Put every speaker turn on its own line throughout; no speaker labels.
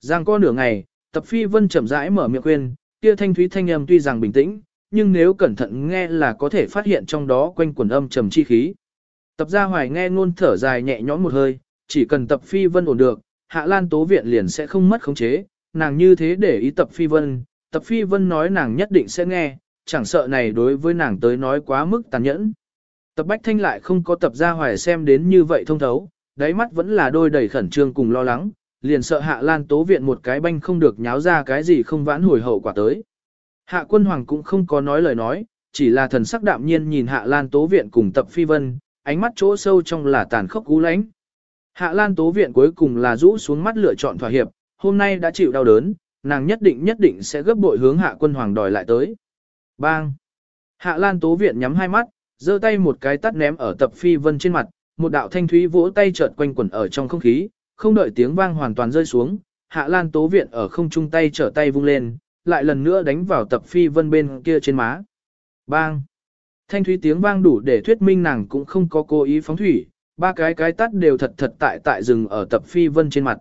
Giang co nửa ngày, tập phi vân chậm rãi mở miệng khuyên, kia thanh thúy thanh âm tuy rằng bình tĩnh, nhưng nếu cẩn thận nghe là có thể phát hiện trong đó quanh quần âm trầm chi khí. Tập gia hoài nghe ngôn thở dài nhẹ nhõm một hơi, chỉ cần tập phi vân ổn được, hạ lan tố viện liền sẽ không mất khống chế, nàng như thế để ý tập phi vân, tập phi vân nói nàng nhất định sẽ nghe, chẳng sợ này đối với nàng tới nói quá mức tàn nhẫn. Tập bách thanh lại không có tập gia hoài xem đến như vậy thông thấu, đáy mắt vẫn là đôi đầy khẩn trương cùng lo lắng, liền sợ hạ lan tố viện một cái banh không được nháo ra cái gì không vãn hồi hậu quả tới. Hạ quân hoàng cũng không có nói lời nói, chỉ là thần sắc đạm nhiên nhìn hạ lan tố viện cùng tập phi vân, ánh mắt chỗ sâu trong là tàn khốc cú lãnh. Hạ lan tố viện cuối cùng là rũ xuống mắt lựa chọn thỏa hiệp, hôm nay đã chịu đau đớn, nàng nhất định nhất định sẽ gấp bội hướng hạ quân hoàng đòi lại tới. Bang! Hạ lan tố viện nhắm hai mắt, giơ tay một cái tắt ném ở tập phi vân trên mặt, một đạo thanh thúy vỗ tay chợt quanh quẩn ở trong không khí, không đợi tiếng vang hoàn toàn rơi xuống, hạ lan tố viện ở không trung tay trở tay vung lên, lại lần nữa đánh vào tập phi vân bên kia trên má. Bang! Thanh thúy tiếng vang đủ để thuyết minh nàng cũng không có cố ý phóng thủy, ba cái cái tắt đều thật thật tại tại rừng ở tập phi vân trên mặt.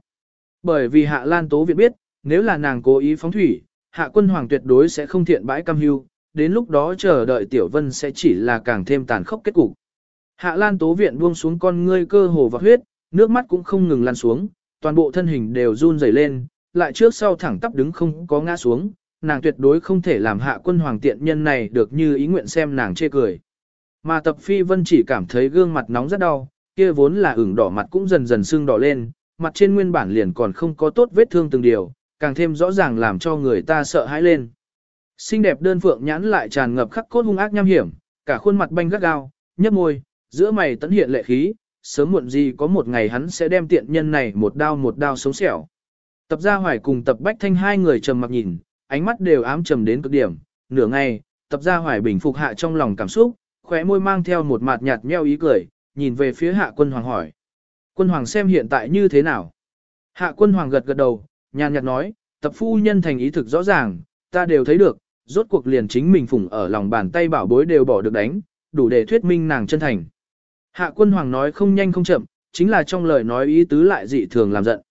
Bởi vì hạ lan tố viện biết, nếu là nàng cố ý phóng thủy, hạ quân hoàng tuyệt đối sẽ không thiện bãi cam hưu, đến lúc đó chờ đợi tiểu vân sẽ chỉ là càng thêm tàn khốc kết cục. Hạ lan tố viện buông xuống con ngươi cơ hồ và huyết, nước mắt cũng không ngừng lan xuống, toàn bộ thân hình đều run rẩy lên, lại trước sau thẳng tắp đứng không có ngã xuống, nàng tuyệt đối không thể làm hạ quân hoàng tiện nhân này được như ý nguyện xem nàng chê cười. Mà tập phi vân chỉ cảm thấy gương mặt nóng rất đau, kia vốn là ửng đỏ mặt cũng dần dần sưng đỏ lên, mặt trên nguyên bản liền còn không có tốt vết thương từng điều, càng thêm rõ ràng làm cho người ta sợ hãi lên. Xinh đẹp đơn phượng nhãn lại tràn ngập khắc cốt hung ác nham hiểm, cả khuôn mặt banh gắt gao, nhấp môi, giữa mày tấn hiện lệ khí, sớm muộn gì có một ngày hắn sẽ đem tiện nhân này một đao một đao sống sẹo. Tập gia hoài cùng tập bách thanh hai người trầm mặc nhìn, ánh mắt đều ám trầm đến cực điểm, nửa ngày, tập gia hoài bình phục hạ trong lòng cảm xúc, khóe môi mang theo một mặt nhạt nheo ý cười, nhìn về phía hạ quân hoàng hỏi. Quân hoàng xem hiện tại như thế nào? Hạ quân hoàng gật gật đầu, nhàn nhạt nói, tập phu nhân thành ý thực rõ ràng, ta đều thấy được, rốt cuộc liền chính mình phủng ở lòng bàn tay bảo bối đều bỏ được đánh, đủ để thuyết minh nàng chân thành. Hạ quân hoàng nói không nhanh không chậm, chính là trong lời nói ý tứ lại dị thường làm giận.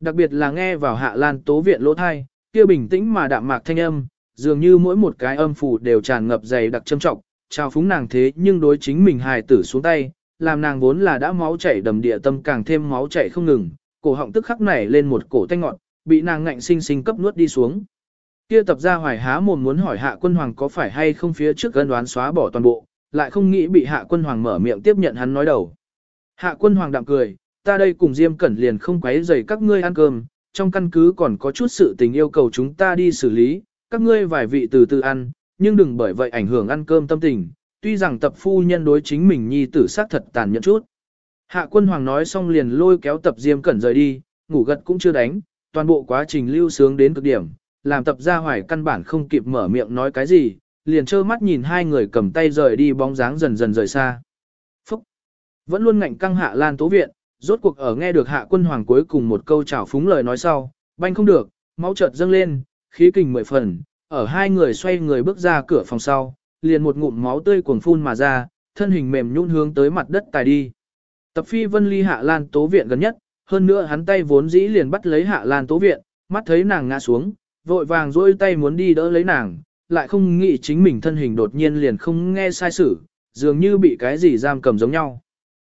Đặc biệt là nghe vào hạ lan tố viện lỗ thai, kia bình tĩnh mà đạm mạc thanh âm, dường như mỗi một cái âm phủ đều tràn ngập dày đặc châm trọng, trao phúng nàng thế nhưng đối chính mình hài tử xuống tay, làm nàng vốn là đã máu chảy đầm địa tâm càng thêm máu chảy không ngừng, cổ họng tức khắc nảy lên một cổ tanh ngọn, bị nàng ngạnh sinh sinh cấp nuốt đi xuống. Kia tập ra hoài há mồm muốn hỏi hạ quân hoàng có phải hay không phía trước gân đoán xóa bỏ toàn bộ, lại không nghĩ bị hạ quân hoàng mở miệng tiếp nhận hắn nói đầu. Hạ quân hoàng đạm cười, ta đây cùng Diêm Cẩn liền không quấy rầy các ngươi ăn cơm, trong căn cứ còn có chút sự tình yêu cầu chúng ta đi xử lý, các ngươi vài vị từ từ ăn, nhưng đừng bởi vậy ảnh hưởng ăn cơm tâm tình, tuy rằng tập phu nhân đối chính mình nhi tử sát thật tàn nhẫn chút. Hạ quân hoàng nói xong liền lôi kéo tập Diêm Cẩn rời đi, ngủ gật cũng chưa đánh, toàn bộ quá trình lưu sướng đến cực điểm, làm tập gia hoài căn bản không kịp mở miệng nói cái gì, liền trơ mắt nhìn hai người cầm tay rời đi bóng dáng dần dần rời xa. Phúc! Vẫn luôn ngạnh căng hạ lan tố viện, rốt cuộc ở nghe được hạ quân hoàng cuối cùng một câu chào phúng lời nói sau, banh không được, máu chợt dâng lên, khí kình mười phần, ở hai người xoay người bước ra cửa phòng sau, liền một ngụm máu tươi cuồng phun mà ra, thân hình mềm nhũn hướng tới mặt đất tài đi. Tập phi vân ly hạ lan tố viện gần nhất, hơn nữa hắn tay vốn dĩ liền bắt lấy hạ lan tố viện, mắt thấy nàng ngã xuống, vội vàng duỗi tay muốn đi đỡ lấy nàng, lại không nghĩ chính mình thân hình đột nhiên liền không nghe sai sử, dường như bị cái gì giam cầm giống nhau.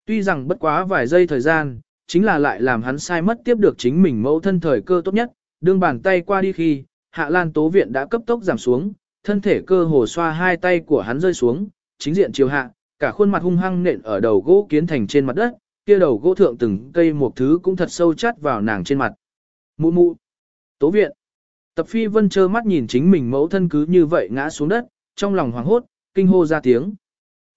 Tuy rằng bất quá vài giây thời gian, chính là lại làm hắn sai mất tiếp được chính mình mẫu thân thời cơ tốt nhất, đương bàn tay qua đi khi, hạ lan tố viện đã cấp tốc giảm xuống, thân thể cơ hồ xoa hai tay của hắn rơi xuống, chính diện chiều hạ, cả khuôn mặt hung hăng nện ở đầu gỗ kiến thành trên mặt đất, kia đầu gỗ thượng từng cây một thứ cũng thật sâu chát vào nàng trên mặt. Mụ mụ. Tố viện. Tập phi vân trơ mắt nhìn chính mình mẫu thân cứ như vậy ngã xuống đất, trong lòng hoảng hốt, kinh hô ra tiếng.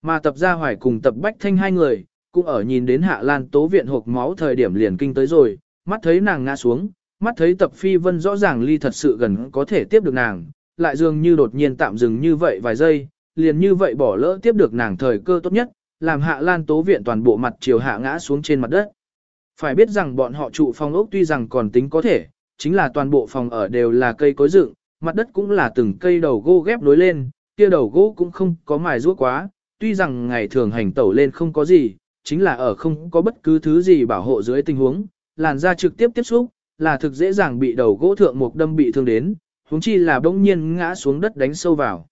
Mà tập gia hoài cùng tập bách thanh hai người, cũng ở nhìn đến hạ lan tố viện hộp máu thời điểm liền kinh tới rồi, mắt thấy nàng ngã xuống, mắt thấy tập phi vân rõ ràng ly thật sự gần có thể tiếp được nàng, lại dường như đột nhiên tạm dừng như vậy vài giây, liền như vậy bỏ lỡ tiếp được nàng thời cơ tốt nhất, làm hạ lan tố viện toàn bộ mặt chiều hạ ngã xuống trên mặt đất. Phải biết rằng bọn họ trụ phong ốc tuy rằng còn tính có thể, chính là toàn bộ phòng ở đều là cây cối dựng, mặt đất cũng là từng cây đầu gỗ ghép nối lên, kia đầu gỗ cũng không có mài rũa quá, tuy rằng ngày thường hành tẩu lên không có gì, chính là ở không có bất cứ thứ gì bảo hộ dưới tình huống, làn da trực tiếp tiếp xúc, là thực dễ dàng bị đầu gỗ thượng một đâm bị thương đến, huống chi là bỗng nhiên ngã xuống đất đánh sâu vào.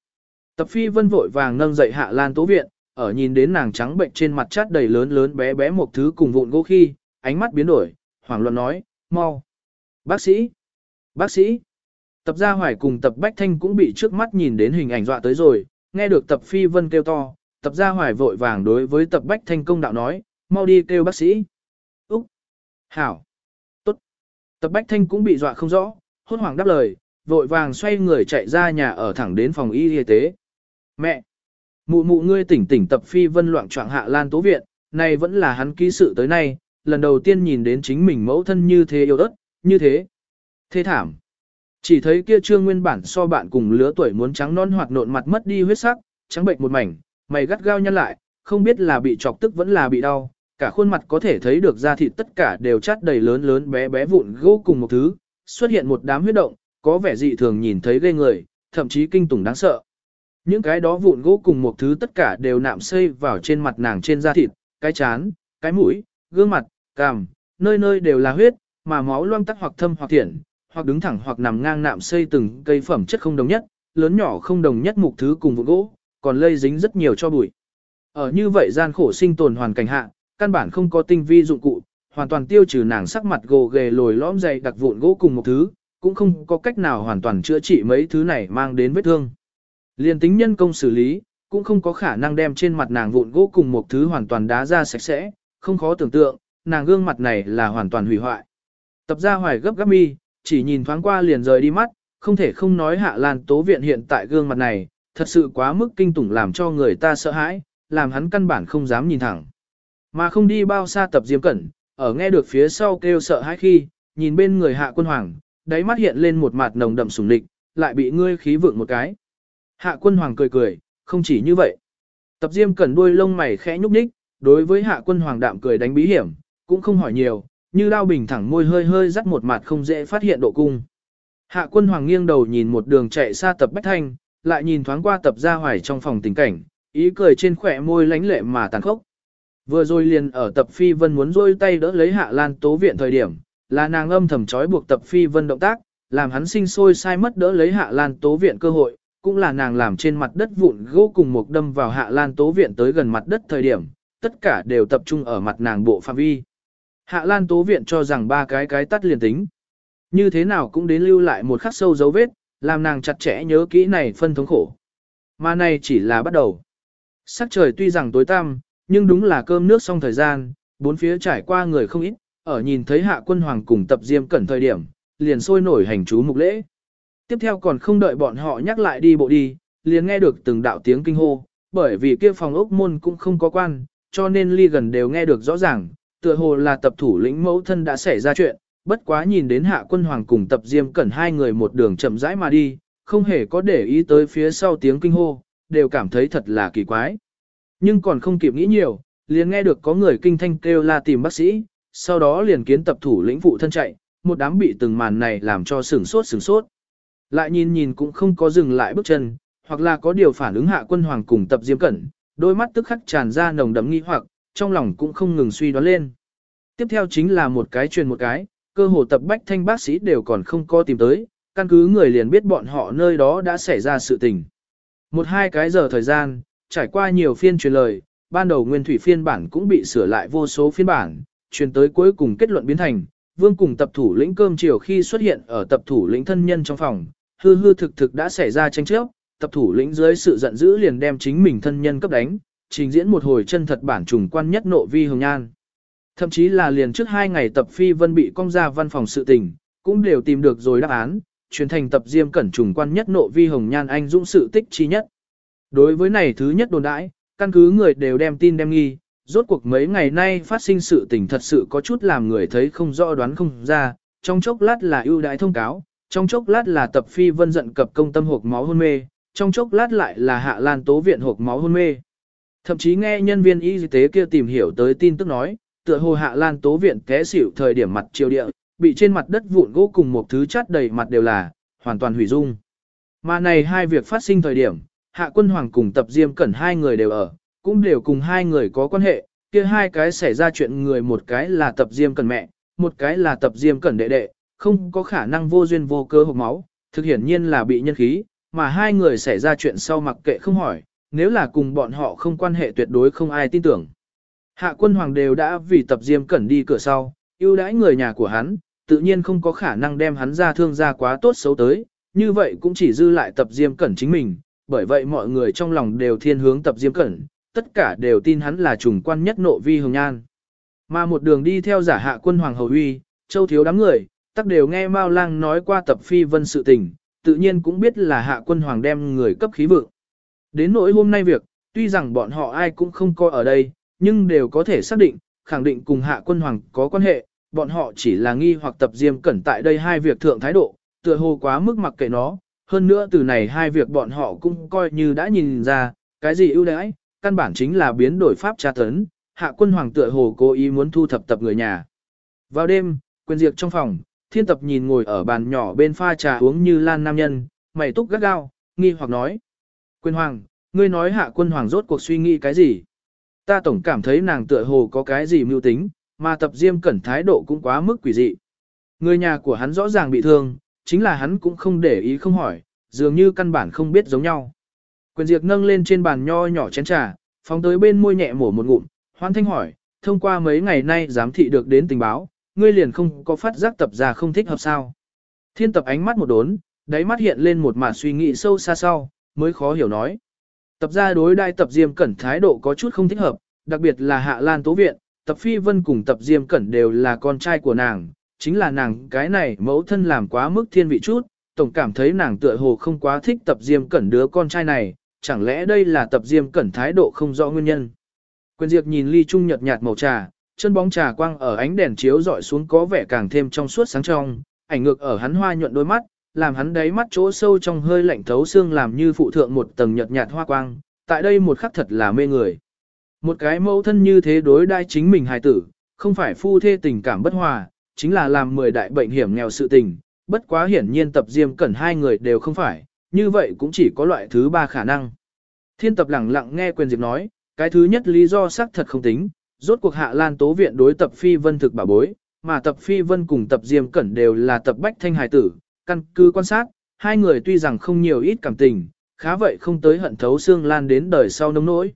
Tập phi vân vội vàng nâng dậy hạ lan tố viện, ở nhìn đến nàng trắng bệnh trên mặt chát đầy lớn lớn bé bé một thứ cùng vụn gỗ khi, ánh mắt biến đổi, hoảng loạn nói, mau. Bác sĩ, bác sĩ. Tập gia hoài cùng tập bách thanh cũng bị trước mắt nhìn đến hình ảnh dọa tới rồi, nghe được tập phi vân kêu to, tập gia hoài vội vàng đối với tập bách thanh công đạo nói, mau đi kêu bác sĩ. Úc, hảo, tốt. Tập bách thanh cũng bị dọa không rõ, hốt hoảng đáp lời, vội vàng xoay người chạy ra nhà ở thẳng đến phòng y y tế. Mẹ! Mụ mụ ngươi tỉnh tỉnh tập phi vân loạn trọng hạ lan tố viện, này vẫn là hắn ký sự tới nay, lần đầu tiên nhìn đến chính mình mẫu thân như thế yêu đất, như thế. Thế thảm! Chỉ thấy kia trương nguyên bản so bạn cùng lứa tuổi muốn trắng non hoặc nộn mặt mất đi huyết sắc, trắng bệnh một mảnh, mày gắt gao nhăn lại, không biết là bị chọc tức vẫn là bị đau, cả khuôn mặt có thể thấy được da thịt tất cả đều chát đầy lớn lớn bé bé vụn gỗ cùng một thứ, xuất hiện một đám huyết động, có vẻ dị thường nhìn thấy ghê người, thậm chí kinh tủng đáng sợ. Những cái đó vụn gỗ cùng một thứ tất cả đều nạm xây vào trên mặt nàng trên da thịt, cái chán, cái mũi, gương mặt, cằm, nơi nơi đều là huyết, mà máu loang tắc hoặc thâm hoặc thiện, hoặc đứng thẳng hoặc nằm ngang nạm xây từng cây phẩm chất không đồng nhất, lớn nhỏ không đồng nhất mục thứ cùng vụn gỗ, còn lây dính rất nhiều cho bụi. Ở như vậy gian khổ sinh tồn hoàn cảnh hạ, căn bản không có tinh vi dụng cụ, hoàn toàn tiêu trừ nàng sắc mặt gồ ghề lồi lõm dày đặc vụn gỗ cùng một thứ, cũng không có cách nào hoàn toàn chữa trị mấy thứ này mang đến vết thương. Liên tính nhân công xử lý, cũng không có khả năng đem trên mặt nàng vụn gỗ cùng một thứ hoàn toàn đá ra sạch sẽ, không khó tưởng tượng, nàng gương mặt này là hoàn toàn hủy hoại. Tập ra hoài gấp gáp mi, chỉ nhìn thoáng qua liền rời đi mắt, không thể không nói hạ lan tố viện hiện tại gương mặt này, thật sự quá mức kinh tủng làm cho người ta sợ hãi, làm hắn căn bản không dám nhìn thẳng. Mà không đi bao xa tập diêm cẩn, ở nghe được phía sau kêu sợ hãi khi, nhìn bên người hạ quân hoàng, đáy mắt hiện lên một mặt nồng đậm sùng địch, lại bị ngươi khí vượng một cái. Hạ quân hoàng cười cười, không chỉ như vậy. Tập diêm cẩn đuôi lông mày khẽ nhúc nhích, đối với hạ quân hoàng đạm cười đánh bí hiểm, cũng không hỏi nhiều, như đao bình thẳng môi hơi hơi dắt một mặt không dễ phát hiện độ cung. Hạ quân hoàng nghiêng đầu nhìn một đường chạy xa tập bách thanh, lại nhìn thoáng qua tập gia hoài trong phòng tình cảnh, ý cười trên khỏe môi lánh lệ mà tàn khốc. Vừa rồi liền ở tập phi vân muốn rôi tay đỡ lấy hạ lan tố viện thời điểm, là nàng âm thầm trói buộc tập phi vân động tác, làm hắn sinh sôi sai mất đỡ lấy hạ lan tố viện cơ hội, cũng là nàng làm trên mặt đất vụn gỗ cùng một đâm vào hạ lan tố viện tới gần mặt đất thời điểm, tất cả đều tập trung ở mặt nàng bộ phạm vi. Hạ lan tố viện cho rằng ba cái cái tắt liền tính. Như thế nào cũng đến lưu lại một khắc sâu dấu vết, làm nàng chặt chẽ nhớ kỹ này phân thống khổ. Mà này chỉ là bắt đầu. Sắc trời tuy rằng tối tăm, nhưng đúng là cơm nước xong thời gian, bốn phía trải qua người không ít, ở nhìn thấy hạ quân hoàng cùng tập diêm cẩn thời điểm, liền sôi nổi hành chú mục lễ. Tiếp theo còn không đợi bọn họ nhắc lại đi bộ đi, liền nghe được từng đạo tiếng kinh hô, bởi vì kia phòng ốc môn cũng không có quan, cho nên ly gần đều nghe được rõ ràng, tựa hồ là tập thủ lĩnh mẫu thân đã xảy ra chuyện, bất quá nhìn đến hạ quân hoàng cùng tập diêm cẩn hai người một đường chậm rãi mà đi, không hề có để ý tới phía sau tiếng kinh hô, đều cảm thấy thật là kỳ quái. Nhưng còn không kịp nghĩ nhiều, liền nghe được có người kinh thanh kêu la tìm bác sĩ, sau đó liền kiến tập thủ lĩnh phụ thân chạy, một đám bị từng màn này làm cho sửng sốt sửng sốt. Lại nhìn nhìn cũng không có dừng lại bước chân, hoặc là có điều phản ứng hạ quân hoàng cùng tập diêm cẩn, đôi mắt tức khắc tràn ra nồng đậm nghi hoặc, trong lòng cũng không ngừng suy đoán lên. Tiếp theo chính là một cái truyền một cái, cơ hồ tập bách thanh bác sĩ đều còn không có tìm tới, căn cứ người liền biết bọn họ nơi đó đã xảy ra sự tình. Một hai cái giờ thời gian, trải qua nhiều phiên truyền lời, ban đầu nguyên thủy phiên bản cũng bị sửa lại vô số phiên bản, truyền tới cuối cùng kết luận biến thành, vương cùng tập thủ lĩnh cơm chiều khi xuất hiện ở tập thủ lĩnh thân nhân trong phòng, hư hư thực thực đã xảy ra tranh chấp, tập thủ lĩnh dưới sự giận dữ liền đem chính mình thân nhân cấp đánh, trình diễn một hồi chân thật bản trùng quan nhất nộ vi hồng nhan. Thậm chí là liền trước hai ngày tập phi vân bị công ra văn phòng sự tình, cũng đều tìm được rồi đáp án, truyền thành tập diêm cẩn trùng quan nhất nộ vi hồng nhan anh dũng sự tích chi nhất. Đối với này thứ nhất đồn đãi, căn cứ người đều đem tin đem nghi, rốt cuộc mấy ngày nay phát sinh sự tình thật sự có chút làm người thấy không rõ đoán không ra, trong chốc lát là ưu đãi thông cáo, trong chốc lát là tập phi vân giận cập công tâm hộp máu hôn mê, trong chốc lát lại là hạ lan tố viện hộp máu hôn mê. Thậm chí nghe nhân viên y tế kia tìm hiểu tới tin tức nói, tựa hồ hạ lan tố viện té xỉu thời điểm mặt chiều địa, bị trên mặt đất vụn gỗ cùng một thứ chát đầy mặt đều là, hoàn toàn hủy dung. Mà này hai việc phát sinh thời điểm, hạ quân hoàng cùng tập diêm cẩn hai người đều ở, cũng đều cùng hai người có quan hệ, kia hai cái xảy ra chuyện người một cái là tập diêm cẩn mẹ, một cái là tập diêm cẩn đệ đệ, không có khả năng vô duyên vô cớ hộp máu, thực hiển nhiên là bị nhân khí, mà hai người xảy ra chuyện sau mặc kệ không hỏi, nếu là cùng bọn họ không quan hệ tuyệt đối không ai tin tưởng. Hạ quân hoàng đều đã vì tập diêm cẩn đi cửa sau, ưu đãi người nhà của hắn, tự nhiên không có khả năng đem hắn ra thương ra quá tốt xấu tới, như vậy cũng chỉ dư lại tập diêm cẩn chính mình, bởi vậy mọi người trong lòng đều thiên hướng tập diêm cẩn, tất cả đều tin hắn là trùng quan nhất nộ vi hồng nhan. Mà một đường đi theo giả hạ quân hoàng hầu uy, châu thiếu đám người, tất đều nghe Mao Lang nói qua tập phi vân sự tình, tự nhiên cũng biết là hạ quân hoàng đem người cấp khí vượng. Đến nỗi hôm nay việc, tuy rằng bọn họ ai cũng không coi ở đây, nhưng đều có thể xác định, khẳng định cùng hạ quân hoàng có quan hệ, bọn họ chỉ là nghi hoặc tập diêm cẩn tại đây hai việc thượng thái độ, tựa hồ quá mức mặc kệ nó, hơn nữa từ này hai việc bọn họ cũng coi như đã nhìn ra, cái gì ưu đãi, căn bản chính là biến đổi pháp tra tấn, hạ quân hoàng tựa hồ cố ý muốn thu thập tập người nhà. Vào đêm, quyền diệt trong phòng, thiên tập nhìn ngồi ở bàn nhỏ bên pha trà uống như lan nam nhân, mày túc gắt gao, nghi hoặc nói. Quyền hoàng, ngươi nói hạ quân hoàng rốt cuộc suy nghĩ cái gì? Ta tổng cảm thấy nàng tựa hồ có cái gì mưu tính, mà tập diêm cẩn thái độ cũng quá mức quỷ dị. Người nhà của hắn rõ ràng bị thương, chính là hắn cũng không để ý không hỏi, dường như căn bản không biết giống nhau. Quyền diệt nâng lên trên bàn nho nhỏ chén trà, phóng tới bên môi nhẹ mổ một ngụm, hoan thanh hỏi, thông qua mấy ngày nay giám thị được đến tình báo, ngươi liền không có phát giác tập ra không thích hợp sao. Thiên tập ánh mắt một đốn, đáy mắt hiện lên một màn suy nghĩ sâu xa sau, mới khó hiểu nói. Tập gia đối đai tập diêm cẩn thái độ có chút không thích hợp, đặc biệt là hạ lan tố viện, tập phi vân cùng tập diêm cẩn đều là con trai của nàng, chính là nàng cái này mẫu thân làm quá mức thiên vị chút, tổng cảm thấy nàng tựa hồ không quá thích tập diêm cẩn đứa con trai này, chẳng lẽ đây là tập diêm cẩn thái độ không rõ nguyên nhân. Quyền diệt nhìn ly trung nhật nhạt màu trà, chân bóng trà quang ở ánh đèn chiếu dọi xuống có vẻ càng thêm trong suốt sáng trong, ảnh ngược ở hắn hoa nhuận đôi mắt, làm hắn đáy mắt chỗ sâu trong hơi lạnh thấu xương làm như phụ thượng một tầng nhợt nhạt hoa quang, tại đây một khắc thật là mê người. Một cái mẫu thân như thế đối đai chính mình hài tử, không phải phu thê tình cảm bất hòa, chính là làm mười đại bệnh hiểm nghèo sự tình, bất quá hiển nhiên tập diêm cẩn hai người đều không phải, như vậy cũng chỉ có loại thứ ba khả năng. Thiên tập lẳng lặng nghe quyền diệp nói, cái thứ nhất lý do xác thật không tính, rốt cuộc hạ lan tố viện đối tập phi vân thực bà bối, mà tập phi vân cùng tập diêm cẩn đều là tập bách thanh hài tử, căn cứ quan sát, hai người tuy rằng không nhiều ít cảm tình, khá vậy không tới hận thấu xương lan đến đời sau nông nỗi.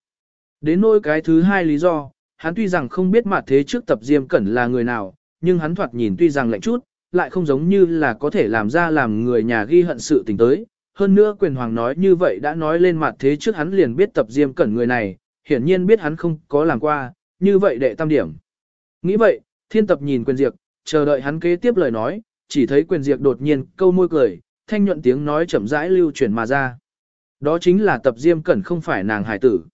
Đến nỗi cái thứ hai lý do, hắn tuy rằng không biết mặt thế trước tập diêm cẩn là người nào, nhưng hắn thoạt nhìn tuy rằng lạnh chút, lại không giống như là có thể làm ra làm người nhà ghi hận sự tình tới. Hơn nữa quyền hoàng nói như vậy đã nói lên mặt thế trước hắn liền biết tập diêm cẩn người này, hiển nhiên biết hắn không có làm qua, như vậy đệ tam điểm. Nghĩ vậy, thiên tập nhìn quyền diệt, chờ đợi hắn kế tiếp lời nói, chỉ thấy quyền diệt đột nhiên câu môi cười, thanh nhuận tiếng nói chậm rãi lưu chuyển mà ra. Đó chính là tập diêm cẩn không phải nàng hải tử.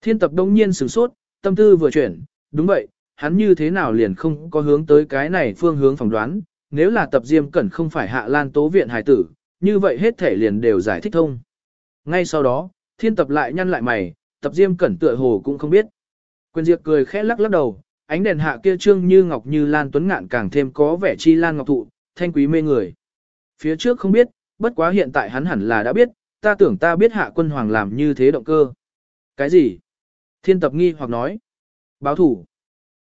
Thiên tập đông nhiên sửng sốt, tâm tư vừa chuyển, đúng vậy, hắn như thế nào liền không có hướng tới cái này phương hướng phỏng đoán, nếu là tập diêm cẩn không phải hạ lan tố viện hải tử, như vậy hết thể liền đều giải thích thông. Ngay sau đó, thiên tập lại nhăn lại mày, tập diêm cẩn tựa hồ cũng không biết. Quyền diệt cười khẽ lắc lắc đầu, ánh đèn hạ kia trương như ngọc như lan tuấn ngạn càng thêm có vẻ chi lan ngọc thụ, thanh quý mê người. Phía trước không biết, bất quá hiện tại hắn hẳn là đã biết, ta tưởng ta biết hạ quân hoàng làm như thế động cơ. Cái gì? Thiên tập nghi hoặc nói. Báo thủ.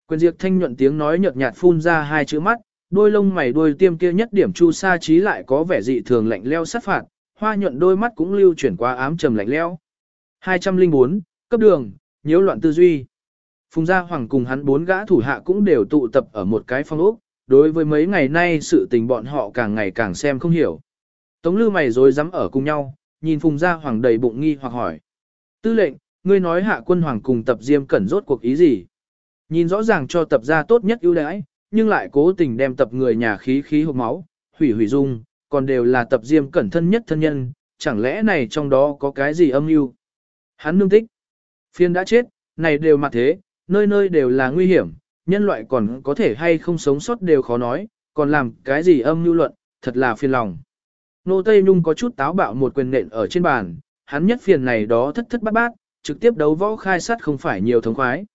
Quyền diệt thanh nhuận tiếng nói nhợt nhạt phun ra hai chữ mắt, đôi lông mày đôi tiêm kia nhất điểm chu sa trí lại có vẻ dị thường lạnh leo sát phạt, hoa nhuận đôi mắt cũng lưu chuyển qua ám trầm lạnh leo. 204, cấp đường, nhiễu loạn tư duy. Phùng Gia Hoàng cùng hắn bốn gã thủ hạ cũng đều tụ tập ở một cái phong ốc, đối với mấy ngày nay sự tình bọn họ càng ngày càng xem không hiểu. Tống lư mày rồi dám ở cùng nhau, nhìn Phùng Gia Hoàng đầy bụng nghi hoặc hỏi. Tư lệnh, ngươi nói hạ quân hoàng cùng tập diêm cẩn rốt cuộc ý gì? Nhìn rõ ràng cho tập gia tốt nhất ưu đãi, nhưng lại cố tình đem tập người nhà khí khí hộp máu, hủy hủy dung, còn đều là tập diêm cẩn thân nhất thân nhân, chẳng lẽ này trong đó có cái gì âm mưu? Hắn nương tích. Phiên đã chết, này đều mặt thế, nơi nơi đều là nguy hiểm, nhân loại còn có thể hay không sống sót đều khó nói, còn làm cái gì âm mưu luận, thật là phiền lòng. Nô Tây Nhung có chút táo bạo một quyền nện ở trên bàn, hắn nhất phiền này đó thất thất bát bát, trực tiếp đấu võ khai sát không phải nhiều thống khoái.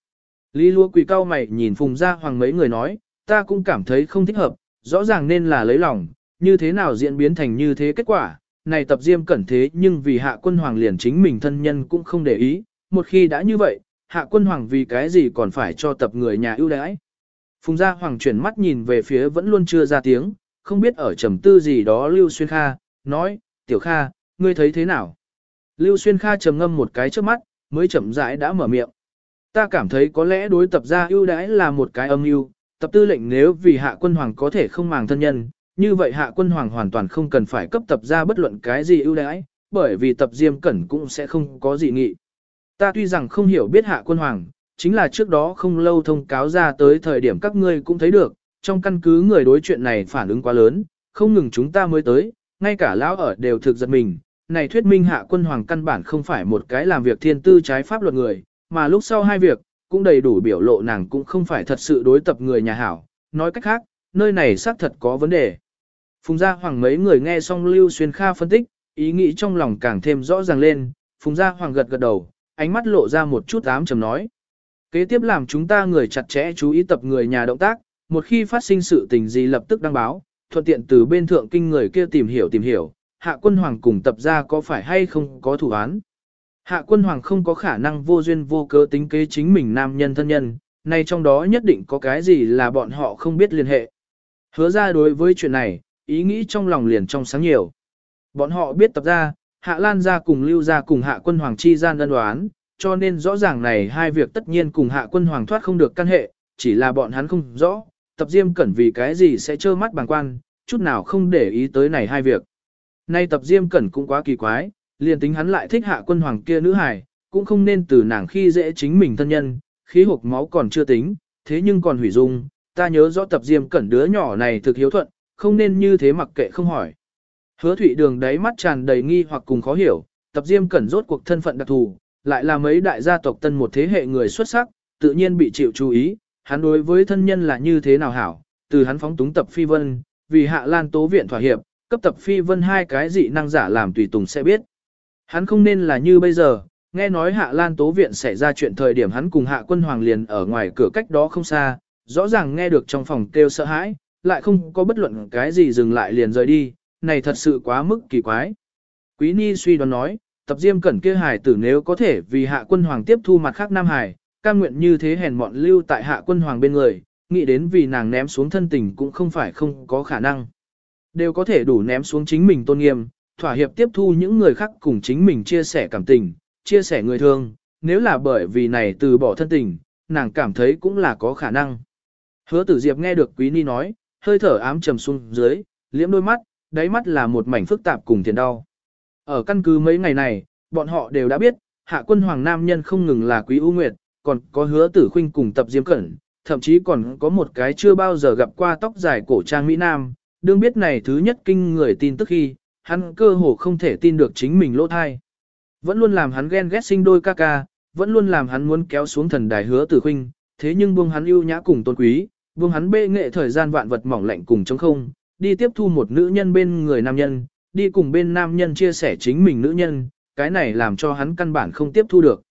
Lý Lua quỳ cao mày nhìn phùng gia hoàng mấy người nói, ta cũng cảm thấy không thích hợp, rõ ràng nên là lấy lòng, như thế nào diễn biến thành như thế kết quả, này tập diêm cẩn thế nhưng vì hạ quân hoàng liền chính mình thân nhân cũng không để ý, một khi đã như vậy, hạ quân hoàng vì cái gì còn phải cho tập người nhà ưu đãi. Phùng gia hoàng chuyển mắt nhìn về phía vẫn luôn chưa ra tiếng, không biết ở trầm tư gì đó Lưu Xuyên Kha, nói, Tiểu Kha, ngươi thấy thế nào? Lưu Xuyên Kha trầm ngâm một cái trước mắt, mới chậm rãi đã mở miệng. Ta cảm thấy có lẽ đối tập gia ưu đãi là một cái âm ưu, tập tư lệnh nếu vì hạ quân hoàng có thể không màng thân nhân, như vậy hạ quân hoàng hoàn toàn không cần phải cấp tập gia bất luận cái gì ưu đãi, bởi vì tập diêm cẩn cũng sẽ không có gì nghị. Ta tuy rằng không hiểu biết hạ quân hoàng, chính là trước đó không lâu thông cáo ra tới thời điểm các ngươi cũng thấy được, trong căn cứ người đối chuyện này phản ứng quá lớn, không ngừng chúng ta mới tới, ngay cả lão ở đều thực giật mình. Này thuyết minh hạ quân hoàng căn bản không phải một cái làm việc thiên tư trái pháp luật người, mà lúc sau hai việc, cũng đầy đủ biểu lộ nàng cũng không phải thật sự đối tập người nhà hảo. Nói cách khác, nơi này xác thật có vấn đề. Phùng Gia Hoàng mấy người nghe xong Lưu Xuyên Kha phân tích, ý nghĩ trong lòng càng thêm rõ ràng lên, Phùng Gia Hoàng gật gật đầu, ánh mắt lộ ra một chút ám trầm nói. Kế tiếp làm chúng ta người chặt chẽ chú ý tập người nhà động tác, một khi phát sinh sự tình gì lập tức đăng báo, thuận tiện từ bên thượng kinh người kia tìm hiểu tìm hiểu, hạ quân hoàng cùng tập ra có phải hay không có thủ án. Hạ quân hoàng không có khả năng vô duyên vô cớ tính kế chính mình nam nhân thân nhân, nay trong đó nhất định có cái gì là bọn họ không biết liên hệ. Hứa ra đối với chuyện này, ý nghĩ trong lòng liền trong sáng nhiều. Bọn họ biết tập ra, hạ lan gia cùng lưu gia cùng hạ quân hoàng chi gian đơn đoán, cho nên rõ ràng này hai việc tất nhiên cùng hạ quân hoàng thoát không được căn hệ, chỉ là bọn hắn không rõ, tập diêm cẩn vì cái gì sẽ trơ mắt bàng quan, chút nào không để ý tới này hai việc. Nay tập diêm cẩn cũng quá kỳ quái, liền tính hắn lại thích hạ quân hoàng kia nữ hài, cũng không nên từ nàng khi dễ chính mình thân nhân, khí hộp máu còn chưa tính, thế nhưng còn hủy dung, ta nhớ rõ tập diêm cẩn đứa nhỏ này thực hiếu thuận, không nên như thế mặc kệ không hỏi. Hứa Thụy đường đáy mắt tràn đầy nghi hoặc cùng khó hiểu, tập diêm cẩn rốt cuộc thân phận đặc thù, lại là mấy đại gia tộc tân một thế hệ người xuất sắc, tự nhiên bị chịu chú ý, hắn đối với thân nhân là như thế nào hảo, từ hắn phóng túng tập phi vân, vì hạ lan tố viện thỏa hiệp, cấp tập phi vân hai cái dị năng giả làm tùy tùng sẽ biết. Hắn không nên là như bây giờ, nghe nói hạ lan tố viện xảy ra chuyện thời điểm hắn cùng hạ quân hoàng liền ở ngoài cửa cách đó không xa, rõ ràng nghe được trong phòng kêu sợ hãi, lại không có bất luận cái gì dừng lại liền rời đi, này thật sự quá mức kỳ quái. Quý Ni suy đoán nói, tập diêm cẩn kia hài tử nếu có thể vì hạ quân hoàng tiếp thu mặt khác nam Hải, cam nguyện như thế hèn mọn lưu tại hạ quân hoàng bên người, nghĩ đến vì nàng ném xuống thân tình cũng không phải không có khả năng. Đều có thể đủ ném xuống chính mình tôn nghiêm, thỏa hiệp tiếp thu những người khác cùng chính mình chia sẻ cảm tình, chia sẻ người thương, nếu là bởi vì này từ bỏ thân tình, nàng cảm thấy cũng là có khả năng. Hứa tử diệp nghe được quý ni nói, hơi thở ám trầm xuống dưới, liễm đôi mắt, đáy mắt là một mảnh phức tạp cùng tiền đau. Ở căn cứ mấy ngày này, bọn họ đều đã biết, hạ quân hoàng nam nhân không ngừng là quý ưu nguyệt, còn có hứa tử khuynh cùng tập diêm cẩn, thậm chí còn có một cái chưa bao giờ gặp qua tóc dài cổ trang Mỹ Nam, đương biết này thứ nhất kinh người tin tức khi, hắn cơ hồ không thể tin được chính mình lỗ thai. Vẫn luôn làm hắn ghen ghét sinh đôi ca ca, vẫn luôn làm hắn muốn kéo xuống thần đài hứa tử khuynh, thế nhưng buông hắn ưu nhã cùng tôn quý, buông hắn bê nghệ thời gian vạn vật mỏng lạnh cùng trống không, đi tiếp thu một nữ nhân bên người nam nhân, đi cùng bên nam nhân chia sẻ chính mình nữ nhân, cái này làm cho hắn căn bản không tiếp thu được.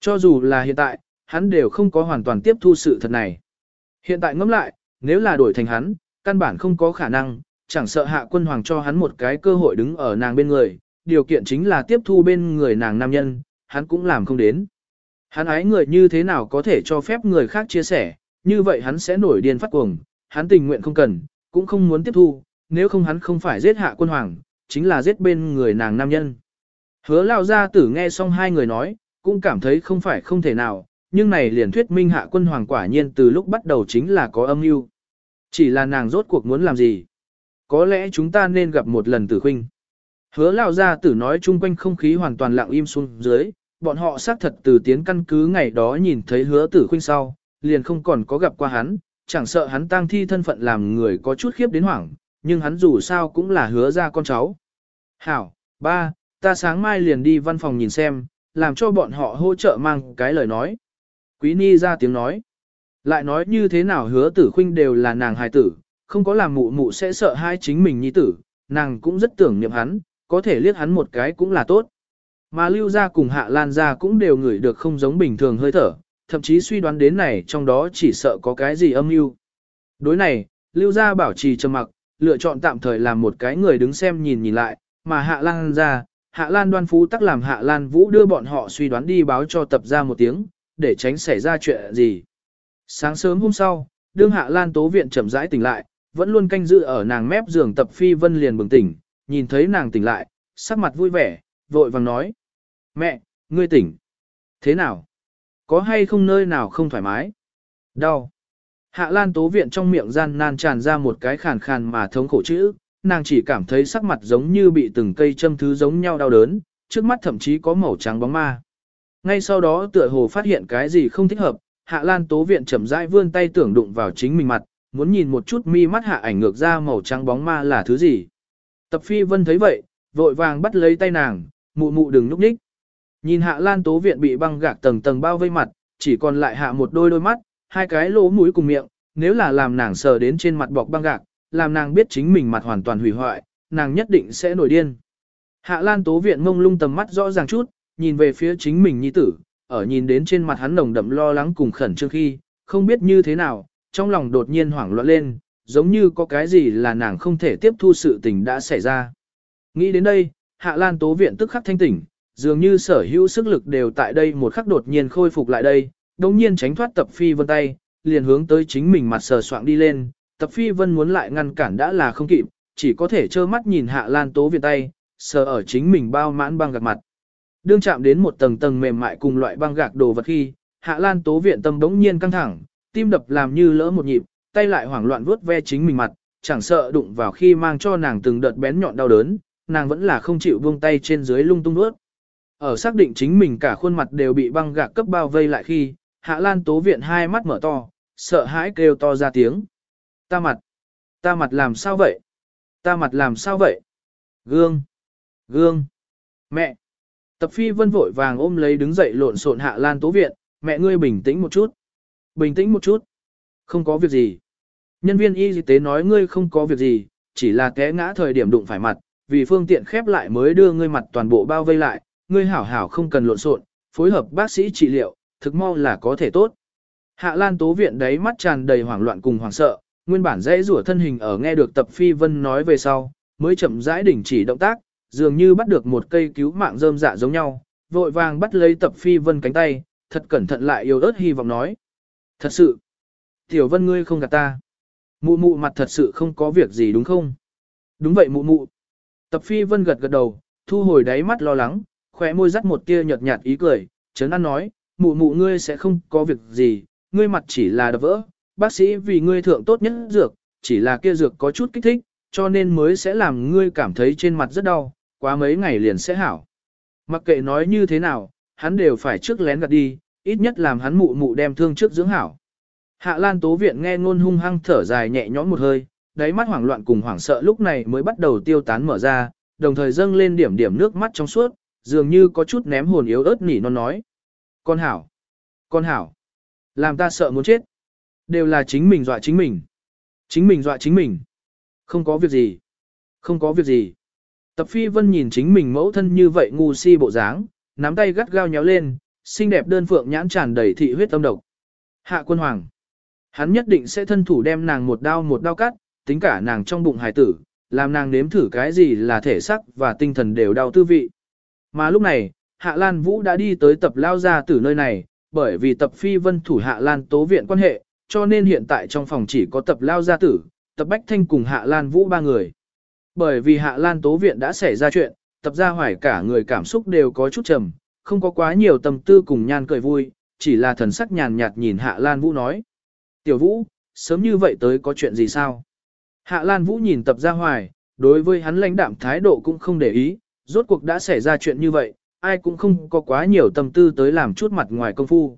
Cho dù là hiện tại, hắn đều không có hoàn toàn tiếp thu sự thật này. Hiện tại ngẫm lại, nếu là đổi thành hắn, căn bản không có khả năng, chẳng sợ hạ quân hoàng cho hắn một cái cơ hội đứng ở nàng bên người, điều kiện chính là tiếp thu bên người nàng nam nhân, hắn cũng làm không đến. Hắn ái người như thế nào có thể cho phép người khác chia sẻ, như vậy hắn sẽ nổi điên phát cuồng, hắn tình nguyện không cần, cũng không muốn tiếp thu, nếu không hắn không phải giết hạ quân hoàng, chính là giết bên người nàng nam nhân. Hứa lao gia tử nghe xong hai người nói, cũng cảm thấy không phải không thể nào, nhưng này liền thuyết minh hạ quân hoàng quả nhiên từ lúc bắt đầu chính là có âm mưu. Chỉ là nàng rốt cuộc muốn làm gì? Có lẽ chúng ta nên gặp một lần tử Khinh. Hứa lao gia tử nói chung quanh không khí hoàn toàn lặng im xuống dưới, bọn họ xác thật từ tiến căn cứ ngày đó nhìn thấy hứa tử Khinh sau, liền không còn có gặp qua hắn, chẳng sợ hắn tang thi thân phận làm người có chút khiếp đến hoảng, nhưng hắn dù sao cũng là hứa ra con cháu. Hảo, ba, ta sáng mai liền đi văn phòng nhìn xem, làm cho bọn họ hỗ trợ mang cái lời nói. Quý Ni ra tiếng nói. Lại nói như thế nào hứa tử khuynh đều là nàng hài tử, không có làm mụ mụ sẽ sợ hai chính mình nhi tử, nàng cũng rất tưởng niệm hắn, có thể liếc hắn một cái cũng là tốt. Mà lưu ra cùng hạ lan ra cũng đều ngửi được không giống bình thường hơi thở, thậm chí suy đoán đến này trong đó chỉ sợ có cái gì âm mưu. Đối này, lưu gia bảo trì trầm mặc, lựa chọn tạm thời làm một cái người đứng xem nhìn nhìn lại, mà hạ lan ra, hạ lan đoan phú tắc làm hạ lan vũ đưa bọn họ suy đoán đi báo cho tập ra một tiếng, để tránh xảy ra chuyện gì. Sáng sớm hôm sau, đương hạ lan tố viện chậm rãi tỉnh lại, vẫn luôn canh giữ ở nàng mép giường tập phi vân liền bừng tỉnh, nhìn thấy nàng tỉnh lại, sắc mặt vui vẻ, vội vàng nói. Mẹ, ngươi tỉnh. Thế nào? Có hay không nơi nào không thoải mái? Đau. Hạ Lan Tố Viện trong miệng gian nan tràn ra một cái khàn khàn mà thống khổ chữ, nàng chỉ cảm thấy sắc mặt giống như bị từng cây châm thứ giống nhau đau đớn, trước mắt thậm chí có màu trắng bóng ma. Ngay sau đó tựa hồ phát hiện cái gì không thích hợp, Hạ Lan Tố Viện chậm rãi vươn tay tưởng đụng vào chính mình mặt, muốn nhìn một chút mi mắt hạ ảnh ngược ra màu trắng bóng ma là thứ gì. Tập Phi Vân thấy vậy, vội vàng bắt lấy tay nàng, mụ mụ đừng núp nhích. Nhìn Hạ Lan Tố Viện bị băng gạc tầng tầng bao vây mặt, chỉ còn lại hạ một đôi đôi mắt, hai cái lỗ mũi cùng miệng, nếu là làm nàng sờ đến trên mặt bọc băng gạc, làm nàng biết chính mình mặt hoàn toàn hủy hoại, nàng nhất định sẽ nổi điên. Hạ Lan Tố Viện mông lung tầm mắt rõ ràng chút, nhìn về phía chính mình nhi tử, ở nhìn đến trên mặt hắn nồng đậm lo lắng cùng khẩn trương khi, không biết như thế nào, trong lòng đột nhiên hoảng loạn lên, giống như có cái gì là nàng không thể tiếp thu sự tình đã xảy ra. Nghĩ đến đây, Hạ Lan Tố Viện tức khắc thanh tỉnh, dường như sở hữu sức lực đều tại đây một khắc đột nhiên khôi phục lại đây, đồng nhiên tránh thoát tập phi vân tay, liền hướng tới chính mình mặt sờ soạng đi lên, tập phi vân muốn lại ngăn cản đã là không kịp, chỉ có thể trơ mắt nhìn Hạ Lan Tố Viện tay, sờ ở chính mình bao mãn băng gạc mặt. Đương chạm đến một tầng tầng mềm mại cùng loại băng gạc đồ vật khi, Hạ Lan Tố Viện tâm đống nhiên căng thẳng, tim đập làm như lỡ một nhịp, tay lại hoảng loạn vuốt ve chính mình mặt, chẳng sợ đụng vào khi mang cho nàng từng đợt bén nhọn đau đớn, nàng vẫn là không chịu buông tay trên dưới lung tung nuốt. Ở xác định chính mình cả khuôn mặt đều bị băng gạc cấp bao vây lại khi, Hạ Lan Tố Viện hai mắt mở to, sợ hãi kêu to ra tiếng. Ta mặt, ta mặt làm sao vậy? Ta mặt làm sao vậy? Gương, gương, mẹ. Tập phi vân vội vàng ôm lấy đứng dậy lộn xộn Hạ Lan Tố Viện, mẹ ngươi bình tĩnh một chút. Bình tĩnh một chút. Không có việc gì. Nhân viên y tế nói ngươi không có việc gì, chỉ là té ngã thời điểm đụng phải mặt, vì phương tiện khép lại mới đưa ngươi mặt toàn bộ bao vây lại, ngươi hảo hảo không cần lộn xộn, phối hợp bác sĩ trị liệu, thực mau là có thể tốt. Hạ Lan Tố Viện đấy mắt tràn đầy hoảng loạn cùng hoảng sợ, nguyên bản dễ rủa thân hình ở nghe được Tập Phi Vân nói về sau, mới chậm rãi đình chỉ động tác, dường như bắt được một cây cứu mạng rơm dạ giống nhau, vội vàng bắt lấy Tập Phi Vân cánh tay, thật cẩn thận lại yêu ớt hy vọng nói. Thật sự, Tiểu Vân ngươi không gạt ta. Mụ mụ mặt thật sự không có việc gì đúng không? Đúng vậy mụ mụ. Tập Phi Vân gật gật đầu, thu hồi đáy mắt lo lắng, khóe môi dắt một tia nhợt nhạt ý cười, chấn an nói, mụ mụ ngươi sẽ không có việc gì, ngươi mặt chỉ là đập vỡ, bác sĩ vì ngươi thượng tốt nhất dược, chỉ là kia dược có chút kích thích, cho nên mới sẽ làm ngươi cảm thấy trên mặt rất đau, quá mấy ngày liền sẽ hảo. Mặc kệ nói như thế nào, hắn đều phải trước lén gạt đi, ít nhất làm hắn mụ mụ đem thương trước dưỡng hảo. Hạ Lan Tố Viện nghe ngôn hung hăng thở dài nhẹ nhõm một hơi, đáy mắt hoảng loạn cùng hoảng sợ lúc này mới bắt đầu tiêu tán mở ra, đồng thời dâng lên điểm điểm nước mắt trong suốt, dường như có chút ném hồn yếu ớt nỉ non nói. Con hảo! Con hảo! Làm ta sợ muốn chết! Đều là chính mình dọa chính mình. Chính mình dọa chính mình. Không có việc gì. Không có việc gì. Tập Phi Vân nhìn chính mình mẫu thân như vậy ngu si bộ dáng, nắm tay gắt gao nhéo lên, xinh đẹp đơn phượng nhãn tràn đầy thị huyết tâm độc. Hạ quân hoàng. Hắn nhất định sẽ thân thủ đem nàng một đao một đao cắt, tính cả nàng trong bụng hài tử, làm nàng nếm thử cái gì là thể sắc và tinh thần đều đau tư vị. Mà lúc này, Hạ Lan Vũ đã đi tới tập lao ra từ nơi này, bởi vì tập phi vân thủ Hạ Lan tố viện quan hệ, cho nên hiện tại trong phòng chỉ có tập lao gia tử, tập bách thanh cùng Hạ Lan Vũ ba người. Bởi vì Hạ Lan tố viện đã xảy ra chuyện, tập gia hoài cả người cảm xúc đều có chút trầm, không có quá nhiều tâm tư cùng nhan cười vui, chỉ là thần sắc nhàn nhạt nhìn Hạ Lan Vũ nói. Tiểu Vũ, sớm như vậy tới có chuyện gì sao? Hạ Lan Vũ nhìn tập gia hoài, đối với hắn lãnh đạm thái độ cũng không để ý, rốt cuộc đã xảy ra chuyện như vậy, ai cũng không có quá nhiều tâm tư tới làm chút mặt ngoài công phu.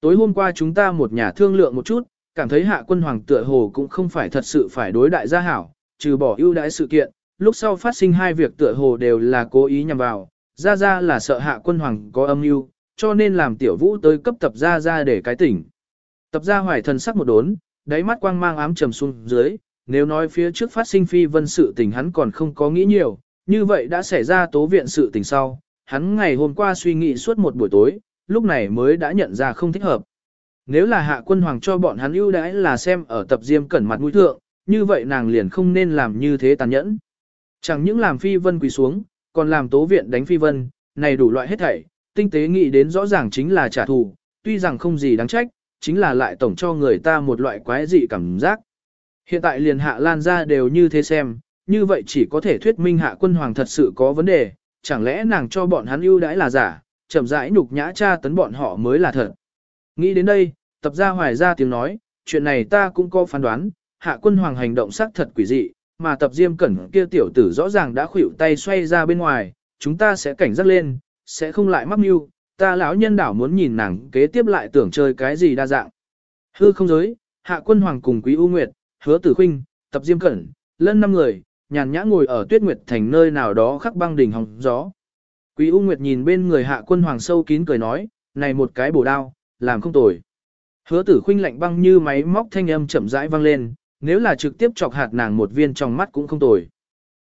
Tối hôm qua chúng ta một nhà thương lượng một chút, cảm thấy hạ quân hoàng tựa hồ cũng không phải thật sự phải đối đại gia hảo, trừ bỏ ưu đãi sự kiện, lúc sau phát sinh hai việc tựa hồ đều là cố ý nhằm vào, ra ra là sợ hạ quân hoàng có âm mưu, cho nên làm tiểu vũ tới cấp tập ra ra để cái tỉnh. Tập ra hoài thần sắc một đốn, đáy mắt quang mang ám trầm xuống dưới, nếu nói phía trước phát sinh phi vân sự tình hắn còn không có nghĩ nhiều, như vậy đã xảy ra tố viện sự tình sau, hắn ngày hôm qua suy nghĩ suốt một buổi tối, lúc này mới đã nhận ra không thích hợp. Nếu là hạ quân hoàng cho bọn hắn ưu đãi là xem ở tập diêm cẩn mặt mũi thượng, như vậy nàng liền không nên làm như thế tàn nhẫn. Chẳng những làm phi vân quỳ xuống, còn làm tố viện đánh phi vân, này đủ loại hết thảy, tinh tế nghĩ đến rõ ràng chính là trả thù, tuy rằng không gì đáng trách, chính là lại tổng cho người ta một loại quái dị cảm giác. Hiện tại liền hạ lan ra đều như thế xem, như vậy chỉ có thể thuyết minh hạ quân hoàng thật sự có vấn đề, chẳng lẽ nàng cho bọn hắn ưu đãi là giả, chậm rãi nhục nhã cha tấn bọn họ mới là thật. Nghĩ đến đây, tập gia hoài ra tiếng nói, chuyện này ta cũng có phán đoán, hạ quân hoàng hành động xác thật quỷ dị, mà tập diêm cẩn kia tiểu tử rõ ràng đã khuỵu tay xoay ra bên ngoài, chúng ta sẽ cảnh giác lên, sẽ không lại mắc mưu, ta lão nhân đảo muốn nhìn nàng kế tiếp lại tưởng chơi cái gì đa dạng. Hư không giới, hạ quân hoàng cùng quý u nguyệt, hứa tử khinh, tập diêm cẩn, lân năm người, nhàn nhã ngồi ở tuyết nguyệt thành nơi nào đó khắc băng đỉnh hồng gió. Quý u nguyệt nhìn bên người hạ quân hoàng sâu kín cười nói, này một cái bổ đao, làm không tồi. Hứa tử khinh lạnh băng như máy móc thanh âm chậm rãi vang lên, nếu là trực tiếp chọc hạt nàng một viên trong mắt cũng không tồi.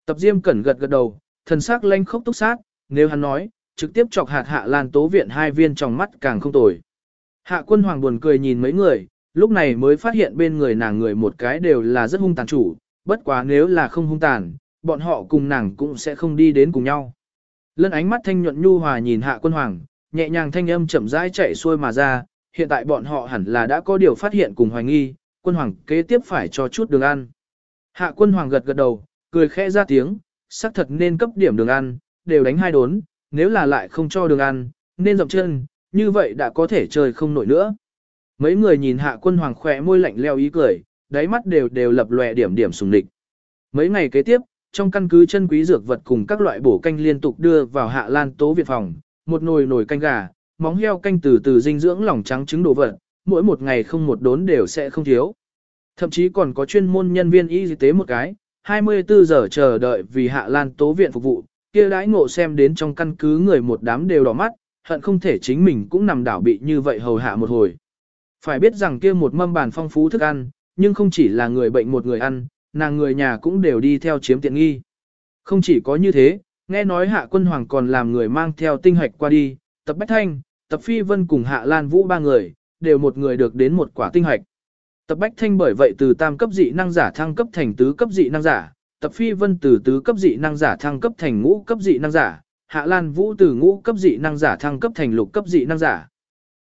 Tập Diêm cẩn gật gật đầu, thần sắc lanh khốc túc sát, nếu hắn nói, trực tiếp chọc hạt hạ lan tố viện hai viên trong mắt càng không tồi. Hạ quân hoàng buồn cười nhìn mấy người, lúc này mới phát hiện bên người nàng người một cái đều là rất hung tàn chủ, bất quá nếu là không hung tàn, bọn họ cùng nàng cũng sẽ không đi đến cùng nhau. Lân ánh mắt thanh nhuận nhu hòa nhìn hạ quân hoàng, nhẹ nhàng thanh âm chậm rãi chạy xuôi mà ra, hiện tại bọn họ hẳn là đã có điều phát hiện cùng hoài nghi, quân hoàng kế tiếp phải cho chút đường ăn. Hạ quân hoàng gật gật đầu, cười khẽ ra tiếng, xác thật nên cấp điểm đường ăn, đều đánh hai đốn, nếu là lại không cho đường ăn, nên dậm chân, như vậy đã có thể chơi không nổi nữa. Mấy người nhìn hạ quân hoàng khỏe môi lạnh leo ý cười, đáy mắt đều đều lập lòe điểm điểm sùng địch. Mấy ngày kế tiếp, trong căn cứ chân quý dược vật cùng các loại bổ canh liên tục đưa vào hạ lan tố viện phòng, một nồi nồi canh gà, móng heo canh từ từ dinh dưỡng lỏng trắng trứng đồ vật, mỗi một ngày không một đốn đều sẽ không thiếu. Thậm chí còn có chuyên môn nhân viên y tế một cái, 24 giờ chờ đợi vì hạ lan tố viện phục vụ, kia đãi ngộ xem đến trong căn cứ người một đám đều đỏ mắt, hận không thể chính mình cũng nằm đảo bị như vậy hầu hạ một hồi. Phải biết rằng kia một mâm bàn phong phú thức ăn, nhưng không chỉ là người bệnh một người ăn, nàng người nhà cũng đều đi theo chiếm tiện nghi. Không chỉ có như thế, nghe nói hạ quân hoàng còn làm người mang theo tinh hạch qua đi, tập Bách Thanh, tập Phi Vân cùng hạ Lan Vũ ba người, đều một người được đến một quả tinh hạch. Tập Bách Thanh bởi vậy từ tam cấp dị năng giả thăng cấp thành tứ cấp dị năng giả, tập Phi Vân từ tứ cấp dị năng giả thăng cấp thành ngũ cấp dị năng giả, Hạ Lan Vũ từ ngũ cấp dị năng giả thăng cấp thành lục cấp dị năng giả.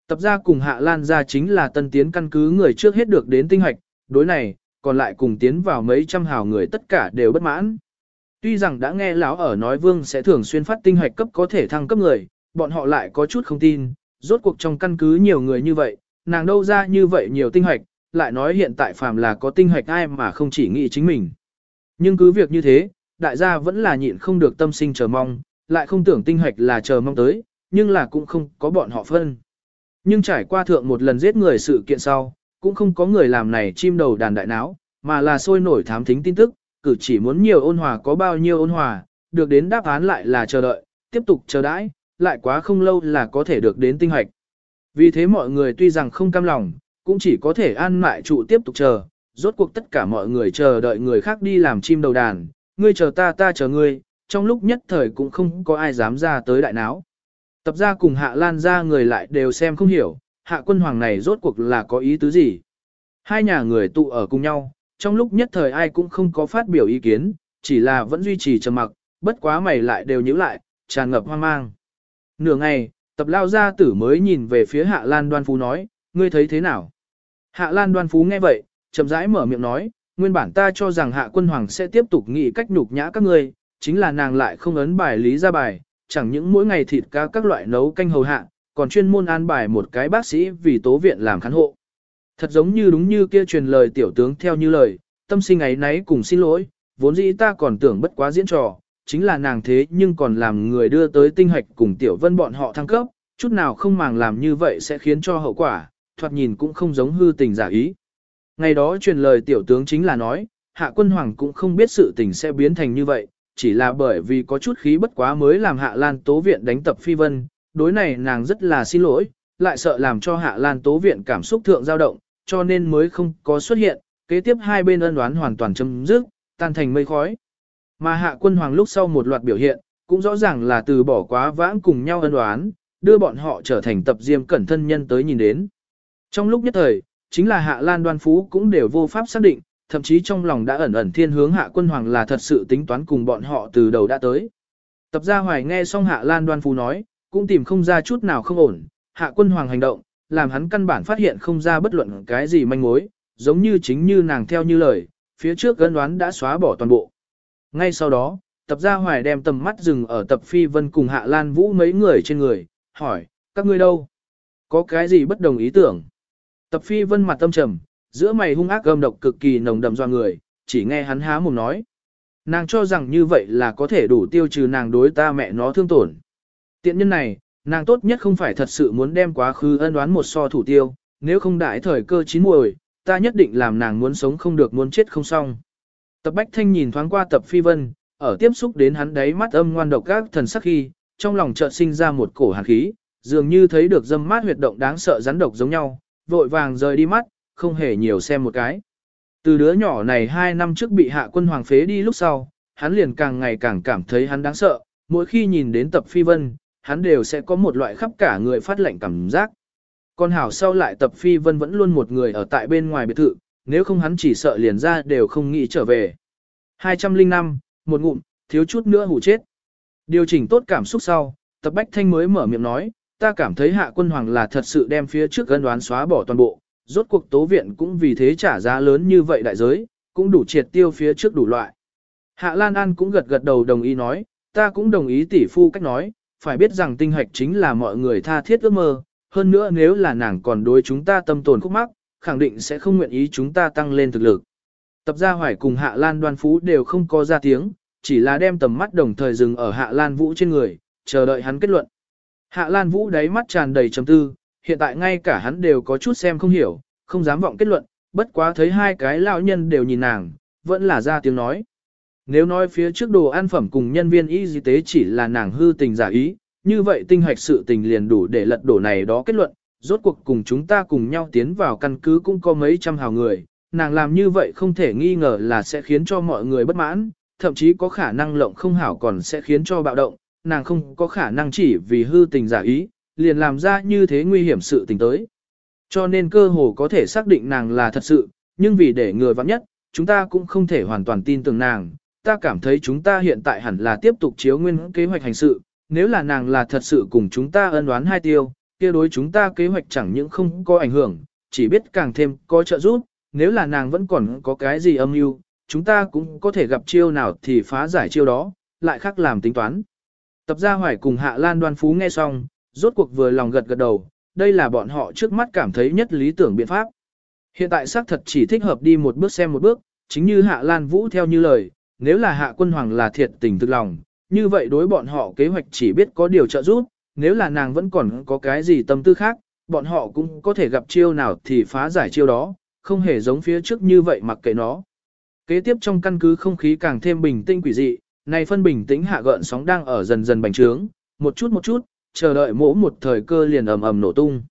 Tập gia cùng Hạ Lan gia chính là tân tiến căn cứ người trước hết được đến tinh hạch, đối này, còn lại cùng tiến vào mấy trăm hào người tất cả đều bất mãn. Tuy rằng đã nghe lão ở nói vương sẽ thường xuyên phát tinh hoạch cấp có thể thăng cấp người, bọn họ lại có chút không tin, rốt cuộc trong căn cứ nhiều người như vậy, nàng đâu ra như vậy nhiều tinh hoạch lại nói hiện tại phàm là có tinh hoạch ai mà không chỉ nghĩ chính mình. Nhưng cứ việc như thế, đại gia vẫn là nhịn không được tâm sinh chờ mong, lại không tưởng tinh hoạch là chờ mong tới, nhưng là cũng không có bọn họ phân. Nhưng trải qua thượng một lần giết người sự kiện sau, cũng không có người làm này chim đầu đàn đại náo, mà là sôi nổi thám thính tin tức, cử chỉ muốn nhiều ôn hòa có bao nhiêu ôn hòa, được đến đáp án lại là chờ đợi, tiếp tục chờ đãi, lại quá không lâu là có thể được đến tinh hoạch. Vì thế mọi người tuy rằng không cam lòng, cũng chỉ có thể an mại trụ tiếp tục chờ, rốt cuộc tất cả mọi người chờ đợi người khác đi làm chim đầu đàn, ngươi chờ ta ta chờ ngươi, trong lúc nhất thời cũng không có ai dám ra tới đại náo. Tập ra cùng hạ lan ra người lại đều xem không hiểu, hạ quân hoàng này rốt cuộc là có ý tứ gì. Hai nhà người tụ ở cùng nhau, trong lúc nhất thời ai cũng không có phát biểu ý kiến, chỉ là vẫn duy trì trầm mặc, bất quá mày lại đều nhíu lại, tràn ngập hoang mang. Nửa ngày, tập lao gia tử mới nhìn về phía hạ lan đoan phú nói, ngươi thấy thế nào? Hạ lan đoan phú nghe vậy, chậm rãi mở miệng nói, nguyên bản ta cho rằng hạ quân hoàng sẽ tiếp tục nghĩ cách nhục nhã các ngươi, chính là nàng lại không ấn bài lý ra bài, chẳng những mỗi ngày thịt cá các loại nấu canh hầu hạ, còn chuyên môn an bài một cái bác sĩ vì tố viện làm khán hộ. Thật giống như đúng như kia truyền lời tiểu tướng theo như lời, tâm sinh ấy nấy cùng xin lỗi, vốn dĩ ta còn tưởng bất quá diễn trò, chính là nàng thế nhưng còn làm người đưa tới tinh hạch cùng tiểu vân bọn họ thăng cấp, chút nào không màng làm như vậy sẽ khiến cho hậu quả, thoạt nhìn cũng không giống hư tình giả ý. Ngày đó truyền lời tiểu tướng chính là nói, hạ quân hoàng cũng không biết sự tình sẽ biến thành như vậy, chỉ là bởi vì có chút khí bất quá mới làm hạ lan tố viện đánh tập phi vân, đối này nàng rất là xin lỗi, lại sợ làm cho hạ lan tố viện cảm xúc thượng dao động, cho nên mới không có xuất hiện, kế tiếp hai bên ân đoán hoàn toàn chấm dứt, tan thành mây khói. Mà hạ quân hoàng lúc sau một loạt biểu hiện, cũng rõ ràng là từ bỏ quá vãng cùng nhau ân đoán, đưa bọn họ trở thành tập diêm cẩn thân nhân tới nhìn đến. Trong lúc nhất thời, chính là hạ lan đoan phú cũng đều vô pháp xác định, thậm chí trong lòng đã ẩn ẩn thiên hướng hạ quân hoàng là thật sự tính toán cùng bọn họ từ đầu đã tới. Tập gia hoài nghe xong hạ lan đoan phú nói, cũng tìm không ra chút nào không ổn, hạ quân hoàng hành động, làm hắn căn bản phát hiện không ra bất luận cái gì manh mối, giống như chính như nàng theo như lời, phía trước gân đoán đã xóa bỏ toàn bộ. Ngay sau đó, tập gia hoài đem tầm mắt dừng ở tập phi vân cùng hạ lan vũ mấy người trên người, hỏi, các ngươi đâu? Có cái gì bất đồng ý tưởng? Tập phi vân mặt tâm trầm, giữa mày hung ác gầm độc cực kỳ nồng đậm do người, chỉ nghe hắn há mồm nói. Nàng cho rằng như vậy là có thể đủ tiêu trừ nàng đối ta mẹ nó thương tổn. Tiện nhân này, nàng tốt nhất không phải thật sự muốn đem quá khứ ân đoán một so thủ tiêu, nếu không đại thời cơ chín muồi, ta nhất định làm nàng muốn sống không được muốn chết không xong. Tập Bách Thanh nhìn thoáng qua tập Phi Vân, ở tiếp xúc đến hắn đấy mắt âm ngoan độc các thần sắc khi, trong lòng chợt sinh ra một cổ hàn khí, dường như thấy được dâm mát huyệt động đáng sợ rắn độc giống nhau, vội vàng rời đi mắt, không hề nhiều xem một cái. Từ đứa nhỏ này hai năm trước bị hạ quân hoàng phế đi lúc sau, hắn liền càng ngày càng cảm thấy hắn đáng sợ, mỗi khi nhìn đến tập phi vân, hắn đều sẽ có một loại khắp cả người phát lệnh cảm giác. Còn hảo sau lại tập phi vân vẫn luôn một người ở tại bên ngoài biệt thự, nếu không hắn chỉ sợ liền ra đều không nghĩ trở về. 205, một ngụm, thiếu chút nữa hủ chết. Điều chỉnh tốt cảm xúc sau, tập bách thanh mới mở miệng nói, ta cảm thấy hạ quân hoàng là thật sự đem phía trước gân đoán xóa bỏ toàn bộ, rốt cuộc tố viện cũng vì thế trả giá lớn như vậy đại giới, cũng đủ triệt tiêu phía trước đủ loại. Hạ Lan An cũng gật gật đầu đồng ý nói, ta cũng đồng ý tỷ phu cách nói, phải biết rằng tinh hạch chính là mọi người tha thiết ước mơ, hơn nữa nếu là nàng còn đối chúng ta tâm tồn khúc mắc, khẳng định sẽ không nguyện ý chúng ta tăng lên thực lực. Tập gia hoài cùng Hạ Lan đoan phú đều không có ra tiếng, chỉ là đem tầm mắt đồng thời dừng ở Hạ Lan Vũ trên người, chờ đợi hắn kết luận. Hạ Lan Vũ đáy mắt tràn đầy trầm tư, hiện tại ngay cả hắn đều có chút xem không hiểu, không dám vọng kết luận, bất quá thấy hai cái lão nhân đều nhìn nàng, vẫn là ra tiếng nói. Nếu nói phía trước đồ ăn phẩm cùng nhân viên y tế chỉ là nàng hư tình giả ý, như vậy tinh hoạch sự tình liền đủ để lật đổ này đó kết luận, rốt cuộc cùng chúng ta cùng nhau tiến vào căn cứ cũng có mấy trăm hào người, nàng làm như vậy không thể nghi ngờ là sẽ khiến cho mọi người bất mãn, thậm chí có khả năng lộng không hảo còn sẽ khiến cho bạo động, nàng không có khả năng chỉ vì hư tình giả ý, liền làm ra như thế nguy hiểm sự tình tới. Cho nên cơ hồ có thể xác định nàng là thật sự, nhưng vì để người vắng nhất, chúng ta cũng không thể hoàn toàn tin tưởng nàng. Ta cảm thấy chúng ta hiện tại hẳn là tiếp tục chiếu nguyên kế hoạch hành sự, nếu là nàng là thật sự cùng chúng ta ân đoán hai tiêu, kia đối chúng ta kế hoạch chẳng những không có ảnh hưởng, chỉ biết càng thêm có trợ giúp, nếu là nàng vẫn còn có cái gì âm mưu, chúng ta cũng có thể gặp chiêu nào thì phá giải chiêu đó, lại khác làm tính toán. Tập gia hoài cùng Hạ Lan đoan phú nghe xong, rốt cuộc vừa lòng gật gật đầu, đây là bọn họ trước mắt cảm thấy nhất lý tưởng biện pháp. Hiện tại xác thật chỉ thích hợp đi một bước xem một bước, chính như Hạ Lan Vũ theo như lời, nếu là Hạ Quân Hoàng là thiệt tình thực lòng, như vậy đối bọn họ kế hoạch chỉ biết có điều trợ giúp, nếu là nàng vẫn còn có cái gì tâm tư khác, bọn họ cũng có thể gặp chiêu nào thì phá giải chiêu đó, không hề giống phía trước như vậy mặc kệ nó. Kế tiếp trong căn cứ không khí càng thêm bình tĩnh quỷ dị, này phân bình tĩnh hạ gợn sóng đang ở dần dần bành trướng, một chút một chút, chờ đợi mỗ một thời cơ liền ầm ầm nổ tung.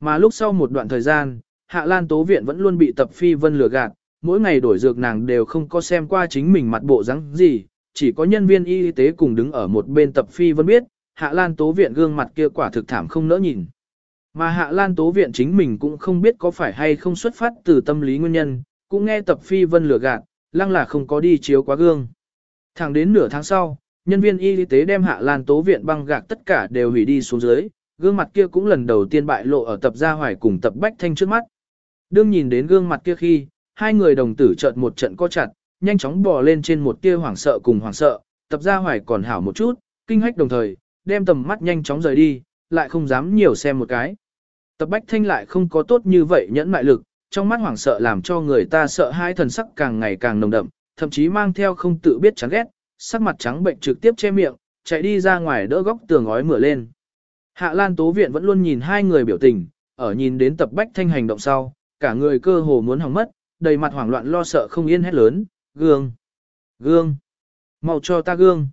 Mà lúc sau một đoạn thời gian, Hạ Lan Tố Viện vẫn luôn bị tập phi vân lừa gạt, mỗi ngày đổi dược nàng đều không có xem qua chính mình mặt bộ rắn gì, chỉ có nhân viên y tế cùng đứng ở một bên tập phi vân biết, Hạ Lan Tố Viện gương mặt kia quả thực thảm không nỡ nhìn. Mà Hạ Lan Tố Viện chính mình cũng không biết có phải hay không xuất phát từ tâm lý nguyên nhân, cũng nghe tập phi vân lừa gạt, lăng là không có đi chiếu quá gương. Thẳng đến nửa tháng sau, nhân viên y tế đem Hạ Lan Tố Viện băng gạc tất cả đều hủy đi xuống dưới, gương mặt kia cũng lần đầu tiên bại lộ ở tập gia hoài cùng tập bách thanh trước mắt. Đương nhìn đến gương mặt kia khi, hai người đồng tử chợt một trận co chặt, nhanh chóng bò lên trên một tia hoảng sợ cùng hoảng sợ, tập gia hoài còn hảo một chút, kinh hách đồng thời, đem tầm mắt nhanh chóng rời đi, lại không dám nhiều xem một cái. Tập bách thanh lại không có tốt như vậy nhẫn mại lực, trong mắt hoảng sợ làm cho người ta sợ hai thần sắc càng ngày càng nồng đậm, thậm chí mang theo không tự biết chán ghét, sắc mặt trắng bệnh trực tiếp che miệng, chạy đi ra ngoài đỡ góc tường ói mửa lên. Hạ Lan Tố Viện vẫn luôn nhìn hai người biểu tình, ở nhìn đến tập bách thanh hành động sau, cả người cơ hồ muốn hỏng mất, đầy mặt hoảng loạn lo sợ không yên hét lớn, gương, gương, mau cho ta gương.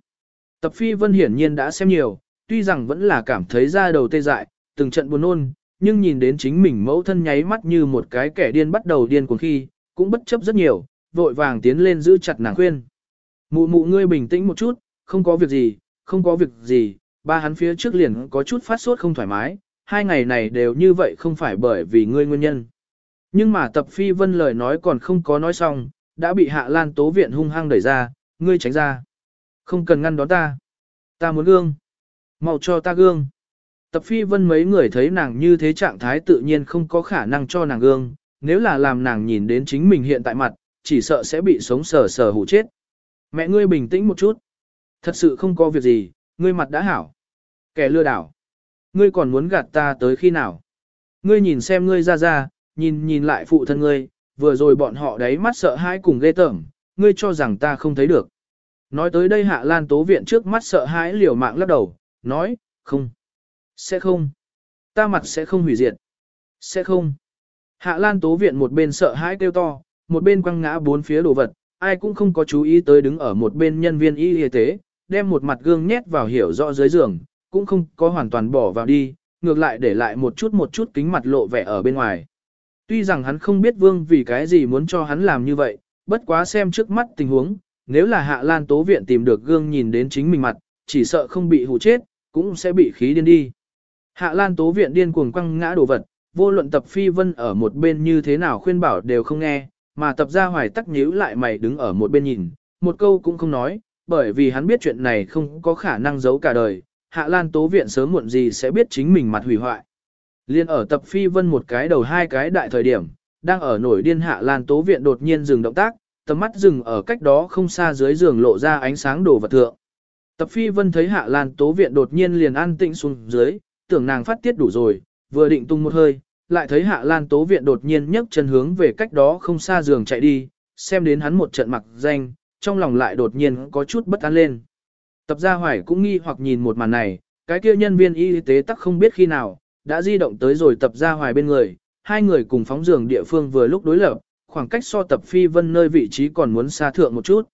Tập phi vân hiển nhiên đã xem nhiều, tuy rằng vẫn là cảm thấy da đầu tê dại, từng trận buồn nôn, nhưng nhìn đến chính mình mẫu thân nháy mắt như một cái kẻ điên bắt đầu điên cuồng khi, cũng bất chấp rất nhiều, vội vàng tiến lên giữ chặt nàng khuyên. Mụ mụ ngươi bình tĩnh một chút, không có việc gì, không có việc gì, ba hắn phía trước liền có chút phát sốt không thoải mái, hai ngày này đều như vậy không phải bởi vì ngươi nguyên nhân. Nhưng mà tập phi vân lời nói còn không có nói xong, đã bị hạ lan tố viện hung hăng đẩy ra, ngươi tránh ra. Không cần ngăn đón ta. Ta muốn gương. mau cho ta gương. Tập phi vân mấy người thấy nàng như thế trạng thái tự nhiên không có khả năng cho nàng gương, nếu là làm nàng nhìn đến chính mình hiện tại mặt, chỉ sợ sẽ bị sống sờ sờ hủ chết. Mẹ ngươi bình tĩnh một chút. Thật sự không có việc gì, ngươi mặt đã hảo. Kẻ lừa đảo. Ngươi còn muốn gạt ta tới khi nào? Ngươi nhìn xem ngươi ra ra, nhìn nhìn lại phụ thân ngươi, vừa rồi bọn họ đấy mắt sợ hãi cùng ghê tởm, ngươi cho rằng ta không thấy được. Nói tới đây Hạ Lan Tố Viện trước mắt sợ hãi liều mạng lắc đầu, nói, không, sẽ không, ta mặt sẽ không hủy diệt, sẽ không. Hạ Lan Tố Viện một bên sợ hãi kêu to, một bên quăng ngã bốn phía đồ vật, ai cũng không có chú ý tới đứng ở một bên nhân viên y y tế, đem một mặt gương nhét vào hiểu rõ dưới giường, cũng không có hoàn toàn bỏ vào đi, ngược lại để lại một chút một chút kính mặt lộ vẻ ở bên ngoài. Tuy rằng hắn không biết vương vì cái gì muốn cho hắn làm như vậy, bất quá xem trước mắt tình huống, nếu là hạ lan tố viện tìm được gương nhìn đến chính mình mặt, chỉ sợ không bị hù chết, cũng sẽ bị khí điên đi. Hạ lan tố viện điên cuồng quăng ngã đồ vật, vô luận tập phi vân ở một bên như thế nào khuyên bảo đều không nghe, mà tập ra hoài tắc nhíu lại mày đứng ở một bên nhìn, một câu cũng không nói, bởi vì hắn biết chuyện này không có khả năng giấu cả đời, hạ lan tố viện sớm muộn gì sẽ biết chính mình mặt hủy hoại. Liên ở tập phi vân một cái đầu hai cái đại thời điểm, đang ở nổi điên hạ lan tố viện đột nhiên dừng động tác, tầm mắt dừng ở cách đó không xa dưới giường lộ ra ánh sáng đồ vật thượng. Tập phi vân thấy hạ lan tố viện đột nhiên liền an tĩnh xuống dưới, tưởng nàng phát tiết đủ rồi, vừa định tung một hơi, lại thấy hạ lan tố viện đột nhiên nhấc chân hướng về cách đó không xa giường chạy đi, xem đến hắn một trận mặc danh, trong lòng lại đột nhiên có chút bất an lên. Tập gia hoài cũng nghi hoặc nhìn một màn này, cái kia nhân viên y tế tắc không biết khi nào, đã di động tới rồi tập ra hoài bên người, hai người cùng phóng giường địa phương vừa lúc đối lập, khoảng cách so tập phi vân nơi vị trí còn muốn xa thượng một chút.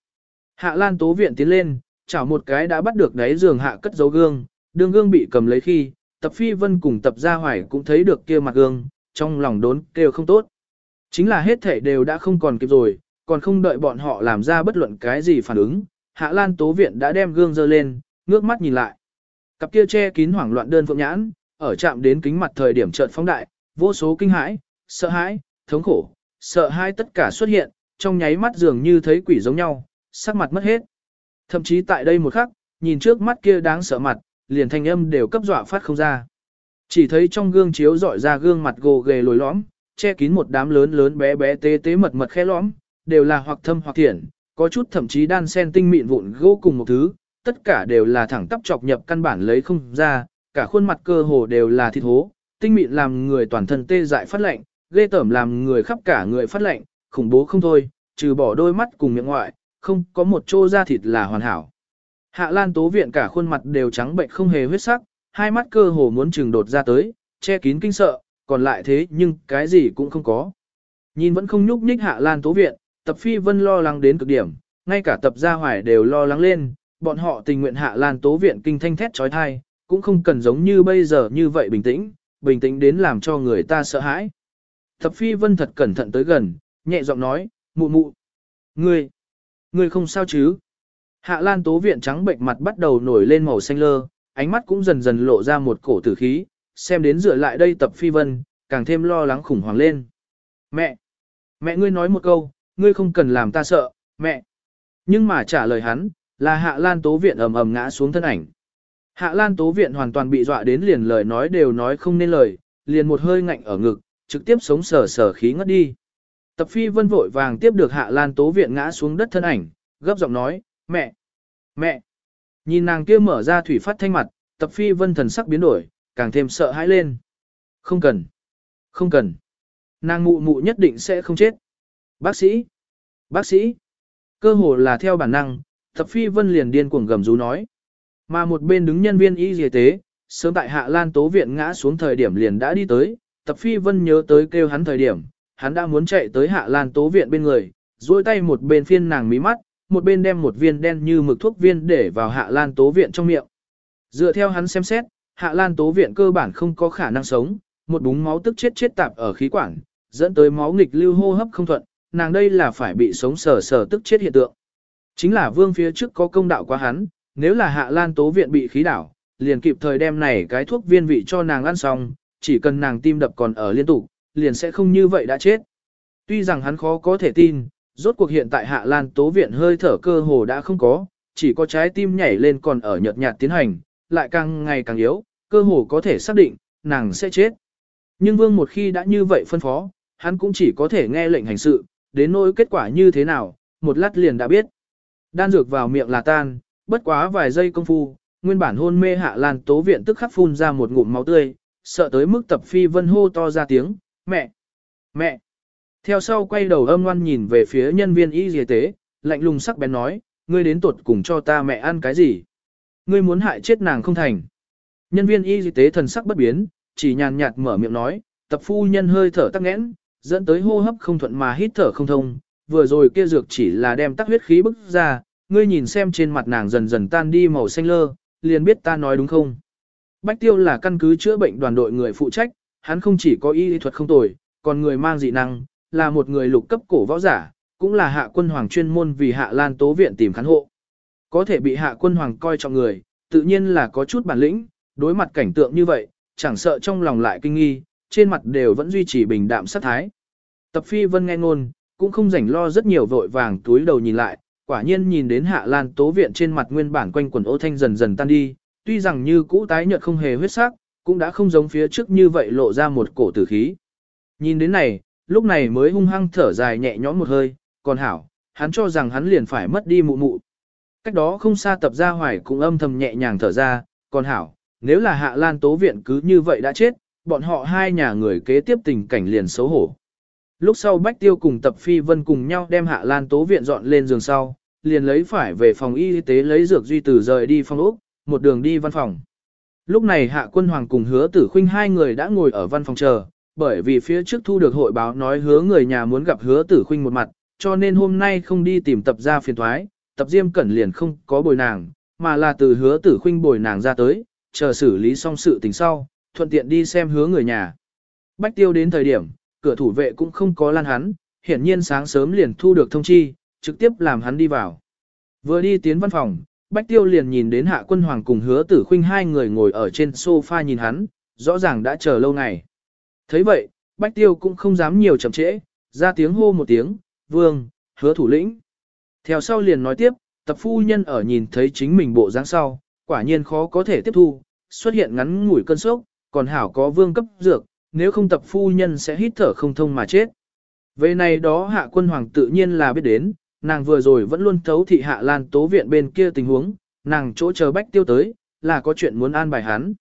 Hạ Lan Tố Viện tiến lên, chảo một cái đã bắt được đáy giường hạ cất dấu gương, đường gương bị cầm lấy khi, tập phi vân cùng tập ra hoài cũng thấy được kia mặt gương, trong lòng đốn kêu không tốt. Chính là hết thể đều đã không còn kịp rồi, còn không đợi bọn họ làm ra bất luận cái gì phản ứng, Hạ Lan Tố Viện đã đem gương dơ lên, ngước mắt nhìn lại. Cặp kia che kín hoảng loạn đơn phượng nhãn, ở chạm đến kính mặt thời điểm chợt phóng đại, vô số kinh hãi, sợ hãi, thống khổ, sợ hãi tất cả xuất hiện, trong nháy mắt dường như thấy quỷ giống nhau, sắc mặt mất hết. Thậm chí tại đây một khắc, nhìn trước mắt kia đáng sợ mặt, liền thanh âm đều cấp dọa phát không ra. Chỉ thấy trong gương chiếu dọi ra gương mặt gồ ghề lồi lõm, che kín một đám lớn lớn bé bé tế tế mật mật khe lõm, đều là hoặc thâm hoặc thiện, có chút thậm chí đan sen tinh mịn vụn gỗ cùng một thứ, tất cả đều là thẳng tắp chọc nhập căn bản lấy không ra, cả khuôn mặt cơ hồ đều là thịt hố, tinh mịn làm người toàn thân tê dại phát lạnh, ghê tởm làm người khắp cả người phát lạnh, khủng bố không thôi, trừ bỏ đôi mắt cùng miệng ngoại, không có một chỗ da thịt là hoàn hảo. Hạ Lan Tố Viện cả khuôn mặt đều trắng bệnh không hề huyết sắc, hai mắt cơ hồ muốn trừng đột ra tới, che kín kinh sợ, còn lại thế nhưng cái gì cũng không có. Nhìn vẫn không nhúc nhích Hạ Lan Tố Viện, tập phi vân lo lắng đến cực điểm, ngay cả tập gia hoài đều lo lắng lên, bọn họ tình nguyện Hạ Lan Tố Viện kinh thanh thét trói thai, cũng không cần giống như bây giờ như vậy bình tĩnh, bình tĩnh đến làm cho người ta sợ hãi. thập phi vân thật cẩn thận tới gần, nhẹ giọng nói, mụ mụ. Ngươi, ngươi không sao chứ? Hạ Lan Tố Viện trắng bệnh mặt bắt đầu nổi lên màu xanh lơ, ánh mắt cũng dần dần lộ ra một cổ tử khí, xem đến dựa lại đây tập phi vân, càng thêm lo lắng khủng hoảng lên. Mẹ! Mẹ ngươi nói một câu, ngươi không cần làm ta sợ, mẹ! Nhưng mà trả lời hắn, là Hạ Lan Tố Viện ầm ầm ngã xuống thân ảnh. Hạ Lan Tố Viện hoàn toàn bị dọa đến liền lời nói đều nói không nên lời, liền một hơi ngạnh ở ngực, trực tiếp sống sờ sờ khí ngất đi. Tập phi vân vội vàng tiếp được Hạ Lan Tố Viện ngã xuống đất thân ảnh, gấp giọng nói, mẹ! Mẹ! Nhìn nàng kia mở ra thủy phát thanh mặt, tập phi vân thần sắc biến đổi, càng thêm sợ hãi lên. Không cần. Không cần. Nàng mụ mụ nhất định sẽ không chết. Bác sĩ. Bác sĩ. Cơ hồ là theo bản năng, tập phi vân liền điên cuồng gầm rú nói. Mà một bên đứng nhân viên y y tế, sớm tại hạ lan tố viện ngã xuống thời điểm liền đã đi tới, tập phi vân nhớ tới kêu hắn thời điểm, hắn đã muốn chạy tới hạ lan tố viện bên người, duỗi tay một bên phiên nàng mí mắt, một bên đem một viên đen như mực thuốc viên để vào hạ lan tố viện trong miệng. Dựa theo hắn xem xét, hạ lan tố viện cơ bản không có khả năng sống, một búng máu tức chết chết tạp ở khí quản, dẫn tới máu nghịch lưu hô hấp không thuận, nàng đây là phải bị sống sờ sờ tức chết hiện tượng. Chính là vương phía trước có công đạo qua hắn, nếu là hạ lan tố viện bị khí đảo, liền kịp thời đem này cái thuốc viên vị cho nàng ăn xong, chỉ cần nàng tim đập còn ở liên tục, liền sẽ không như vậy đã chết. Tuy rằng hắn khó có thể tin, rốt cuộc hiện tại Hạ Lan Tố Viện hơi thở cơ hồ đã không có, chỉ có trái tim nhảy lên còn ở nhợt nhạt tiến hành, lại càng ngày càng yếu, cơ hồ có thể xác định, nàng sẽ chết. Nhưng Vương một khi đã như vậy phân phó, hắn cũng chỉ có thể nghe lệnh hành sự, đến nỗi kết quả như thế nào, một lát liền đã biết. Đan dược vào miệng là tan, bất quá vài giây công phu, nguyên bản hôn mê hạ lan tố viện tức khắc phun ra một ngụm máu tươi, sợ tới mức tập phi vân hô to ra tiếng, mẹ, mẹ. Theo sau quay đầu âm ngoan nhìn về phía nhân viên y y tế, lạnh lùng sắc bén nói, ngươi đến tuột cùng cho ta mẹ ăn cái gì? Ngươi muốn hại chết nàng không thành. Nhân viên y tế thần sắc bất biến, chỉ nhàn nhạt mở miệng nói, tập phu nhân hơi thở tắc nghẽn, dẫn tới hô hấp không thuận mà hít thở không thông, vừa rồi kia dược chỉ là đem tắc huyết khí bức ra, ngươi nhìn xem trên mặt nàng dần dần tan đi màu xanh lơ, liền biết ta nói đúng không. Bách Tiêu là căn cứ chữa bệnh đoàn đội người phụ trách, hắn không chỉ có y thuật không tồi, còn người mang dị năng, là một người lục cấp cổ võ giả, cũng là hạ quân hoàng chuyên môn vì hạ lan tố viện tìm khán hộ. Có thể bị hạ quân hoàng coi trọng người, tự nhiên là có chút bản lĩnh, đối mặt cảnh tượng như vậy, chẳng sợ trong lòng lại kinh nghi, trên mặt đều vẫn duy trì bình đạm sát thái. Tập phi vân nghe ngôn, cũng không rảnh lo rất nhiều vội vàng túi đầu nhìn lại, quả nhiên nhìn đến hạ lan tố viện trên mặt nguyên bản quanh quần ô thanh dần dần tan đi, tuy rằng như cũ tái nhợt không hề huyết sắc, cũng đã không giống phía trước như vậy lộ ra một cổ tử khí. Nhìn đến này, lúc này mới hung hăng thở dài nhẹ nhõm một hơi, còn hảo, hắn cho rằng hắn liền phải mất đi mụ mụ. Cách đó không xa tập ra hoài cũng âm thầm nhẹ nhàng thở ra, còn hảo, nếu là hạ lan tố viện cứ như vậy đã chết, bọn họ hai nhà người kế tiếp tình cảnh liền xấu hổ. Lúc sau Bách Tiêu cùng Tập Phi Vân cùng nhau đem Hạ Lan Tố Viện dọn lên giường sau, liền lấy phải về phòng y tế lấy dược duy từ rời đi phòng ốc, một đường đi văn phòng. Lúc này Hạ Quân Hoàng cùng Hứa Tử Khuynh hai người đã ngồi ở văn phòng chờ, bởi vì phía trước thu được hội báo nói hứa người nhà muốn gặp Hứa Tử Khuynh một mặt, cho nên hôm nay không đi tìm tập gia phiền thoái, tập Diêm Cẩn liền không có bồi nàng, mà là từ Hứa Tử Khuynh bồi nàng ra tới, chờ xử lý xong sự tình sau, thuận tiện đi xem hứa người nhà. Bách Tiêu đến thời điểm, cửa thủ vệ cũng không có lan hắn, hiển nhiên sáng sớm liền thu được thông chi, trực tiếp làm hắn đi vào. Vừa đi tiến văn phòng, Bách Tiêu liền nhìn đến Hạ Quân Hoàng cùng Hứa Tử Khuynh hai người ngồi ở trên sofa nhìn hắn, rõ ràng đã chờ lâu ngày. thấy vậy, Bách Tiêu cũng không dám nhiều chậm trễ, ra tiếng hô một tiếng, vương, hứa thủ lĩnh. Theo sau liền nói tiếp, tập phu nhân ở nhìn thấy chính mình bộ dáng sau, quả nhiên khó có thể tiếp thu, xuất hiện ngắn ngủi cơn sốc, còn hảo có vương cấp dược, nếu không tập phu nhân sẽ hít thở không thông mà chết. Về này đó hạ quân hoàng tự nhiên là biết đến, nàng vừa rồi vẫn luôn thấu thị hạ lan tố viện bên kia tình huống, nàng chỗ chờ bách tiêu tới, là có chuyện muốn an bài hắn.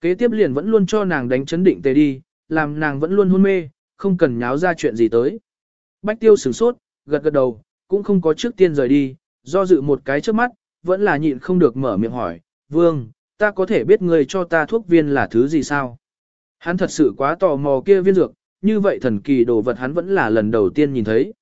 Kế tiếp liền vẫn luôn cho nàng đánh chấn định tề đi, làm nàng vẫn luôn hôn mê, không cần nháo ra chuyện gì tới. Bách tiêu sửng sốt, gật gật đầu, cũng không có trước tiên rời đi, do dự một cái trước mắt, vẫn là nhịn không được mở miệng hỏi, vương, ta có thể biết người cho ta thuốc viên là thứ gì sao? Hắn thật sự quá tò mò kia viên dược, như vậy thần kỳ đồ vật hắn vẫn là lần đầu tiên nhìn thấy.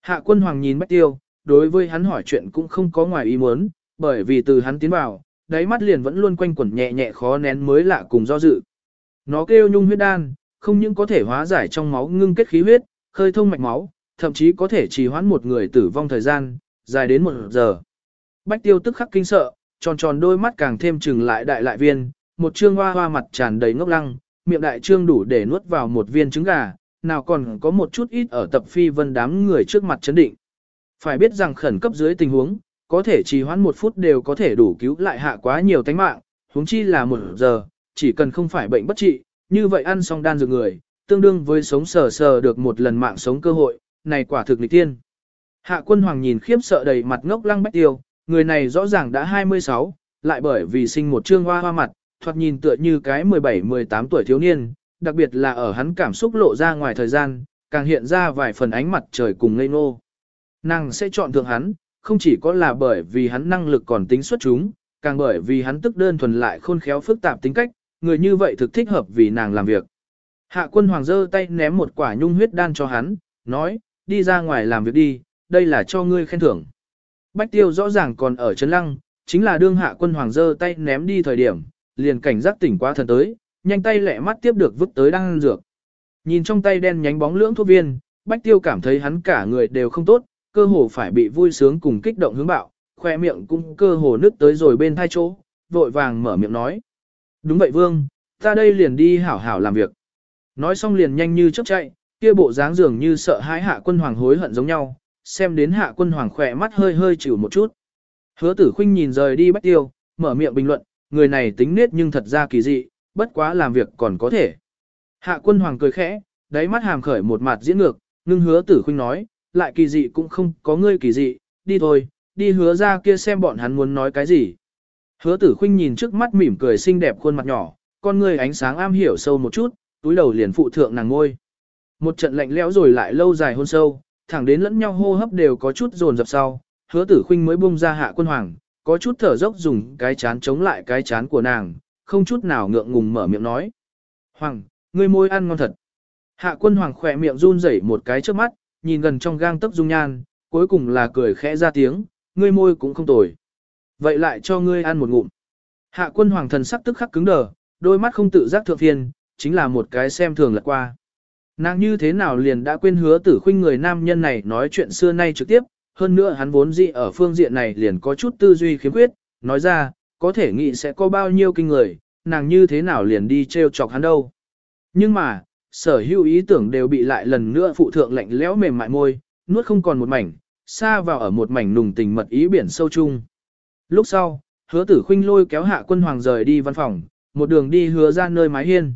Hạ quân hoàng nhìn Bách Tiêu, đối với hắn hỏi chuyện cũng không có ngoài ý muốn, bởi vì từ hắn tiến vào, đáy mắt liền vẫn luôn quanh quẩn nhẹ nhẹ khó nén mới lạ cùng do dự. Nó kêu nhung huyết đan, không những có thể hóa giải trong máu ngưng kết khí huyết, khơi thông mạch máu, thậm chí có thể trì hoãn một người tử vong thời gian, dài đến một giờ. Bách Tiêu tức khắc kinh sợ, tròn tròn đôi mắt càng thêm trừng lại đại lại viên, một trương hoa hoa mặt tràn đầy ngốc lăng, miệng đại trương đủ để nuốt vào một viên trứng gà, nào còn có một chút ít ở tập phi vân đám người trước mặt chấn định. Phải biết rằng khẩn cấp dưới tình huống, có thể trì hoãn một phút đều có thể đủ cứu lại hạ quá nhiều tánh mạng, huống chi là một giờ, chỉ cần không phải bệnh bất trị, như vậy ăn xong đan dược người, tương đương với sống sờ sờ được một lần mạng sống cơ hội, này quả thực lịch tiên. Hạ quân hoàng nhìn khiếp sợ đầy mặt ngốc lăng bách tiêu, người này rõ ràng đã 26, lại bởi vì sinh một trương hoa hoa mặt, thoạt nhìn tựa như cái 17-18 tuổi thiếu niên, đặc biệt là ở hắn cảm xúc lộ ra ngoài thời gian, càng hiện ra vài phần ánh mặt trời cùng ngây ngô. Nàng sẽ chọn thượng hắn, không chỉ có là bởi vì hắn năng lực còn tính xuất chúng, càng bởi vì hắn tức đơn thuần lại khôn khéo phức tạp tính cách, người như vậy thực thích hợp vì nàng làm việc. Hạ quân hoàng giơ tay ném một quả nhung huyết đan cho hắn, nói, đi ra ngoài làm việc đi, đây là cho ngươi khen thưởng. Bách tiêu rõ ràng còn ở chấn lăng, chính là đương hạ quân hoàng giơ tay ném đi thời điểm, liền cảnh giác tỉnh quá thần tới, nhanh tay lẹ mắt tiếp được vứt tới đang dược. Nhìn trong tay đen nhánh bóng lưỡng thuốc viên, Bách Tiêu cảm thấy hắn cả người đều không tốt, cơ hồ phải bị vui sướng cùng kích động hướng bạo, khoe miệng cũng cơ hồ nứt tới rồi bên thai chỗ, vội vàng mở miệng nói. Đúng vậy Vương, ta đây liền đi hảo hảo làm việc. Nói xong liền nhanh như chớp chạy, kia bộ dáng dường như sợ hãi hạ quân hoàng hối hận giống nhau, xem đến hạ quân hoàng khỏe mắt hơi hơi chịu một chút. Hứa tử khinh nhìn rời đi Bách Tiêu, mở miệng bình luận, người này tính nết nhưng thật ra kỳ dị, bất quá làm việc còn có thể. Hạ quân hoàng cười khẽ, đáy mắt hàm khởi một mặt diễn ngược, ngưng hứa tử khuynh nói, lại kỳ dị cũng không có ngươi kỳ dị, đi thôi, đi hứa ra kia xem bọn hắn muốn nói cái gì. Hứa tử khinh nhìn trước mắt mỉm cười xinh đẹp khuôn mặt nhỏ, con ngươi ánh sáng am hiểu sâu một chút, túi đầu liền phụ thượng nàng ngôi. Một trận lạnh lẽo rồi lại lâu dài hôn sâu, thẳng đến lẫn nhau hô hấp đều có chút dồn dập sau, hứa tử khinh mới buông ra hạ quân hoàng, có chút thở dốc dùng cái chán chống lại cái chán của nàng, không chút nào ngượng ngùng mở miệng nói. Hoàng, ngươi môi ăn ngon thật. Hạ quân hoàng khỏe miệng run rẩy một cái trước mắt, nhìn gần trong gang tấc dung nhan, cuối cùng là cười khẽ ra tiếng, ngươi môi cũng không tồi. Vậy lại cho ngươi ăn một ngụm. Hạ quân hoàng thần sắc tức khắc cứng đờ, đôi mắt không tự giác thượng phiền, chính là một cái xem thường lật qua. Nàng như thế nào liền đã quên hứa tử khuynh người nam nhân này nói chuyện xưa nay trực tiếp, hơn nữa hắn vốn dị ở phương diện này liền có chút tư duy khiếm khuyết, nói ra, có thể nghĩ sẽ có bao nhiêu kinh người, nàng như thế nào liền đi treo chọc hắn đâu. Nhưng mà, sở hữu ý tưởng đều bị lại lần nữa phụ thượng lạnh lẽo mềm mại môi, nuốt không còn một mảnh, xa vào ở một mảnh nùng tình mật ý biển sâu chung. Lúc sau, hứa tử khinh lôi kéo hạ quân hoàng rời đi văn phòng, một đường đi hứa ra nơi mái hiên.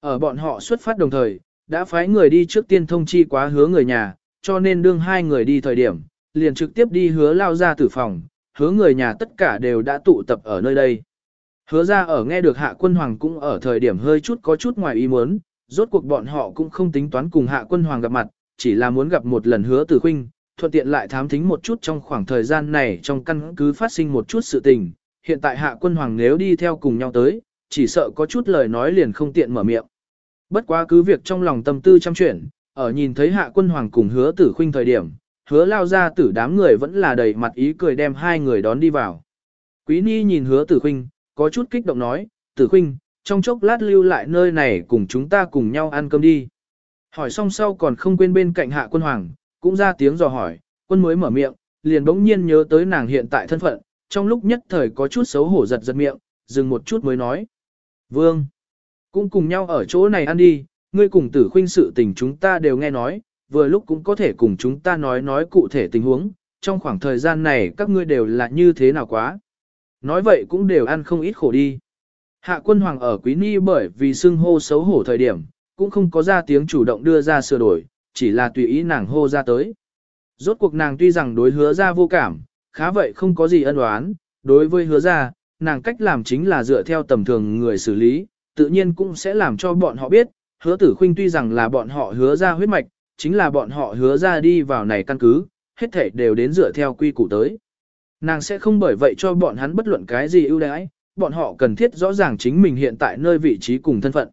Ở bọn họ xuất phát đồng thời, đã phái người đi trước tiên thông chi quá hứa người nhà, cho nên đương hai người đi thời điểm, liền trực tiếp đi hứa lao ra tử phòng, hứa người nhà tất cả đều đã tụ tập ở nơi đây. Hứa ra ở nghe được hạ quân hoàng cũng ở thời điểm hơi chút có chút ngoài ý muốn, rốt cuộc bọn họ cũng không tính toán cùng hạ quân hoàng gặp mặt, chỉ là muốn gặp một lần hứa tử khinh, thuận tiện lại thám thính một chút trong khoảng thời gian này trong căn cứ phát sinh một chút sự tình. Hiện tại hạ quân hoàng nếu đi theo cùng nhau tới, chỉ sợ có chút lời nói liền không tiện mở miệng. Bất quá cứ việc trong lòng tâm tư chăm chuyển, ở nhìn thấy hạ quân hoàng cùng hứa tử khinh thời điểm, hứa lao ra tử đám người vẫn là đầy mặt ý cười đem hai người đón đi vào. Quý Ni nhìn hứa tử khinh, có chút kích động nói, tử khinh, trong chốc lát lưu lại nơi này cùng chúng ta cùng nhau ăn cơm đi. Hỏi xong sau còn không quên bên cạnh hạ quân hoàng, cũng ra tiếng dò hỏi, quân mới mở miệng, liền bỗng nhiên nhớ tới nàng hiện tại thân phận, trong lúc nhất thời có chút xấu hổ giật giật miệng, dừng một chút mới nói. Vương, cũng cùng nhau ở chỗ này ăn đi, ngươi cùng tử khinh sự tình chúng ta đều nghe nói, vừa lúc cũng có thể cùng chúng ta nói nói cụ thể tình huống, trong khoảng thời gian này các ngươi đều là như thế nào quá. Nói vậy cũng đều ăn không ít khổ đi. Hạ quân hoàng ở Quý Ni bởi vì xưng hô xấu hổ thời điểm, cũng không có ra tiếng chủ động đưa ra sửa đổi, chỉ là tùy ý nàng hô ra tới. Rốt cuộc nàng tuy rằng đối hứa ra vô cảm, khá vậy không có gì ân oán, đối với hứa ra, nàng cách làm chính là dựa theo tầm thường người xử lý, tự nhiên cũng sẽ làm cho bọn họ biết, hứa tử khuynh tuy rằng là bọn họ hứa ra huyết mạch, chính là bọn họ hứa ra đi vào này căn cứ, hết thể đều đến dựa theo quy củ tới. Nàng sẽ không bởi vậy cho bọn hắn bất luận cái gì ưu đãi, bọn họ cần thiết rõ ràng chính mình hiện tại nơi vị trí cùng thân phận.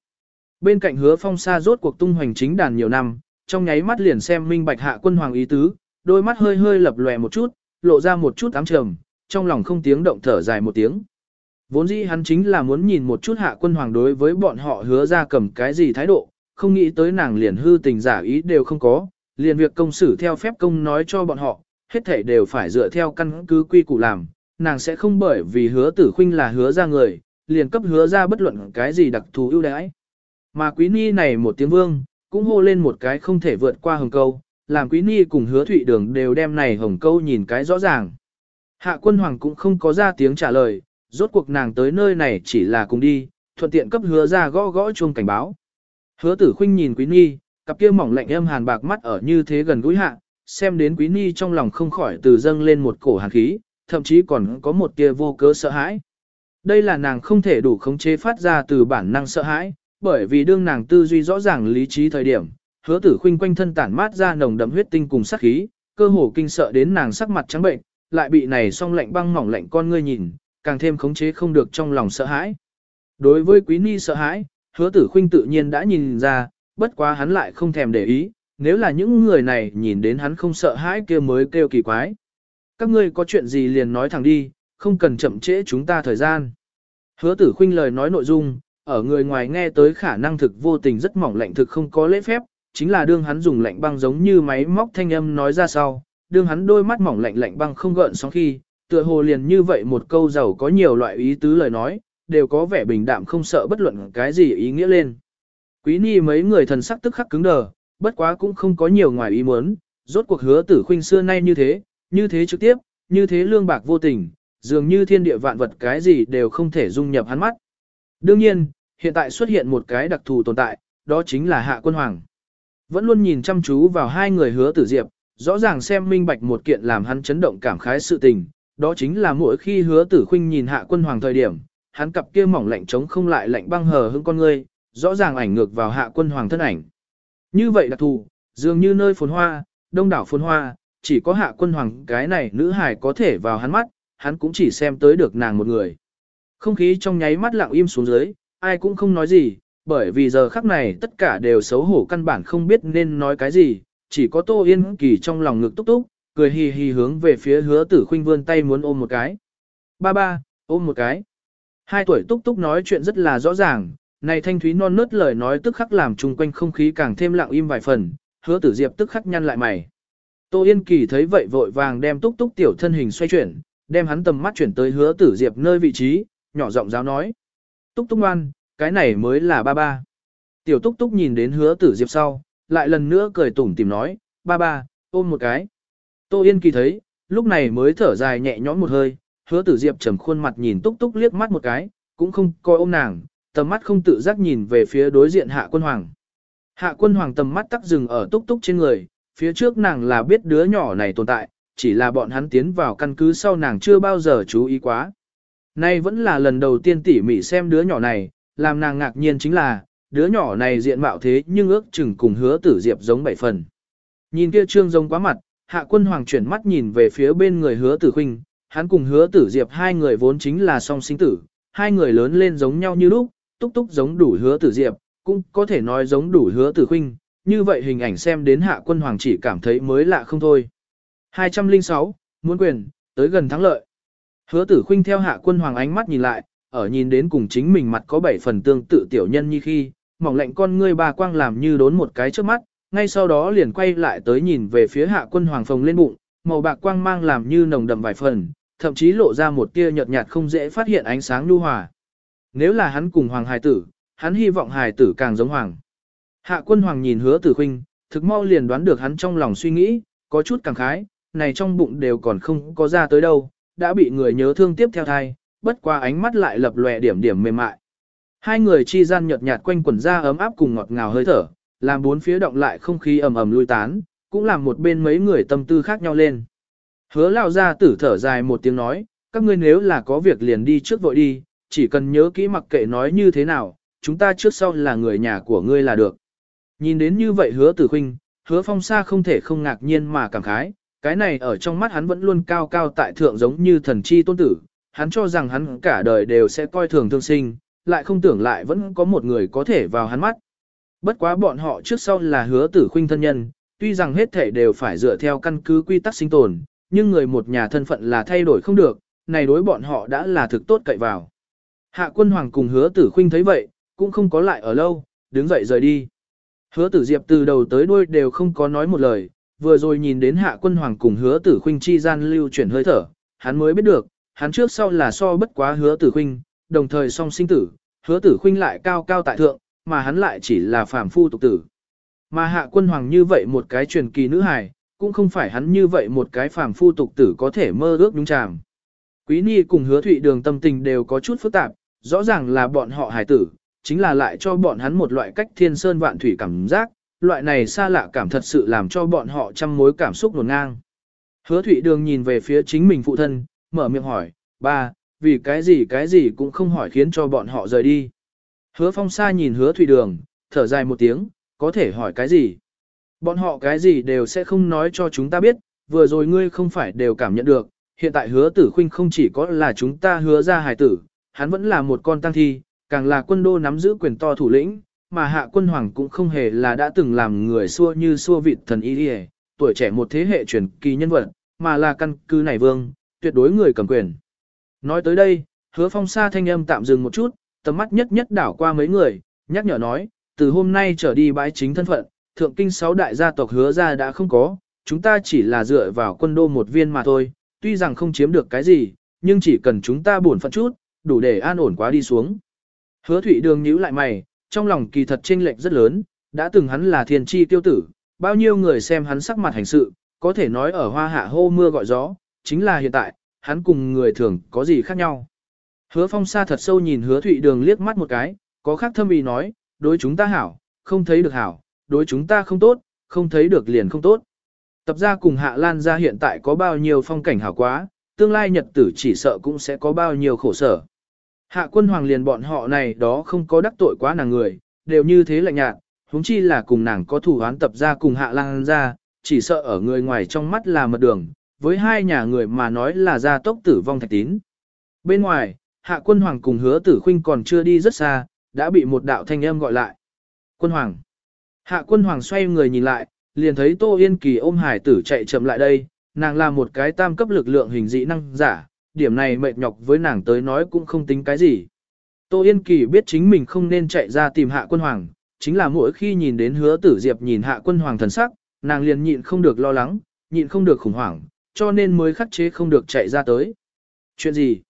Bên cạnh hứa phong sa rốt cuộc tung hoành chính đàn nhiều năm, trong nháy mắt liền xem minh bạch hạ quân hoàng ý tứ, đôi mắt hơi hơi lập lòe một chút, lộ ra một chút ám trầm, trong lòng không tiếng động thở dài một tiếng. Vốn dĩ hắn chính là muốn nhìn một chút hạ quân hoàng đối với bọn họ hứa ra cầm cái gì thái độ, không nghĩ tới nàng liền hư tình giả ý đều không có, liền việc công xử theo phép công nói cho bọn họ, hết thể đều phải dựa theo căn cứ quy củ làm, nàng sẽ không bởi vì hứa tử khinh là hứa ra người, liền cấp hứa ra bất luận cái gì đặc thù ưu đãi. Mà quý ni này một tiếng vương, cũng hô lên một cái không thể vượt qua hồng câu, làm quý ni cùng hứa thụy đường đều đem này hồng câu nhìn cái rõ ràng. Hạ quân hoàng cũng không có ra tiếng trả lời, rốt cuộc nàng tới nơi này chỉ là cùng đi, thuận tiện cấp hứa ra gõ gõ chuông cảnh báo. Hứa tử khinh nhìn quý Nhi, cặp kia mỏng lạnh âm hàn bạc mắt ở như thế gần gũi hạ, xem đến quý Nhi trong lòng không khỏi từ dâng lên một cổ hàn khí, thậm chí còn có một tia vô cớ sợ hãi. Đây là nàng không thể đủ khống chế phát ra từ bản năng sợ hãi, bởi vì đương nàng tư duy rõ ràng lý trí thời điểm, hứa tử khinh quanh thân tản mát ra nồng đậm huyết tinh cùng sát khí, cơ hồ kinh sợ đến nàng sắc mặt trắng bệnh, lại bị này song lạnh băng mỏng lạnh con ngươi nhìn, càng thêm khống chế không được trong lòng sợ hãi. Đối với quý ni sợ hãi, hứa tử khinh tự nhiên đã nhìn ra, bất quá hắn lại không thèm để ý, nếu là những người này nhìn đến hắn không sợ hãi kia mới kêu kỳ quái. Các ngươi có chuyện gì liền nói thẳng đi, không cần chậm trễ chúng ta thời gian. Hứa tử khinh lời nói nội dung, ở người ngoài nghe tới khả năng thực vô tình rất mỏng lạnh thực không có lễ phép, chính là đương hắn dùng lạnh băng giống như máy móc thanh âm nói ra sau, đương hắn đôi mắt mỏng lạnh lạnh băng không gợn sóng khi, tựa hồ liền như vậy một câu giàu có nhiều loại ý tứ lời nói, đều có vẻ bình đạm không sợ bất luận cái gì ý nghĩa lên. Quý ni mấy người thần sắc tức khắc cứng đờ, bất quá cũng không có nhiều ngoài ý muốn, rốt cuộc hứa tử khuynh xưa nay như thế, như thế trực tiếp, như thế lương bạc vô tình, dường như thiên địa vạn vật cái gì đều không thể dung nhập hắn mắt. Đương nhiên, hiện tại xuất hiện một cái đặc thù tồn tại, đó chính là hạ quân hoàng. Vẫn luôn nhìn chăm chú vào hai người hứa tử diệp, rõ ràng xem minh bạch một kiện làm hắn chấn động cảm khái sự tình, đó chính là mỗi khi hứa tử khuynh nhìn hạ quân hoàng thời điểm, hắn cặp kia mỏng lạnh trống không lại lạnh băng hờ hững con ngươi, rõ ràng ảnh ngược vào hạ quân hoàng thân ảnh. Như vậy đặc thù, dường như nơi phồn hoa, đông đảo phồn hoa, chỉ có hạ quân hoàng cái này nữ hài có thể vào hắn mắt, hắn cũng chỉ xem tới được nàng một người. Không khí trong nháy mắt lặng im xuống dưới, ai cũng không nói gì, bởi vì giờ khắc này tất cả đều xấu hổ căn bản không biết nên nói cái gì, chỉ có Tô Yên Kỳ trong lòng ngực túc túc, cười hì hì hướng về phía hứa tử khuynh vươn tay muốn ôm một cái. Ba ba, ôm một cái. Hai tuổi túc túc nói chuyện rất là rõ ràng, này thanh thúy non nớt lời nói tức khắc làm chung quanh không khí càng thêm lặng im vài phần, hứa tử diệp tức khắc nhăn lại mày. Tô Yên Kỳ thấy vậy vội vàng đem túc túc tiểu thân hình xoay chuyển, đem hắn tầm mắt chuyển tới hứa tử diệp nơi vị trí, nhỏ giọng giáo nói. Túc túc ngoan, cái này mới là ba ba. Tiểu túc túc nhìn đến hứa tử diệp sau, lại lần nữa cười tủm tìm nói, ba ba, ôm một cái. Tô Yên Kỳ thấy, lúc này mới thở dài nhẹ nhõm một hơi, hứa tử diệp trầm khuôn mặt nhìn túc túc liếc mắt một cái, cũng không coi ôm nàng, tầm mắt không tự giác nhìn về phía đối diện hạ quân hoàng. Hạ quân hoàng tầm mắt tắc dừng ở túc túc trên người, phía trước nàng là biết đứa nhỏ này tồn tại, chỉ là bọn hắn tiến vào căn cứ sau nàng chưa bao giờ chú ý quá. Nay vẫn là lần đầu tiên tỉ mỉ xem đứa nhỏ này, làm nàng ngạc nhiên chính là, đứa nhỏ này diện mạo thế nhưng ước chừng cùng hứa tử diệp giống bảy phần. Nhìn kia trương giống quá mặt, hạ quân hoàng chuyển mắt nhìn về phía bên người hứa tử huynh, hắn cùng hứa tử diệp hai người vốn chính là song sinh tử, hai người lớn lên giống nhau như lúc, túc túc giống đủ hứa tử diệp, cũng có thể nói giống đủ hứa tử khinh, như vậy hình ảnh xem đến hạ quân hoàng chỉ cảm thấy mới lạ không thôi. 206, muốn quyền, tới gần thắng lợi. Hứa tử khinh theo hạ quân hoàng ánh mắt nhìn lại, ở nhìn đến cùng chính mình mặt có bảy phần tương tự tiểu nhân như khi, mỏng lạnh con ngươi bà quang làm như đốn một cái trước mắt, ngay sau đó liền quay lại tới nhìn về phía hạ quân hoàng phồng lên bụng, màu bạc quang mang làm như nồng đậm vài phần, thậm chí lộ ra một tia nhợt nhạt không dễ phát hiện ánh sáng nhu hòa. Nếu là hắn cùng hoàng hài tử, hắn hy vọng hài tử càng giống hoàng. Hạ quân hoàng nhìn hứa tử khinh, thực mau liền đoán được hắn trong lòng suy nghĩ, có chút càng khái, này trong bụng đều còn không có ra tới đâu, đã bị người nhớ thương tiếp theo thai, bất qua ánh mắt lại lập lòe điểm điểm mềm mại. Hai người chi gian nhợt nhạt quanh quần ra ấm áp cùng ngọt ngào hơi thở, làm bốn phía động lại không khí ầm ầm lui tán, cũng làm một bên mấy người tâm tư khác nhau lên. Hứa lao ra tử thở dài một tiếng nói, các ngươi nếu là có việc liền đi trước vội đi, chỉ cần nhớ kỹ mặc kệ nói như thế nào, chúng ta trước sau là người nhà của ngươi là được. Nhìn đến như vậy hứa tử khinh, hứa phong xa không thể không ngạc nhiên mà cảm khái, cái này ở trong mắt hắn vẫn luôn cao cao tại thượng giống như thần chi tôn tử, hắn cho rằng hắn cả đời đều sẽ coi thường thương sinh, lại không tưởng lại vẫn có một người có thể vào hắn mắt. Bất quá bọn họ trước sau là hứa tử khinh thân nhân, tuy rằng hết thể đều phải dựa theo căn cứ quy tắc sinh tồn, nhưng người một nhà thân phận là thay đổi không được, này đối bọn họ đã là thực tốt cậy vào. Hạ quân hoàng cùng hứa tử khinh thấy vậy, cũng không có lại ở lâu, đứng dậy rời đi. Hứa tử diệp từ đầu tới đuôi đều không có nói một lời, vừa rồi nhìn đến hạ quân hoàng cùng hứa tử khinh chi gian lưu chuyển hơi thở, hắn mới biết được, hắn trước sau là so bất quá hứa tử khinh, đồng thời song sinh tử, hứa tử khinh lại cao cao tại thượng, mà hắn lại chỉ là phàm phu tục tử. Mà hạ quân hoàng như vậy một cái truyền kỳ nữ hài, cũng không phải hắn như vậy một cái phàm phu tục tử có thể mơ ước đúng chàng Quý Ni cùng hứa thụy đường tâm tình đều có chút phức tạp, rõ ràng là bọn họ hài tử, chính là lại cho bọn hắn một loại cách thiên sơn vạn thủy cảm giác, loại này xa lạ cảm thật sự làm cho bọn họ trăm mối cảm xúc nổn ngang. Hứa thụy đường nhìn về phía chính mình phụ thân, mở miệng hỏi, ba, vì cái gì cái gì cũng không hỏi khiến cho bọn họ rời đi. Hứa phong sa nhìn hứa thụy đường, thở dài một tiếng, có thể hỏi cái gì. Bọn họ cái gì đều sẽ không nói cho chúng ta biết, vừa rồi ngươi không phải đều cảm nhận được, hiện tại hứa tử khuynh không chỉ có là chúng ta hứa ra hài tử, hắn vẫn là một con tăng thi, càng là quân đô nắm giữ quyền to thủ lĩnh, mà hạ quân hoàng cũng không hề là đã từng làm người xua như xua vịt thần y đi tuổi trẻ một thế hệ truyền kỳ nhân vật, mà là căn cứ này vương, tuyệt đối người cầm quyền. Nói tới đây, hứa phong sa thanh âm tạm dừng một chút, tầm mắt nhất nhất đảo qua mấy người, nhắc nhở nói, từ hôm nay trở đi bãi chính thân phận, thượng kinh sáu đại gia tộc hứa ra đã không có, chúng ta chỉ là dựa vào quân đô một viên mà thôi, tuy rằng không chiếm được cái gì, nhưng chỉ cần chúng ta buồn phận chút, đủ để an ổn quá đi xuống. Hứa thủy đường nhíu lại mày, trong lòng kỳ thật chênh lệch rất lớn, đã từng hắn là thiên tri tiêu tử, bao nhiêu người xem hắn sắc mặt hành sự, có thể nói ở hoa hạ hô mưa gọi gió, chính là hiện tại, hắn cùng người thường có gì khác nhau. Hứa phong sa thật sâu nhìn hứa thụy đường liếc mắt một cái, có khác thâm ý nói, đối chúng ta hảo, không thấy được hảo, đối chúng ta không tốt, không thấy được liền không tốt. Tập gia cùng Hạ Lan gia hiện tại có bao nhiêu phong cảnh hảo quá, tương lai nhật tử chỉ sợ cũng sẽ có bao nhiêu khổ sở. Hạ quân hoàng liền bọn họ này đó không có đắc tội quá nàng người, đều như thế lạnh nhạt, huống chi là cùng nàng có thủ án tập gia cùng Hạ Lan gia, chỉ sợ ở người ngoài trong mắt là mật đường, với hai nhà người mà nói là gia tốc tử vong thạch tín. Bên ngoài, Hạ quân hoàng cùng hứa tử Khinh còn chưa đi rất xa, đã bị một đạo thanh âm gọi lại. Quân hoàng. Hạ quân hoàng xoay người nhìn lại, liền thấy Tô Yên Kỳ ôm hải tử chạy chậm lại đây, nàng là một cái tam cấp lực lượng hình dị năng giả, điểm này mệt nhọc với nàng tới nói cũng không tính cái gì. Tô Yên Kỳ biết chính mình không nên chạy ra tìm hạ quân hoàng, chính là mỗi khi nhìn đến hứa tử diệp nhìn hạ quân hoàng thần sắc, nàng liền nhịn không được lo lắng, nhịn không được khủng hoảng, cho nên mới khắc chế không được chạy ra tới. Chuyện gì?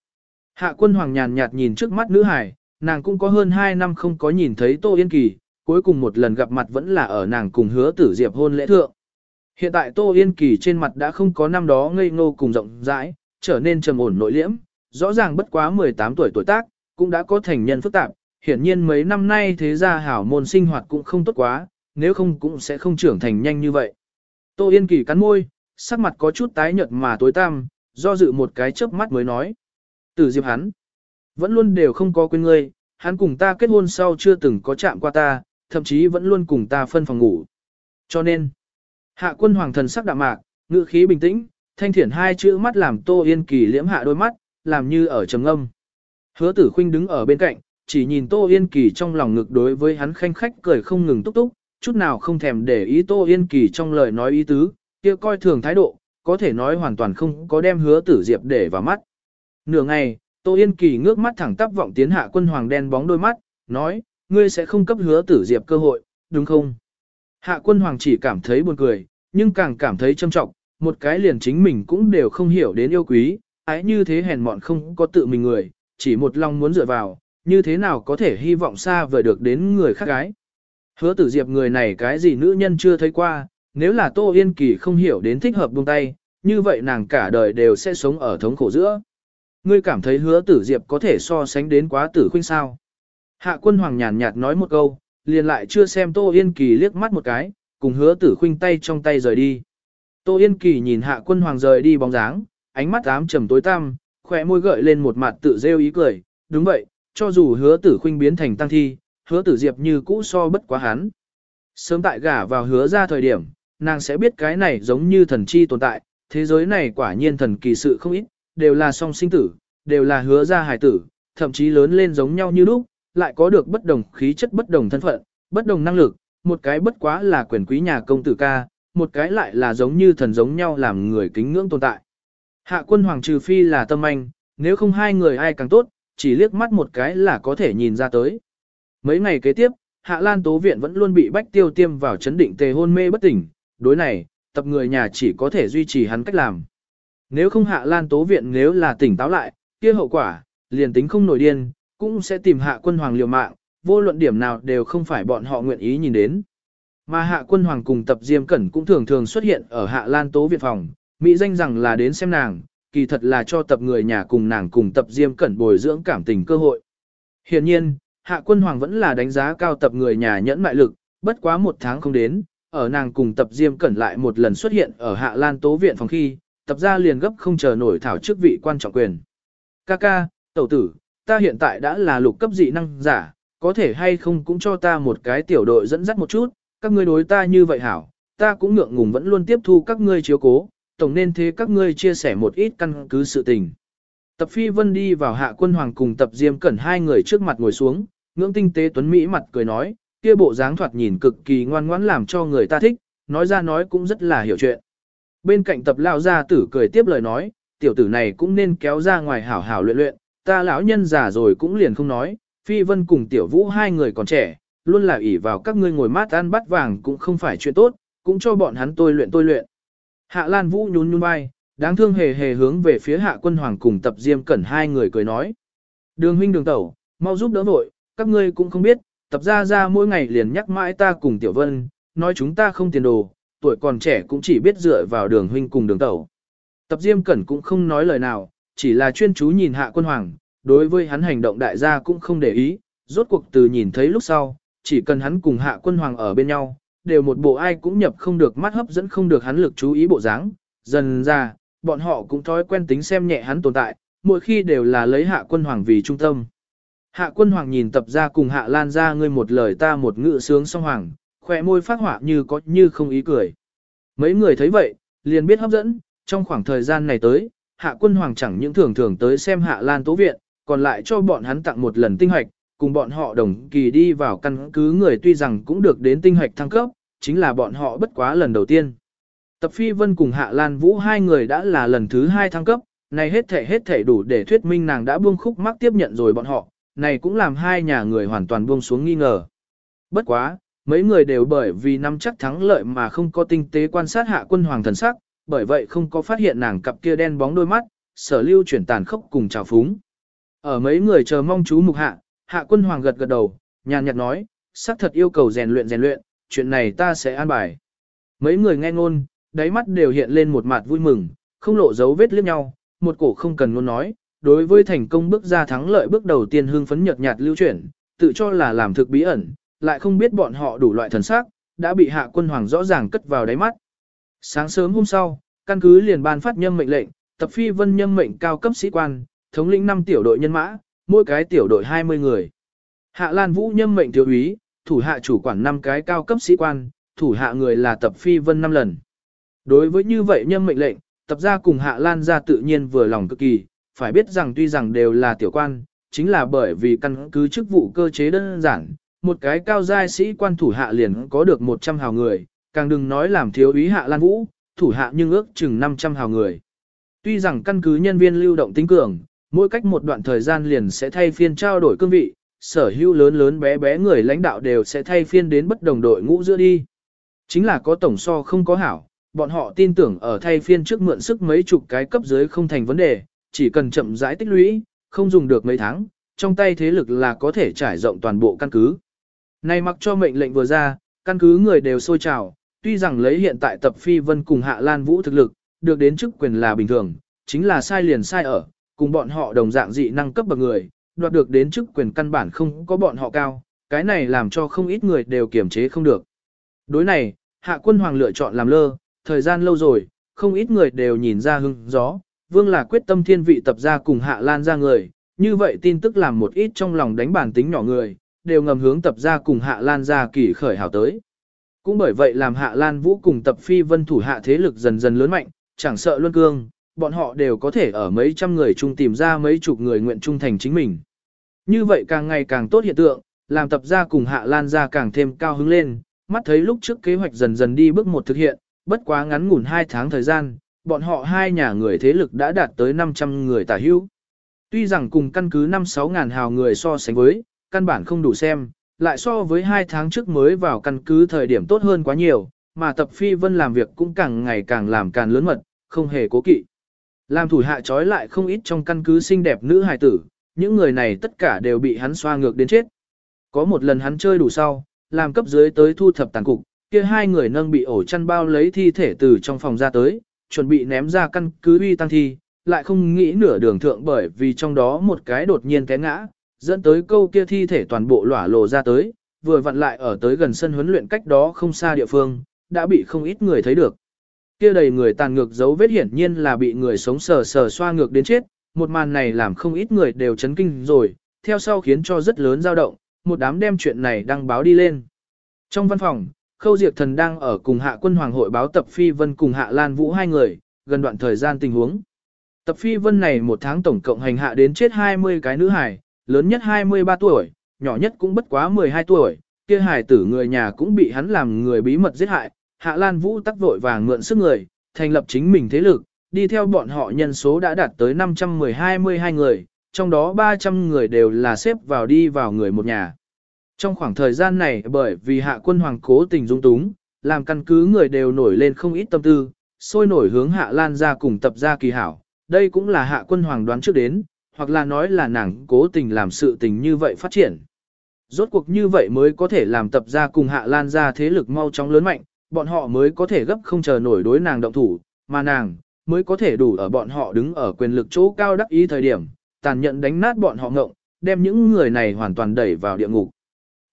Hạ quân hoàng nhàn nhạt nhìn trước mắt nữ hải, nàng cũng có hơn 2 năm không có nhìn thấy Tô Yên Kỳ, cuối cùng một lần gặp mặt vẫn là ở nàng cùng hứa tử diệp hôn lễ thượng. Hiện tại Tô Yên Kỳ trên mặt đã không có năm đó ngây ngô cùng rộng rãi, trở nên trầm ổn nội liễm, rõ ràng bất quá 18 tuổi tuổi tác, cũng đã có thành nhân phức tạp, hiển nhiên mấy năm nay thế gia hảo môn sinh hoạt cũng không tốt quá, nếu không cũng sẽ không trưởng thành nhanh như vậy. Tô Yên Kỳ cắn môi, sắc mặt có chút tái nhợt mà tối tăm, do dự một cái chớp mắt mới nói. Tử diệp hắn, vẫn luôn đều không có quên ngươi, hắn cùng ta kết hôn sau chưa từng có chạm qua ta, thậm chí vẫn luôn cùng ta phân phòng ngủ. Cho nên, hạ quân hoàng thần sắc đạm mạc, ngữ khí bình tĩnh, thanh thiển hai chữ mắt làm Tô Yên Kỳ liễm hạ đôi mắt, làm như ở trầm âm. Hứa tử khinh đứng ở bên cạnh, chỉ nhìn Tô Yên Kỳ trong lòng ngực đối với hắn khanh khách cười không ngừng túc túc, chút nào không thèm để ý Tô Yên Kỳ trong lời nói ý tứ, kia coi thường thái độ, có thể nói hoàn toàn không có đem hứa tử diệp để vào mắt. Nửa ngày, Tô Yên Kỳ ngước mắt thẳng tắp vọng tiến hạ quân hoàng đen bóng đôi mắt, nói, ngươi sẽ không cấp hứa tử diệp cơ hội, đúng không? Hạ quân hoàng chỉ cảm thấy buồn cười, nhưng càng cảm thấy châm trọng, một cái liền chính mình cũng đều không hiểu đến yêu quý, ái như thế hèn mọn không có tự mình người, chỉ một lòng muốn dựa vào, như thế nào có thể hy vọng xa vời được đến người khác gái. Hứa tử diệp người này cái gì nữ nhân chưa thấy qua, nếu là Tô Yên Kỳ không hiểu đến thích hợp buông tay, như vậy nàng cả đời đều sẽ sống ở thống khổ giữa. Ngươi cảm thấy hứa tử diệp có thể so sánh đến quá tử khuynh sao. Hạ quân hoàng nhàn nhạt nói một câu, liền lại chưa xem Tô Yên Kỳ liếc mắt một cái, cùng hứa tử khuynh tay trong tay rời đi. Tô Yên Kỳ nhìn hạ quân hoàng rời đi bóng dáng, ánh mắt ám trầm tối tăm, khỏe môi gợi lên một mặt tự rêu ý cười, đúng vậy, cho dù hứa tử khuynh biến thành tăng thi, hứa tử diệp như cũ so bất quá hắn. Sớm tại gả vào hứa ra thời điểm, nàng sẽ biết cái này giống như thần chi tồn tại, thế giới này quả nhiên thần kỳ sự không ít, đều là song sinh tử, đều là hứa ra hài tử, thậm chí lớn lên giống nhau như lúc, lại có được bất đồng khí chất bất đồng thân phận, bất đồng năng lực, một cái bất quá là quyền quý nhà công tử ca, một cái lại là giống như thần giống nhau làm người kính ngưỡng tồn tại. Hạ quân hoàng trừ phi là tâm anh, nếu không hai người ai càng tốt, chỉ liếc mắt một cái là có thể nhìn ra tới. Mấy ngày kế tiếp, Hạ Lan Tố Viện vẫn luôn bị bách tiêu tiêm vào chấn định tề hôn mê bất tỉnh, đối này, tập người nhà chỉ có thể duy trì hắn cách làm. Nếu không Hạ Lan Tố Viện nếu là tỉnh táo lại, kia hậu quả, liền tính không nổi điên, cũng sẽ tìm Hạ quân hoàng liều mạng, vô luận điểm nào đều không phải bọn họ nguyện ý nhìn đến. Mà Hạ quân hoàng cùng tập Diêm Cẩn cũng thường thường xuất hiện ở Hạ Lan Tố Viện phòng, Mỹ danh rằng là đến xem nàng, kỳ thật là cho tập người nhà cùng nàng cùng tập Diêm Cẩn bồi dưỡng cảm tình cơ hội. Hiện nhiên, Hạ quân hoàng vẫn là đánh giá cao tập người nhà nhẫn mại lực, bất quá một tháng không đến, ở nàng cùng tập Diêm Cẩn lại một lần xuất hiện ở Hạ Lan Tố Viện phòng khi, tập ra liền gấp không chờ nổi thảo chức vị quan trọng quyền. Kaka, tẩu tử, ta hiện tại đã là lục cấp dị năng giả, có thể hay không cũng cho ta một cái tiểu đội dẫn dắt một chút, các ngươi đối ta như vậy hảo, ta cũng ngượng ngùng vẫn luôn tiếp thu các ngươi chiếu cố, tổng nên thế các ngươi chia sẻ một ít căn cứ sự tình. Tập Phi Vân đi vào hạ quân hoàng cùng tập Diêm Cẩn hai người trước mặt ngồi xuống, ngưỡng tinh tế tuấn Mỹ mặt cười nói, kia bộ dáng thoạt nhìn cực kỳ ngoan ngoãn làm cho người ta thích, nói ra nói cũng rất là hiểu chuyện. Bên cạnh tập Lão gia tử cười tiếp lời nói, tiểu tử này cũng nên kéo ra ngoài hảo hảo luyện luyện, ta lão nhân già rồi cũng liền không nói, Phi Vân cùng tiểu vũ hai người còn trẻ, luôn là ỷ vào các ngươi ngồi mát ăn bắt vàng cũng không phải chuyện tốt, cũng cho bọn hắn tôi luyện tôi luyện. Hạ Lan Vũ nhún nhún vai, đáng thương hề hề hướng về phía Hạ Quân Hoàng cùng Tập Diêm Cẩn hai người cười nói. Đường huynh đường tẩu, mau giúp đỡ vội, các ngươi cũng không biết, Tập ra ra mỗi ngày liền nhắc mãi ta cùng Tiểu Vân, nói chúng ta không tiền đồ, tuổi còn trẻ cũng chỉ biết dựa vào đường huynh cùng đường tẩu. Tập Diêm Cẩn cũng không nói lời nào, chỉ là chuyên chú nhìn Hạ Quân Hoàng, đối với hắn hành động đại gia cũng không để ý, rốt cuộc từ nhìn thấy lúc sau, chỉ cần hắn cùng Hạ Quân Hoàng ở bên nhau, đều một bộ ai cũng nhập không được mắt hấp dẫn không được hắn lực chú ý bộ dáng. Dần ra, bọn họ cũng thói quen tính xem nhẹ hắn tồn tại, mỗi khi đều là lấy hạ quân hoàng vì trung tâm. Hạ quân hoàng nhìn tập ra cùng hạ lan ra ngươi một lời ta một ngự sướng song hoàng, khỏe môi phát họa như có như không ý cười. Mấy người thấy vậy, liền biết hấp dẫn, trong khoảng thời gian này tới, hạ quân hoàng chẳng những thường thường tới xem hạ lan tố viện, còn lại cho bọn hắn tặng một lần tinh hoạch, cùng bọn họ đồng kỳ đi vào căn cứ người tuy rằng cũng được đến tinh hoạch thăng cấp, chính là bọn họ bất quá lần đầu tiên. Tập Phi Vân cùng Hạ Lan Vũ hai người đã là lần thứ hai thăng cấp, này hết thể hết thể đủ để thuyết minh nàng đã buông khúc mắc tiếp nhận rồi bọn họ, này cũng làm hai nhà người hoàn toàn buông xuống nghi ngờ. Bất quá, mấy người đều bởi vì nắm chắc thắng lợi mà không có tinh tế quan sát hạ quân hoàng thần sắc, bởi vậy không có phát hiện nàng cặp kia đen bóng đôi mắt, sở lưu chuyển tàn khốc cùng trào phúng. Ở mấy người chờ mong chú mục hạ, hạ quân hoàng gật gật đầu, nhàn nhạt nói, xác thật yêu cầu rèn luyện rèn luyện, chuyện này ta sẽ an bài. Mấy người nghe ngôn, đáy mắt đều hiện lên một mặt vui mừng, không lộ dấu vết liếc nhau, một cổ không cần luôn nói, đối với thành công bước ra thắng lợi bước đầu tiên hương phấn nhợt nhạt lưu chuyển, tự cho là làm thực bí ẩn, lại không biết bọn họ đủ loại thần sắc, đã bị hạ quân hoàng rõ ràng cất vào đáy mắt. Sáng sớm hôm sau, căn cứ liền ban phát nhâm mệnh lệnh, tập phi vân nhâm mệnh cao cấp sĩ quan, thống lĩnh 5 tiểu đội nhân mã, mỗi cái tiểu đội 20 người. Hạ Lan Vũ nhâm mệnh thiếu úy, thủ hạ chủ quản 5 cái cao cấp sĩ quan, thủ hạ người là tập phi vân 5 lần. Đối với như vậy nhâm mệnh lệnh, tập gia cùng Hạ Lan gia tự nhiên vừa lòng cực kỳ, phải biết rằng tuy rằng đều là tiểu quan, chính là bởi vì căn cứ chức vụ cơ chế đơn giản, một cái cao giai sĩ quan thủ hạ liền có được 100 hào người, càng đừng nói làm thiếu úy Hạ Lan Vũ, thủ hạ nhưng ước chừng 500 hào người. Tuy rằng căn cứ nhân viên lưu động tính cường, mỗi cách một đoạn thời gian liền sẽ thay phiên trao đổi cương vị, sở hữu lớn lớn bé bé người lãnh đạo đều sẽ thay phiên đến bất đồng đội ngũ giữa đi. Chính là có tổng so không có hảo, bọn họ tin tưởng ở thay phiên trước mượn sức mấy chục cái cấp dưới không thành vấn đề, chỉ cần chậm rãi tích lũy, không dùng được mấy tháng, trong tay thế lực là có thể trải rộng toàn bộ căn cứ. Này mặc cho mệnh lệnh vừa ra, căn cứ người đều sôi trào, tuy rằng lấy hiện tại tập phi vân cùng hạ lan vũ thực lực, được đến chức quyền là bình thường, chính là sai liền sai ở, cùng bọn họ đồng dạng dị năng cấp bậc người, đoạt được đến chức quyền căn bản không có bọn họ cao, cái này làm cho không ít người đều kiềm chế không được. Đối này, hạ quân hoàng lựa chọn làm lơ, thời gian lâu rồi, không ít người đều nhìn ra hưng gió, vương là quyết tâm thiên vị tập ra cùng hạ lan ra người, như vậy tin tức làm một ít trong lòng đánh bản tính nhỏ người, đều ngầm hướng tập ra cùng hạ lan ra kỳ khởi hảo tới. Cũng bởi vậy làm hạ lan vũ cùng tập phi vân thủ hạ thế lực dần dần lớn mạnh, chẳng sợ luân cương, bọn họ đều có thể ở mấy trăm người chung tìm ra mấy chục người nguyện trung thành chính mình. Như vậy càng ngày càng tốt hiện tượng, làm tập gia cùng hạ lan gia càng thêm cao hứng lên, mắt thấy lúc trước kế hoạch dần dần đi bước một thực hiện, bất quá ngắn ngủn 2 tháng thời gian, bọn họ hai nhà người thế lực đã đạt tới 500 người tả hữu. Tuy rằng cùng căn cứ 5-6 ngàn hào người so sánh với, căn bản không đủ xem, lại so với 2 tháng trước mới vào căn cứ thời điểm tốt hơn quá nhiều, mà tập phi vân làm việc cũng càng ngày càng làm càng lớn mật, không hề cố kỵ. Làm thủ hạ trói lại không ít trong căn cứ xinh đẹp nữ hài tử, những người này tất cả đều bị hắn xoa ngược đến chết. Có một lần hắn chơi đủ sau, làm cấp dưới tới thu thập tàn cục, kia hai người nâng bị ổ chăn bao lấy thi thể từ trong phòng ra tới, chuẩn bị ném ra căn cứ uy tăng thi, lại không nghĩ nửa đường thượng bởi vì trong đó một cái đột nhiên té ngã, dẫn tới câu kia thi thể toàn bộ lỏa lộ ra tới, vừa vặn lại ở tới gần sân huấn luyện cách đó không xa địa phương, đã bị không ít người thấy được. Kia đầy người tàn ngược dấu vết hiển nhiên là bị người sống sờ sờ xoa ngược đến chết, một màn này làm không ít người đều chấn kinh rồi, theo sau khiến cho rất lớn dao động, một đám đem chuyện này đăng báo đi lên. Trong văn phòng, Khâu Diệp Thần đang ở cùng Hạ Quân Hoàng hội báo Tập Phi Vân cùng Hạ Lan Vũ hai người, gần đoạn thời gian tình huống. Tập Phi Vân này một tháng tổng cộng hành hạ đến chết 20 cái nữ hài, lớn nhất 23 tuổi, nhỏ nhất cũng bất quá 12 tuổi, kia hài tử người nhà cũng bị hắn làm người bí mật giết hại, Hạ Lan Vũ tắc vội vàng mượn sức người, thành lập chính mình thế lực, đi theo bọn họ nhân số đã đạt tới 512 người, trong đó 300 người đều là xếp vào đi vào người một nhà. Trong khoảng thời gian này bởi vì hạ quân hoàng cố tình dung túng, làm căn cứ người đều nổi lên không ít tâm tư, sôi nổi hướng hạ lan ra cùng tập ra kỳ hảo. Đây cũng là hạ quân hoàng đoán trước đến, hoặc là nói là nàng cố tình làm sự tình như vậy phát triển. Rốt cuộc như vậy mới có thể làm tập ra cùng hạ lan ra thế lực mau chóng lớn mạnh, bọn họ mới có thể gấp không chờ nổi đối nàng động thủ, mà nàng mới có thể đủ ở bọn họ đứng ở quyền lực chỗ cao đắc ý thời điểm, tàn nhẫn đánh nát bọn họ ngộng, đem những người này hoàn toàn đẩy vào địa ngục.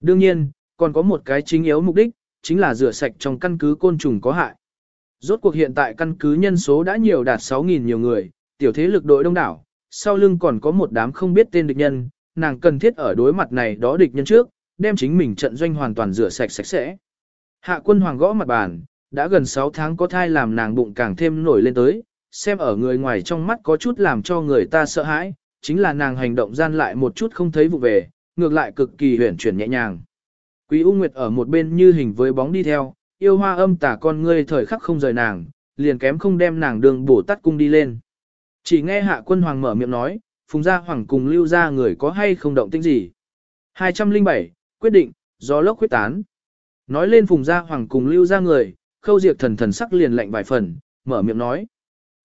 Đương nhiên, còn có một cái chính yếu mục đích, chính là rửa sạch trong căn cứ côn trùng có hại. Rốt cuộc hiện tại căn cứ nhân số đã nhiều đạt 6.000 nhiều người, tiểu thế lực đội đông đảo, sau lưng còn có một đám không biết tên địch nhân, nàng cần thiết ở đối mặt này đó địch nhân trước, đem chính mình trận doanh hoàn toàn rửa sạch sạch sẽ. Hạ quân hoàng gõ mặt bàn, đã gần 6 tháng có thai làm nàng bụng càng thêm nổi lên tới, xem ở người ngoài trong mắt có chút làm cho người ta sợ hãi, chính là nàng hành động gian lại một chút không thấy vụ về, ngược lại cực kỳ huyển chuyển nhẹ nhàng. Quý U Nguyệt ở một bên như hình với bóng đi theo, yêu hoa âm tả con ngươi thời khắc không rời nàng, liền kém không đem nàng đường bổ tắt cung đi lên. Chỉ nghe hạ quân hoàng mở miệng nói, phùng gia hoàng cùng lưu gia người có hay không động tĩnh gì. 207, quyết định, do lốc quyết tán. Nói lên phùng gia hoàng cùng lưu gia người, khâu diệt thần thần sắc liền lạnh vài phần, mở miệng nói.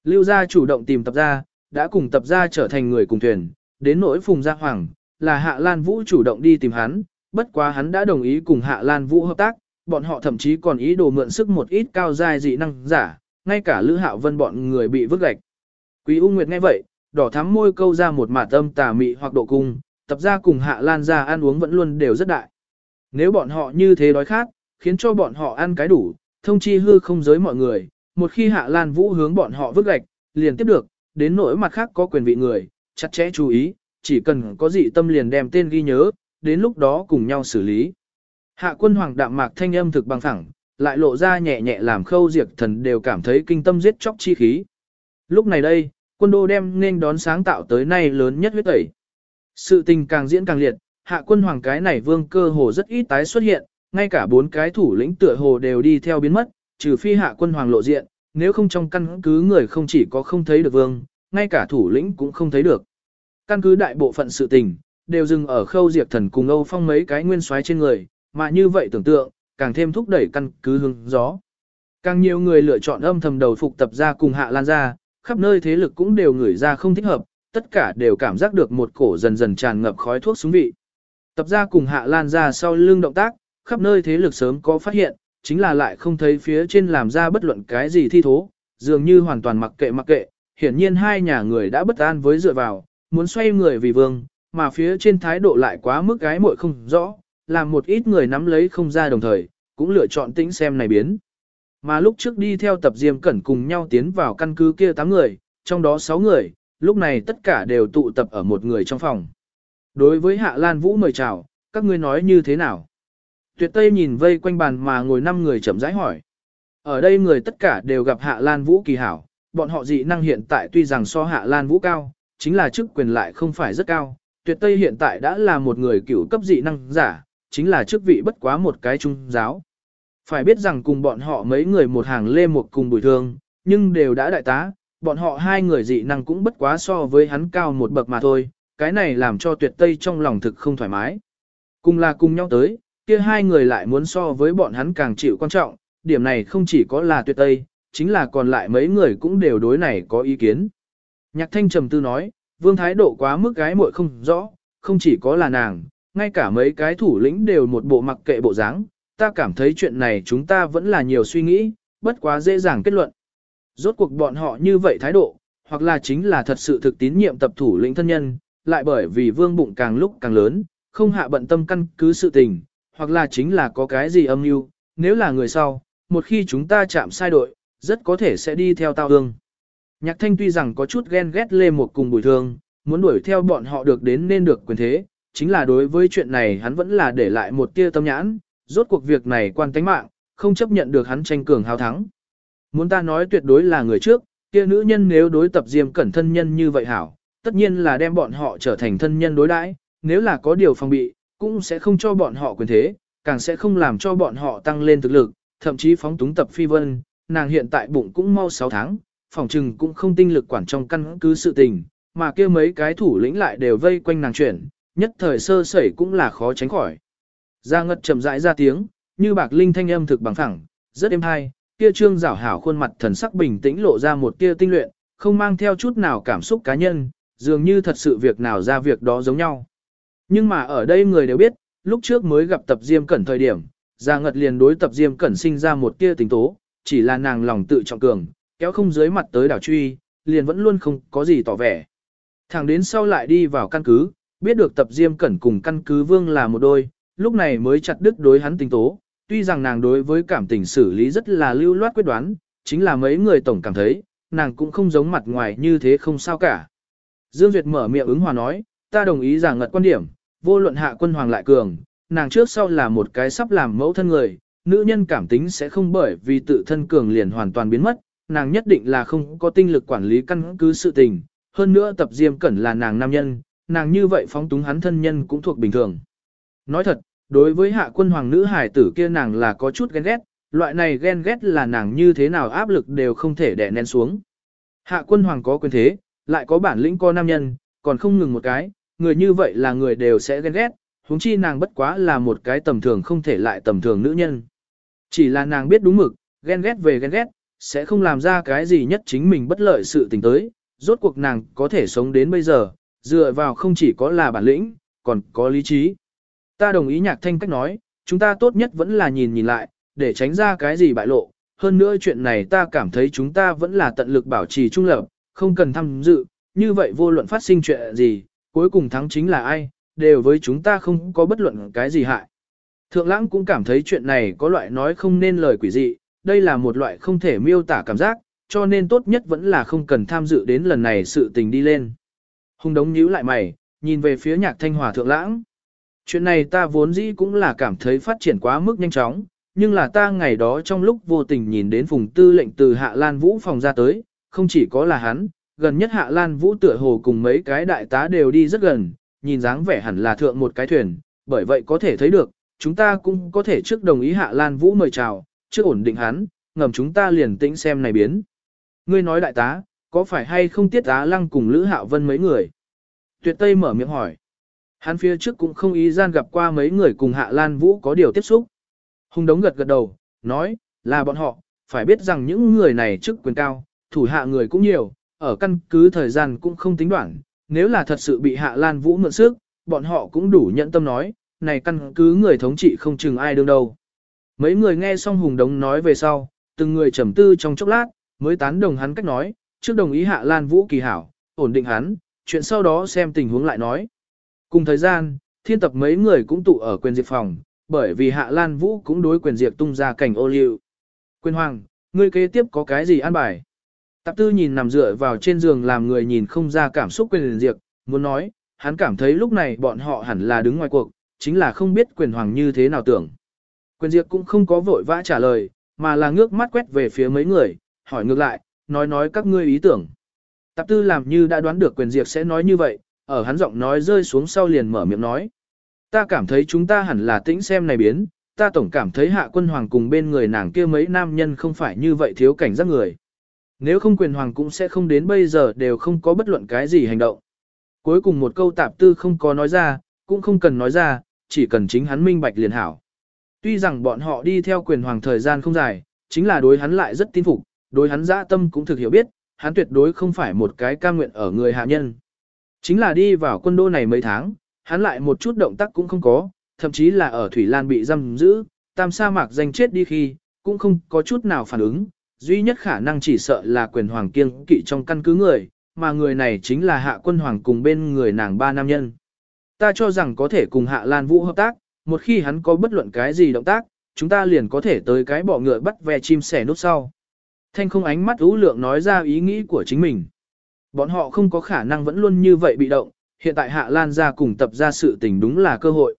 Lưu gia chủ động tìm tập gia, đã cùng tập gia trở thành người cùng thuyền, đến nỗi phùng gia hoàng, là hạ lan vũ chủ động đi tìm hắn, bất quá hắn đã đồng ý cùng hạ lan vũ hợp tác, bọn họ thậm chí còn ý đồ mượn sức một ít cao giai dị năng giả, ngay cả Lữ Hạo Vân bọn người bị vứt gạch. Quý U Nguyệt nghe vậy, đỏ thắm môi câu ra một mạt âm tà mị hoặc độ cung, tập ra cùng Hạ Lan ra ăn uống vẫn luôn đều rất đại. Nếu bọn họ như thế đói khát, khiến cho bọn họ ăn cái đủ, thông chi hư không giới mọi người, một khi Hạ Lan Vũ hướng bọn họ vứt gạch, liền tiếp được, đến nỗi mặt khác có quyền vị người, chặt chẽ chú ý, chỉ cần có dị tâm liền đem tên ghi nhớ, đến lúc đó cùng nhau xử lý. Hạ quân hoàng đạm mạc thanh âm thực bằng phẳng, lại lộ ra nhẹ nhẹ làm khâu diệt thần đều cảm thấy kinh tâm giết chóc chi khí. Lúc này đây, quân đô đem nên đón sáng tạo tới nay lớn nhất huyết tẩy. Sự tình càng diễn càng liệt, hạ quân hoàng cái này vương cơ hồ rất ít tái xuất hiện, ngay cả bốn cái thủ lĩnh tựa hồ đều đi theo biến mất, trừ phi hạ quân hoàng lộ diện, nếu không trong căn cứ người không chỉ có không thấy được vương, ngay cả thủ lĩnh cũng không thấy được. Căn cứ đại bộ phận sự tình, đều dừng ở khâu diệt thần cùng Âu Phong mấy cái nguyên soái trên người, mà như vậy tưởng tượng, càng thêm thúc đẩy căn cứ hướng gió. Càng nhiều người lựa chọn âm thầm đầu phục tập ra cùng hạ lan ra, khắp nơi thế lực cũng đều ngửi ra không thích hợp, tất cả đều cảm giác được một cổ dần dần tràn ngập khói thuốc súng vị. Tập ra cùng hạ lan ra sau lưng động tác, khắp nơi thế lực sớm có phát hiện, chính là lại không thấy phía trên làm ra bất luận cái gì thi thố, dường như hoàn toàn mặc kệ mặc kệ, hiển nhiên hai nhà người đã bất an với dựa vào, muốn xoay người vì vương, mà phía trên thái độ lại quá mức gái muội không rõ, làm một ít người nắm lấy không ra đồng thời, cũng lựa chọn tĩnh xem này biến. Mà lúc trước đi theo tập Diêm Cẩn cùng nhau tiến vào căn cứ kia 8 người, trong đó 6 người, lúc này tất cả đều tụ tập ở một người trong phòng. Đối với Hạ Lan Vũ mời chào, các ngươi nói như thế nào? Tuyệt Tây nhìn vây quanh bàn mà ngồi 5 người chậm rãi hỏi. Ở đây người tất cả đều gặp Hạ Lan Vũ kỳ hảo, bọn họ dị năng hiện tại tuy rằng so Hạ Lan Vũ cao, chính là chức quyền lại không phải rất cao. Tuyệt Tây hiện tại đã là một người cựu cấp dị năng giả, chính là chức vị bất quá một cái trung giáo. Phải biết rằng cùng bọn họ mấy người một hàng lê một cùng bùi thương, nhưng đều đã đại tá, bọn họ hai người dị năng cũng bất quá so với hắn cao một bậc mà thôi, cái này làm cho tuyệt tây trong lòng thực không thoải mái. Cùng là cùng nhau tới, kia hai người lại muốn so với bọn hắn càng chịu quan trọng, điểm này không chỉ có là tuyệt tây, chính là còn lại mấy người cũng đều đối này có ý kiến. Nhạc thanh trầm tư nói, vương thái độ quá mức gái muội không rõ, không chỉ có là nàng, ngay cả mấy cái thủ lĩnh đều một bộ mặc kệ bộ dáng, ta cảm thấy chuyện này chúng ta vẫn là nhiều suy nghĩ, bất quá dễ dàng kết luận. Rốt cuộc bọn họ như vậy thái độ, hoặc là chính là thật sự thực tín nhiệm tập thủ lĩnh thân nhân, lại bởi vì vương bụng càng lúc càng lớn, không hạ bận tâm căn cứ sự tình, hoặc là chính là có cái gì âm mưu, nếu là người sau, một khi chúng ta chạm sai đội, rất có thể sẽ đi theo tao hương. Nhạc thanh tuy rằng có chút ghen ghét lê một cùng bùi thương, muốn đuổi theo bọn họ được đến nên được quyền thế, chính là đối với chuyện này hắn vẫn là để lại một tia tâm nhãn, rốt cuộc việc này quan tánh mạng, không chấp nhận được hắn tranh cường hào thắng. Muốn ta nói tuyệt đối là người trước, kia nữ nhân nếu đối tập diêm cẩn thân nhân như vậy hảo, tất nhiên là đem bọn họ trở thành thân nhân đối đãi, nếu là có điều phòng bị, cũng sẽ không cho bọn họ quyền thế, càng sẽ không làm cho bọn họ tăng lên thực lực, thậm chí phóng túng tập phi vân, nàng hiện tại bụng cũng mau 6 tháng, phòng trừng cũng không tinh lực quản trong căn cứ sự tình, mà kia mấy cái thủ lĩnh lại đều vây quanh nàng chuyển, nhất thời sơ sẩy cũng là khó tránh khỏi. Gia Ngật chậm rãi ra tiếng, như bạc linh thanh âm thực bằng phẳng, rất êm hay, kia trương rảo hảo khuôn mặt thần sắc bình tĩnh lộ ra một tia tinh luyện, không mang theo chút nào cảm xúc cá nhân, dường như thật sự việc nào ra việc đó giống nhau. Nhưng mà ở đây người đều biết, lúc trước mới gặp tập diêm cẩn thời điểm, Gia ngật liền đối tập diêm cẩn sinh ra một tia tình tố, chỉ là nàng lòng tự trọng cường, kéo không dưới mặt tới đảo truy, liền vẫn luôn không có gì tỏ vẻ. Thẳng đến sau lại đi vào căn cứ, biết được tập diêm cẩn cùng căn cứ vương là một đôi, lúc này mới chặt đứt đối hắn tình tố, tuy rằng nàng đối với cảm tình xử lý rất là lưu loát quyết đoán, chính là mấy người tổng cảm thấy, nàng cũng không giống mặt ngoài như thế không sao cả. Dương Duyệt mở miệng ứng hòa nói, ta đồng ý giảng ngật quan điểm, vô luận hạ quân hoàng lại cường, nàng trước sau là một cái sắp làm mẫu thân người, nữ nhân cảm tính sẽ không bởi vì tự thân cường liền hoàn toàn biến mất, nàng nhất định là không có tinh lực quản lý căn cứ sự tình, hơn nữa tập diêm cẩn là nàng nam nhân, nàng như vậy phóng túng hắn thân nhân cũng thuộc bình thường. Nói thật, đối với hạ quân hoàng nữ hải tử kia nàng là có chút ghen ghét, loại này ghen ghét là nàng như thế nào áp lực đều không thể đè nén xuống. Hạ quân hoàng có quyền thế, lại có bản lĩnh co nam nhân, còn không ngừng một cái, người như vậy là người đều sẽ ghen ghét, huống chi nàng bất quá là một cái tầm thường không thể lại tầm thường nữ nhân. Chỉ là nàng biết đúng mực, ghen ghét về ghen ghét, sẽ không làm ra cái gì nhất chính mình bất lợi sự tình tới, rốt cuộc nàng có thể sống đến bây giờ, dựa vào không chỉ có là bản lĩnh, còn có lý trí. Ta đồng ý nhạc thanh cách nói, chúng ta tốt nhất vẫn là nhìn nhìn lại, để tránh ra cái gì bại lộ. Hơn nữa chuyện này ta cảm thấy chúng ta vẫn là tận lực bảo trì trung lập, không cần tham dự, như vậy vô luận phát sinh chuyện gì, cuối cùng thắng chính là ai, đều với chúng ta không có bất luận cái gì hại. Thượng lãng cũng cảm thấy chuyện này có loại nói không nên lời quỷ dị, đây là một loại không thể miêu tả cảm giác, cho nên tốt nhất vẫn là không cần tham dự đến lần này sự tình đi lên. Hùng đống nhíu lại mày, nhìn về phía nhạc thanh hòa thượng lãng. Chuyện này ta vốn dĩ cũng là cảm thấy phát triển quá mức nhanh chóng, nhưng là ta ngày đó trong lúc vô tình nhìn đến phùng tư lệnh từ Hạ Lan Vũ phòng ra tới, không chỉ có là hắn, gần nhất Hạ Lan Vũ tựa hồ cùng mấy cái đại tá đều đi rất gần, nhìn dáng vẻ hẳn là thượng một cái thuyền, bởi vậy có thể thấy được, chúng ta cũng có thể trước đồng ý Hạ Lan Vũ mời chào, trước ổn định hắn, ngầm chúng ta liền tĩnh xem này biến. Ngươi nói đại tá, có phải hay không tiết tá lăng cùng Lữ Hạo Vân mấy người? Tuyệt Tây mở miệng hỏi. Hắn phía trước cũng không ý gian gặp qua mấy người cùng Hạ Lan Vũ có điều tiếp xúc. Hùng đống gật gật đầu, nói, là bọn họ, phải biết rằng những người này chức quyền cao, thủ hạ người cũng nhiều, ở căn cứ thời gian cũng không tính đoạn, nếu là thật sự bị Hạ Lan Vũ mượn sức, bọn họ cũng đủ nhận tâm nói, này căn cứ người thống trị không chừng ai đương đâu. Mấy người nghe xong Hùng Đống nói về sau, từng người trầm tư trong chốc lát, mới tán đồng hắn cách nói, trước đồng ý Hạ Lan Vũ kỳ hảo, ổn định hắn, chuyện sau đó xem tình huống lại nói. Cùng thời gian, thiên tập mấy người cũng tụ ở quyền diệp phòng, bởi vì Hạ Lan Vũ cũng đối quyền diệp tung ra cảnh ô liu. Quyền hoàng, ngươi kế tiếp có cái gì an bài? Tạp tư nhìn nằm dựa vào trên giường làm người nhìn không ra cảm xúc quyền diệp, muốn nói, hắn cảm thấy lúc này bọn họ hẳn là đứng ngoài cuộc, chính là không biết quyền hoàng như thế nào tưởng. Quyền diệp cũng không có vội vã trả lời, mà là ngước mắt quét về phía mấy người, hỏi ngược lại, nói nói các ngươi ý tưởng. Tạp tư làm như đã đoán được quyền diệp sẽ nói như vậy, ở hắn giọng nói rơi xuống sau liền mở miệng nói. Ta cảm thấy chúng ta hẳn là tĩnh xem này biến, ta tổng cảm thấy hạ quân hoàng cùng bên người nàng kia mấy nam nhân không phải như vậy thiếu cảnh giác người. Nếu không quyền hoàng cũng sẽ không đến bây giờ đều không có bất luận cái gì hành động. Cuối cùng một câu tạp tư không có nói ra, cũng không cần nói ra, chỉ cần chính hắn minh bạch liền hảo. Tuy rằng bọn họ đi theo quyền hoàng thời gian không dài, chính là đối hắn lại rất tin phục, đối hắn dã tâm cũng thực hiểu biết, hắn tuyệt đối không phải một cái cam nguyện ở người hạ nhân. Chính là đi vào quân đô này mấy tháng, hắn lại một chút động tác cũng không có, thậm chí là ở Thủy Lan bị giam giữ, tam sa mạc danh chết đi khi, cũng không có chút nào phản ứng, duy nhất khả năng chỉ sợ là quyền hoàng kiêng kỵ trong căn cứ người, mà người này chính là hạ quân hoàng cùng bên người nàng ba nam nhân. Ta cho rằng có thể cùng hạ Lan Vũ hợp tác, một khi hắn có bất luận cái gì động tác, chúng ta liền có thể tới cái bỏ ngựa bắt ve chim sẻ nút sau. Thanh không ánh mắt ú lượng nói ra ý nghĩ của chính mình. Bọn họ không có khả năng vẫn luôn như vậy bị động, hiện tại Hạ Lan ra cùng tập ra sự tình đúng là cơ hội.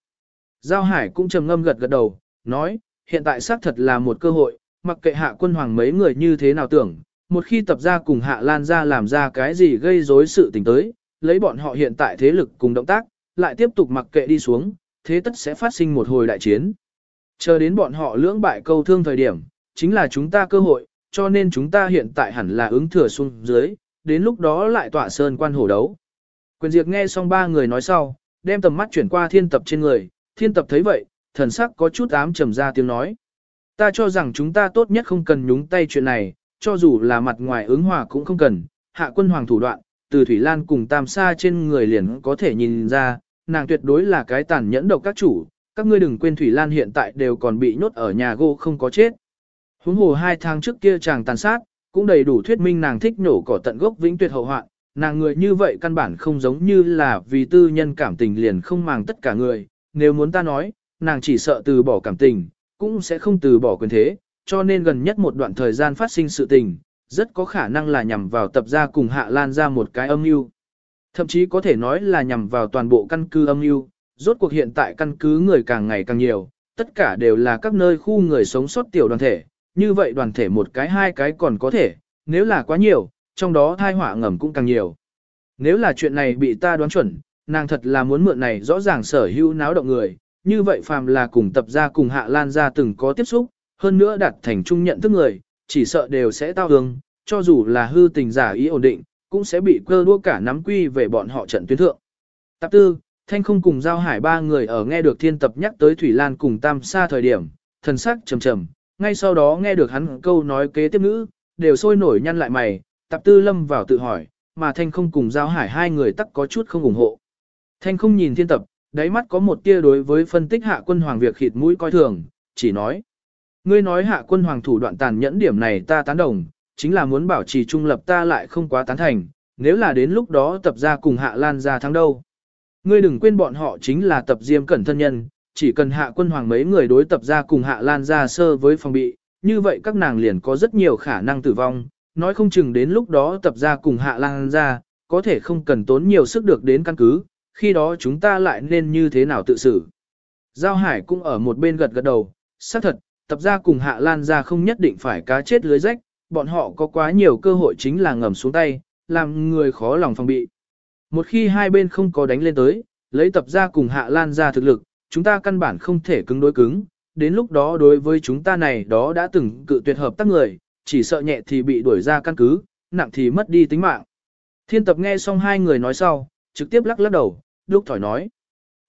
Giao Hải cũng trầm ngâm gật gật đầu, nói, hiện tại xác thật là một cơ hội, mặc kệ Hạ quân hoàng mấy người như thế nào tưởng, một khi tập ra cùng Hạ Lan ra làm ra cái gì gây rối sự tình tới, lấy bọn họ hiện tại thế lực cùng động tác, lại tiếp tục mặc kệ đi xuống, thế tất sẽ phát sinh một hồi đại chiến. Chờ đến bọn họ lưỡng bại câu thương thời điểm, chính là chúng ta cơ hội, cho nên chúng ta hiện tại hẳn là ứng thừa xuống dưới, đến lúc đó lại tỏa sơn quan hổ đấu. Quyền Diệp nghe xong ba người nói sau, đem tầm mắt chuyển qua thiên tập trên người, thiên tập thấy vậy, thần sắc có chút ám trầm ra tiếng nói. Ta cho rằng chúng ta tốt nhất không cần nhúng tay chuyện này, cho dù là mặt ngoài ứng hòa cũng không cần, hạ quân hoàng thủ đoạn, từ Thủy Lan cùng Tam Sa trên người liền có thể nhìn ra, nàng tuyệt đối là cái tàn nhẫn độc các chủ, các ngươi đừng quên Thủy Lan hiện tại đều còn bị nhốt ở nhà gỗ không có chết. Huống hồ hai tháng trước kia chàng tàn sát, cũng đầy đủ thuyết minh nàng thích nổ cỏ tận gốc vĩnh tuyệt hậu hoạn, nàng người như vậy căn bản không giống như là vì tư nhân cảm tình liền không màng tất cả người, nếu muốn ta nói, nàng chỉ sợ từ bỏ cảm tình, cũng sẽ không từ bỏ quyền thế, cho nên gần nhất một đoạn thời gian phát sinh sự tình, rất có khả năng là nhằm vào tập gia cùng Hạ Lan ra một cái âm mưu. Thậm chí có thể nói là nhằm vào toàn bộ căn cứ âm mưu, rốt cuộc hiện tại căn cứ người càng ngày càng nhiều, tất cả đều là các nơi khu người sống sót tiểu đoàn thể, như vậy đoàn thể một cái hai cái còn có thể, nếu là quá nhiều, trong đó thai họa ngầm cũng càng nhiều. Nếu là chuyện này bị ta đoán chuẩn, nàng thật là muốn mượn này rõ ràng sở hữu náo động người, như vậy phàm là cùng tập gia cùng Hạ Lan gia từng có tiếp xúc, hơn nữa đạt thành chung nhận thức người, chỉ sợ đều sẽ tao hương, cho dù là hư tình giả ý ổn định, cũng sẽ bị cơ đua cả nắm quy về bọn họ trận tuyến thượng. Tập tư, Thanh không cùng giao hải ba người ở nghe được thiên tập nhắc tới Thủy Lan cùng Tam Sa thời điểm, thần sắc trầm trầm, ngay sau đó nghe được hắn câu nói kế tiếp ngữ, đều sôi nổi nhăn lại mày, tập tư lâm vào tự hỏi, mà Thanh không cùng giao hải hai người tắc có chút không ủng hộ. Thanh không nhìn thiên tập, đáy mắt có một tia đối với phân tích hạ quân hoàng việc khịt mũi coi thường, chỉ nói. Ngươi nói hạ quân hoàng thủ đoạn tàn nhẫn điểm này ta tán đồng, chính là muốn bảo trì trung lập ta lại không quá tán thành, nếu là đến lúc đó tập ra cùng hạ lan ra thắng đâu. Ngươi đừng quên bọn họ chính là tập diêm cẩn thân nhân, chỉ cần hạ quân hoàng mấy người đối tập ra cùng hạ lan ra sơ với phòng bị, như vậy các nàng liền có rất nhiều khả năng tử vong, nói không chừng đến lúc đó tập ra cùng hạ lan ra, có thể không cần tốn nhiều sức được đến căn cứ, khi đó chúng ta lại nên như thế nào tự xử. Giao Hải cũng ở một bên gật gật đầu, xác thật, tập ra cùng hạ lan ra không nhất định phải cá chết lưới rách, bọn họ có quá nhiều cơ hội chính là ngầm xuống tay, làm người khó lòng phòng bị. Một khi hai bên không có đánh lên tới, lấy tập ra cùng hạ lan ra thực lực, chúng ta căn bản không thể cứng đối cứng, đến lúc đó đối với chúng ta này đó đã từng cự tuyệt hợp tác người, chỉ sợ nhẹ thì bị đuổi ra căn cứ, nặng thì mất đi tính mạng. Thiên tập nghe xong hai người nói sau, trực tiếp lắc lắc đầu, lúc thỏi nói.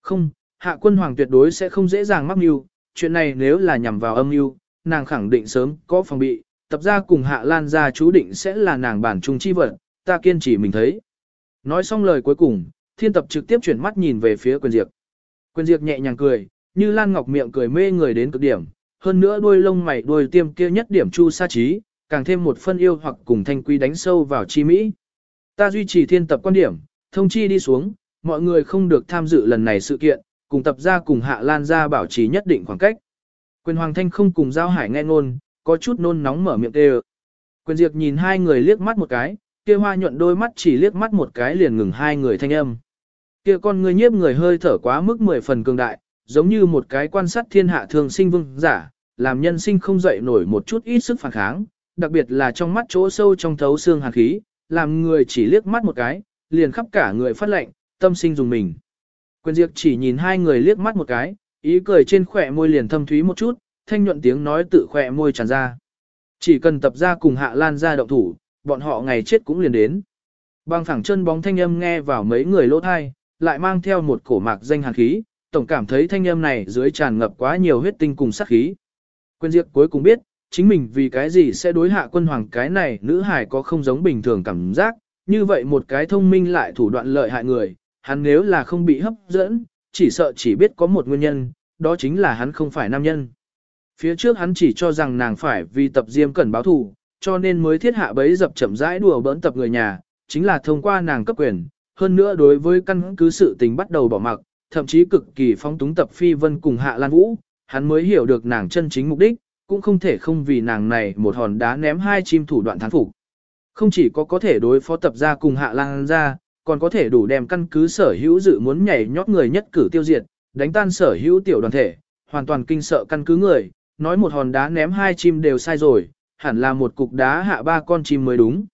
Không, hạ quân hoàng tuyệt đối sẽ không dễ dàng mắc mưu, chuyện này nếu là nhằm vào âm mưu, nàng khẳng định sớm có phòng bị, tập ra cùng hạ lan ra chú định sẽ là nàng bản trung chi vật, ta kiên trì mình thấy. Nói xong lời cuối cùng, thiên tập trực tiếp chuyển mắt nhìn về phía quyền diệt. Quyền diệt nhẹ nhàng cười, như lan ngọc miệng cười mê người đến cực điểm, hơn nữa đuôi lông mày đuôi tiêm kia nhất điểm chu sa trí, càng thêm một phân yêu hoặc cùng thanh quy đánh sâu vào chi mỹ. Ta duy trì thiên tập quan điểm, thông chi đi xuống, mọi người không được tham dự lần này sự kiện, cùng tập ra cùng hạ lan ra bảo trì nhất định khoảng cách. Quyền hoàng thanh không cùng giao hải nghe ngôn, có chút nôn nóng mở miệng kêu. Quyền diệt nhìn hai người liếc mắt một cái, kia hoa nhuận đôi mắt chỉ liếc mắt một cái liền ngừng hai người thanh âm. Kia con người nhiếp người hơi thở quá mức mười phần cường đại, giống như một cái quan sát thiên hạ thường sinh vương giả, làm nhân sinh không dậy nổi một chút ít sức phản kháng, đặc biệt là trong mắt chỗ sâu trong thấu xương hàn khí, làm người chỉ liếc mắt một cái, liền khắp cả người phát lệnh, tâm sinh dùng mình. Quyền Diệp chỉ nhìn hai người liếc mắt một cái, ý cười trên khỏe môi liền thâm thúy một chút, thanh nhuận tiếng nói tự khỏe môi tràn ra. Chỉ cần tập ra cùng Hạ Lan ra động thủ, bọn họ ngày chết cũng liền đến. Băng phẳng chân bóng thanh âm nghe vào mấy người lỗ thai, lại mang theo một cổ mạc danh hàn khí, tổng cảm thấy thanh âm này dưới tràn ngập quá nhiều huyết tinh cùng sát khí. Quyên Diệp cuối cùng biết, chính mình vì cái gì sẽ đối hạ quân hoàng cái này nữ hài có không giống bình thường cảm giác, như vậy một cái thông minh lại thủ đoạn lợi hại người, hắn nếu là không bị hấp dẫn, chỉ sợ chỉ biết có một nguyên nhân, đó chính là hắn không phải nam nhân. Phía trước hắn chỉ cho rằng nàng phải vì tập diêm cần báo thù, cho nên mới thiết hạ bấy dập chậm rãi đùa bỡn tập người nhà, chính là thông qua nàng cấp quyền, hơn nữa đối với căn cứ sự tình bắt đầu bỏ mặc, thậm chí cực kỳ phóng túng tập phi vân cùng hạ lan vũ, hắn mới hiểu được nàng chân chính mục đích, cũng không thể không vì nàng này một hòn đá ném hai chim thủ đoạn thắng phục. Không chỉ có có thể đối phó tập ra cùng hạ lan ra, còn có thể đủ đem căn cứ sở hữu dự muốn nhảy nhót người nhất cử tiêu diệt, đánh tan sở hữu tiểu đoàn thể, hoàn toàn kinh sợ căn cứ người, nói một hòn đá ném hai chim đều sai rồi, hẳn là một cục đá hạ ba con chim mới đúng.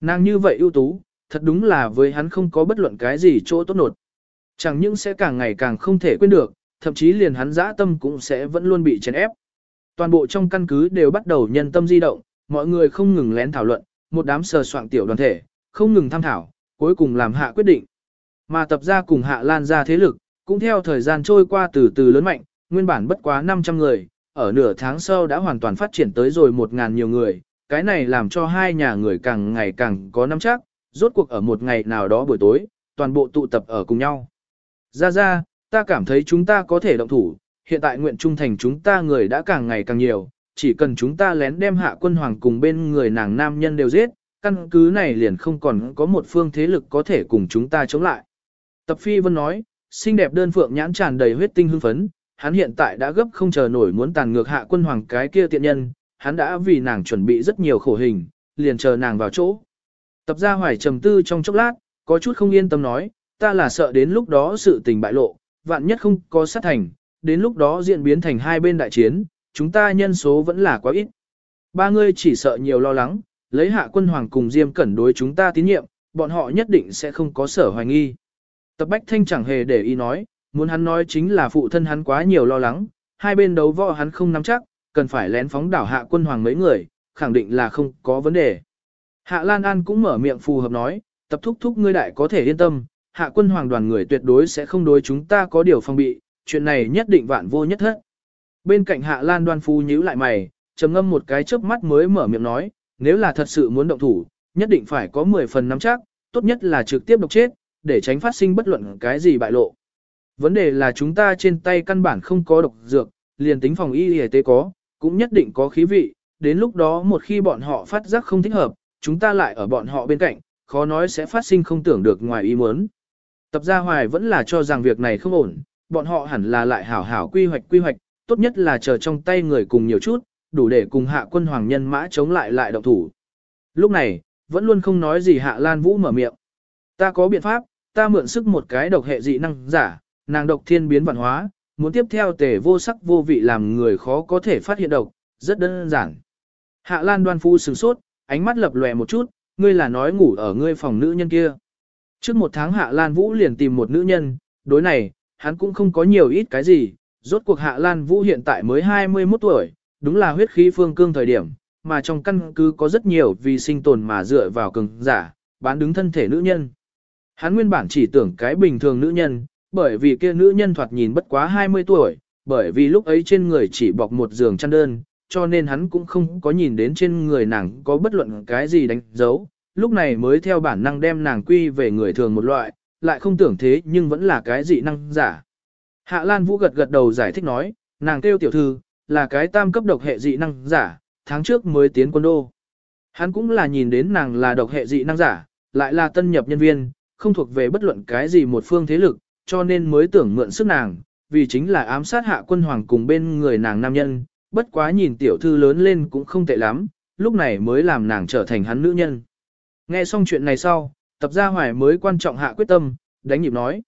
Nàng như vậy ưu tú, thật đúng là với hắn không có bất luận cái gì chỗ tốt nột. Chẳng những sẽ càng ngày càng không thể quên được, thậm chí liền hắn dã tâm cũng sẽ vẫn luôn bị chèn ép. Toàn bộ trong căn cứ đều bắt đầu nhân tâm di động, mọi người không ngừng lén thảo luận, một đám sờ soạn tiểu đoàn thể, không ngừng tham thảo, cuối cùng làm hạ quyết định. Mà tập ra cùng hạ lan ra thế lực, cũng theo thời gian trôi qua từ từ lớn mạnh, nguyên bản bất quá 500 người, ở nửa tháng sau đã hoàn toàn phát triển tới rồi 1.000 nhiều người, cái này làm cho hai nhà người càng ngày càng có nắm chắc, rốt cuộc ở một ngày nào đó buổi tối, toàn bộ tụ tập ở cùng nhau. Ra ra, ta cảm thấy chúng ta có thể động thủ, hiện tại nguyện trung thành chúng ta người đã càng ngày càng nhiều, chỉ cần chúng ta lén đem hạ quân hoàng cùng bên người nàng nam nhân đều giết, căn cứ này liền không còn có một phương thế lực có thể cùng chúng ta chống lại. Tập Phi Vân nói, xinh đẹp đơn phượng nhãn tràn đầy huyết tinh hưng phấn, hắn hiện tại đã gấp không chờ nổi muốn tàn ngược hạ quân hoàng cái kia tiện nhân, hắn đã vì nàng chuẩn bị rất nhiều khổ hình, liền chờ nàng vào chỗ. Tập gia hoài trầm tư trong chốc lát, có chút không yên tâm nói, ta là sợ đến lúc đó sự tình bại lộ, vạn nhất không có sát thành, đến lúc đó diễn biến thành hai bên đại chiến, chúng ta nhân số vẫn là quá ít. Ba ngươi chỉ sợ nhiều lo lắng, lấy hạ quân hoàng cùng Diêm Cẩn đối chúng ta tín nhiệm, bọn họ nhất định sẽ không có sở hoài nghi. Tập Bách Thanh chẳng hề để ý nói, muốn hắn nói chính là phụ thân hắn quá nhiều lo lắng, hai bên đấu võ hắn không nắm chắc, cần phải lén phóng đảo hạ quân hoàng mấy người, khẳng định là không có vấn đề. Hạ Lan An cũng mở miệng phù hợp nói, tập thúc thúc ngươi đại có thể yên tâm, hạ quân hoàng đoàn người tuyệt đối sẽ không đối chúng ta có điều phong bị, chuyện này nhất định vạn vô nhất hết. Bên cạnh hạ Lan đoan phu nhíu lại mày, trầm ngâm một cái chớp mắt mới mở miệng nói, nếu là thật sự muốn động thủ, nhất định phải có 10 phần nắm chắc, tốt nhất là trực tiếp độc chết, để tránh phát sinh bất luận cái gì bại lộ. Vấn đề là chúng ta trên tay căn bản không có độc dược, liền tính phòng y y tế có, cũng nhất định có khí vị, đến lúc đó một khi bọn họ phát giác không thích hợp, chúng ta lại ở bọn họ bên cạnh, khó nói sẽ phát sinh không tưởng được ngoài ý muốn. Tập gia hoài vẫn là cho rằng việc này không ổn, bọn họ hẳn là lại hảo hảo quy hoạch quy hoạch, tốt nhất là chờ trong tay người cùng nhiều chút, đủ để cùng hạ quân hoàng nhân mã chống lại lại động thủ. Lúc này, vẫn luôn không nói gì hạ Lan Vũ mở miệng. Ta có biện pháp, ta mượn sức một cái độc hệ dị năng giả, nàng độc thiên biến vạn hóa, muốn tiếp theo tề vô sắc vô vị làm người khó có thể phát hiện độc, rất đơn giản. Hạ Lan đoan phu sửng sốt, ánh mắt lập lòe một chút, ngươi là nói ngủ ở ngươi phòng nữ nhân kia. Trước một tháng Hạ Lan Vũ liền tìm một nữ nhân, đối này, hắn cũng không có nhiều ít cái gì, rốt cuộc Hạ Lan Vũ hiện tại mới 21 tuổi, đúng là huyết khí phương cương thời điểm, mà trong căn cứ có rất nhiều vì sinh tồn mà dựa vào cường giả, bán đứng thân thể nữ nhân. Hắn nguyên bản chỉ tưởng cái bình thường nữ nhân, bởi vì kia nữ nhân thoạt nhìn bất quá 20 tuổi, bởi vì lúc ấy trên người chỉ bọc một giường chăn đơn, cho nên hắn cũng không có nhìn đến trên người nàng có bất luận cái gì đánh dấu, lúc này mới theo bản năng đem nàng quy về người thường một loại, lại không tưởng thế nhưng vẫn là cái dị năng giả. Hạ Lan Vũ gật gật đầu giải thích nói, nàng kêu tiểu thư, là cái tam cấp độc hệ dị năng giả, tháng trước mới tiến quân đô. Hắn cũng là nhìn đến nàng là độc hệ dị năng giả, lại là tân nhập nhân viên, không thuộc về bất luận cái gì một phương thế lực, cho nên mới tưởng mượn sức nàng, vì chính là ám sát hạ quân hoàng cùng bên người nàng nam nhân, bất quá nhìn tiểu thư lớn lên cũng không tệ lắm, lúc này mới làm nàng trở thành hắn nữ nhân. Nghe xong chuyện này sau, tập gia hoài mới quan trọng hạ quyết tâm, đánh nhịp nói.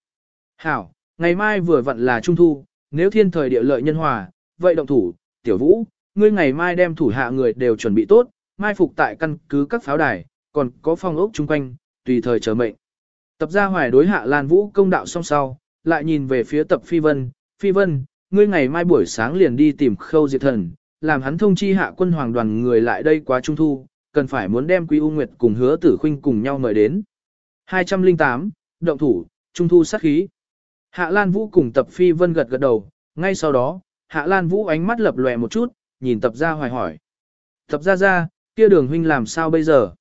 Hảo, ngày mai vừa vặn là trung thu, nếu thiên thời địa lợi nhân hòa, vậy động thủ, tiểu vũ, ngươi ngày mai đem thủ hạ người đều chuẩn bị tốt, mai phục tại căn cứ các pháo đài, còn có phòng ốc chung quanh, tùy thời chờ mệnh. Tập gia hoài đối hạ Lan Vũ công đạo xong sau, lại nhìn về phía tập Phi Vân, Phi Vân, ngươi ngày mai buổi sáng liền đi tìm khâu diệt thần, làm hắn thông chi hạ quân hoàng đoàn người lại đây quá trung thu, cần phải muốn đem Quý U Nguyệt cùng hứa tử khuynh cùng nhau mời đến. 208, động thủ, trung thu sát khí. Hạ Lan Vũ cùng tập Phi Vân gật gật đầu, ngay sau đó, Hạ Lan Vũ ánh mắt lập lòe một chút, nhìn tập gia hoài hỏi. Tập gia gia, kia đường huynh làm sao bây giờ?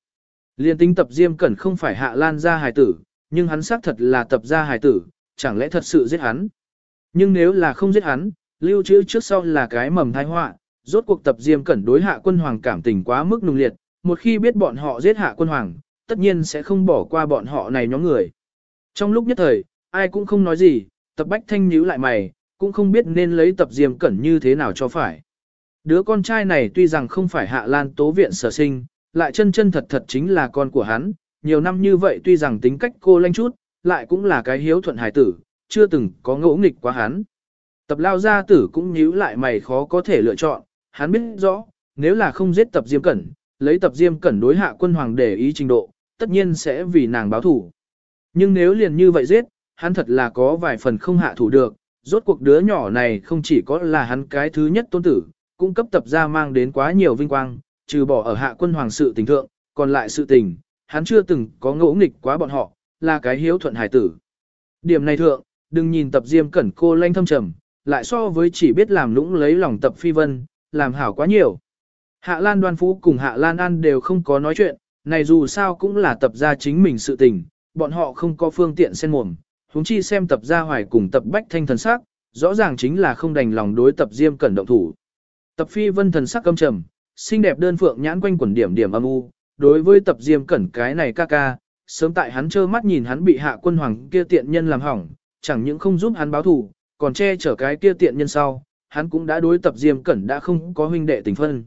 Liên tính tập Diêm Cẩn không phải Hạ Lan gia hài tử, nhưng hắn xác thật là tập gia hài tử, chẳng lẽ thật sự giết hắn? Nhưng nếu là không giết hắn, lưu trữ trước sau là cái mầm thai họa, rốt cuộc tập Diêm Cẩn đối hạ quân hoàng cảm tình quá mức nung liệt, một khi biết bọn họ giết hạ quân hoàng, tất nhiên sẽ không bỏ qua bọn họ này nhóm người. Trong lúc nhất thời, ai cũng không nói gì, tập bách thanh nhíu lại mày, cũng không biết nên lấy tập Diêm Cẩn như thế nào cho phải. Đứa con trai này tuy rằng không phải hạ lan tố viện sở sinh, lại chân chân thật thật chính là con của hắn, nhiều năm như vậy tuy rằng tính cách cô lanh chút, lại cũng là cái hiếu thuận hải tử, chưa từng có ngỗ nghịch quá hắn. Tập lao gia tử cũng nhíu lại mày khó có thể lựa chọn, hắn biết rõ, nếu là không giết tập Diêm Cẩn, lấy tập Diêm Cẩn đối hạ quân hoàng để ý trình độ, tất nhiên sẽ vì nàng báo thủ. Nhưng nếu liền như vậy giết, hắn thật là có vài phần không hạ thủ được, rốt cuộc đứa nhỏ này không chỉ có là hắn cái thứ nhất tôn tử, cũng cấp tập ra mang đến quá nhiều vinh quang, trừ bỏ ở hạ quân hoàng sự tình thượng, còn lại sự tình, hắn chưa từng có ngỗ nghịch quá bọn họ, là cái hiếu thuận hải tử. Điểm này thượng, đừng nhìn tập diêm cẩn cô lanh thâm trầm, lại so với chỉ biết làm lũng lấy lòng tập phi vân, làm hảo quá nhiều. Hạ Lan đoan phú cùng Hạ Lan An đều không có nói chuyện, này dù sao cũng là tập ra chính mình sự tình, bọn họ không có phương tiện xen mồm, huống chi xem tập ra hoài cùng tập bách thanh thần sắc, rõ ràng chính là không đành lòng đối tập diêm cẩn động thủ. Tập phi vân thần sắc căm trầm, xinh đẹp đơn phượng nhãn quanh quần điểm điểm âm u, đối với tập diêm cẩn cái này ca ca, sớm tại hắn trơ mắt nhìn hắn bị hạ quân hoàng kia tiện nhân làm hỏng, chẳng những không giúp hắn báo thù, còn che chở cái kia tiện nhân sau, hắn cũng đã đối tập Diêm Cẩn đã không có huynh đệ tình phân.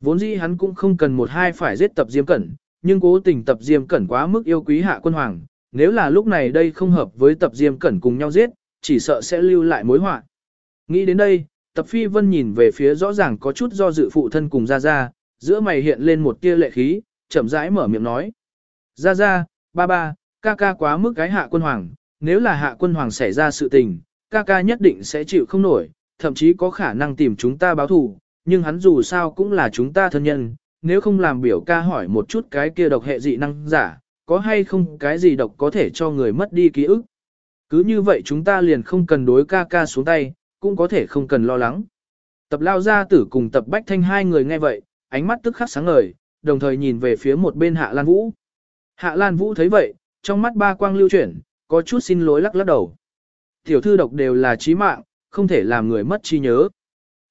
Vốn dĩ hắn cũng không cần một hai phải giết tập Diêm Cẩn, nhưng cố tình tập Diêm Cẩn quá mức yêu quý hạ quân hoàng, nếu là lúc này đây không hợp với tập Diêm Cẩn cùng nhau giết, chỉ sợ sẽ lưu lại mối họa. Nghĩ đến đây, tập Phi Vân nhìn về phía rõ ràng có chút do dự phụ thân cùng Gia Gia, giữa mày hiện lên một tia lệ khí, chậm rãi mở miệng nói. Gia Gia, ba ba, ca ca quá mức cái hạ quân hoàng, nếu là hạ quân hoàng xảy ra sự tình, ca ca nhất định sẽ chịu không nổi, thậm chí có khả năng tìm chúng ta báo thù, nhưng hắn dù sao cũng là chúng ta thân nhân, nếu không làm biểu ca hỏi một chút cái kia độc hệ dị năng giả, có hay không cái gì độc có thể cho người mất đi ký ức. Cứ như vậy chúng ta liền không cần đối ca ca xuống tay, cũng có thể không cần lo lắng. Tập lao gia tử cùng tập bách thanh hai người nghe vậy, ánh mắt tức khắc sáng ngời, đồng thời nhìn về phía một bên hạ lan vũ. Hạ lan vũ thấy vậy, trong mắt ba quang lưu chuyển, có chút xin lỗi lắc lắc đầu. Tiểu thư độc đều là chí mạng, không thể làm người mất trí nhớ.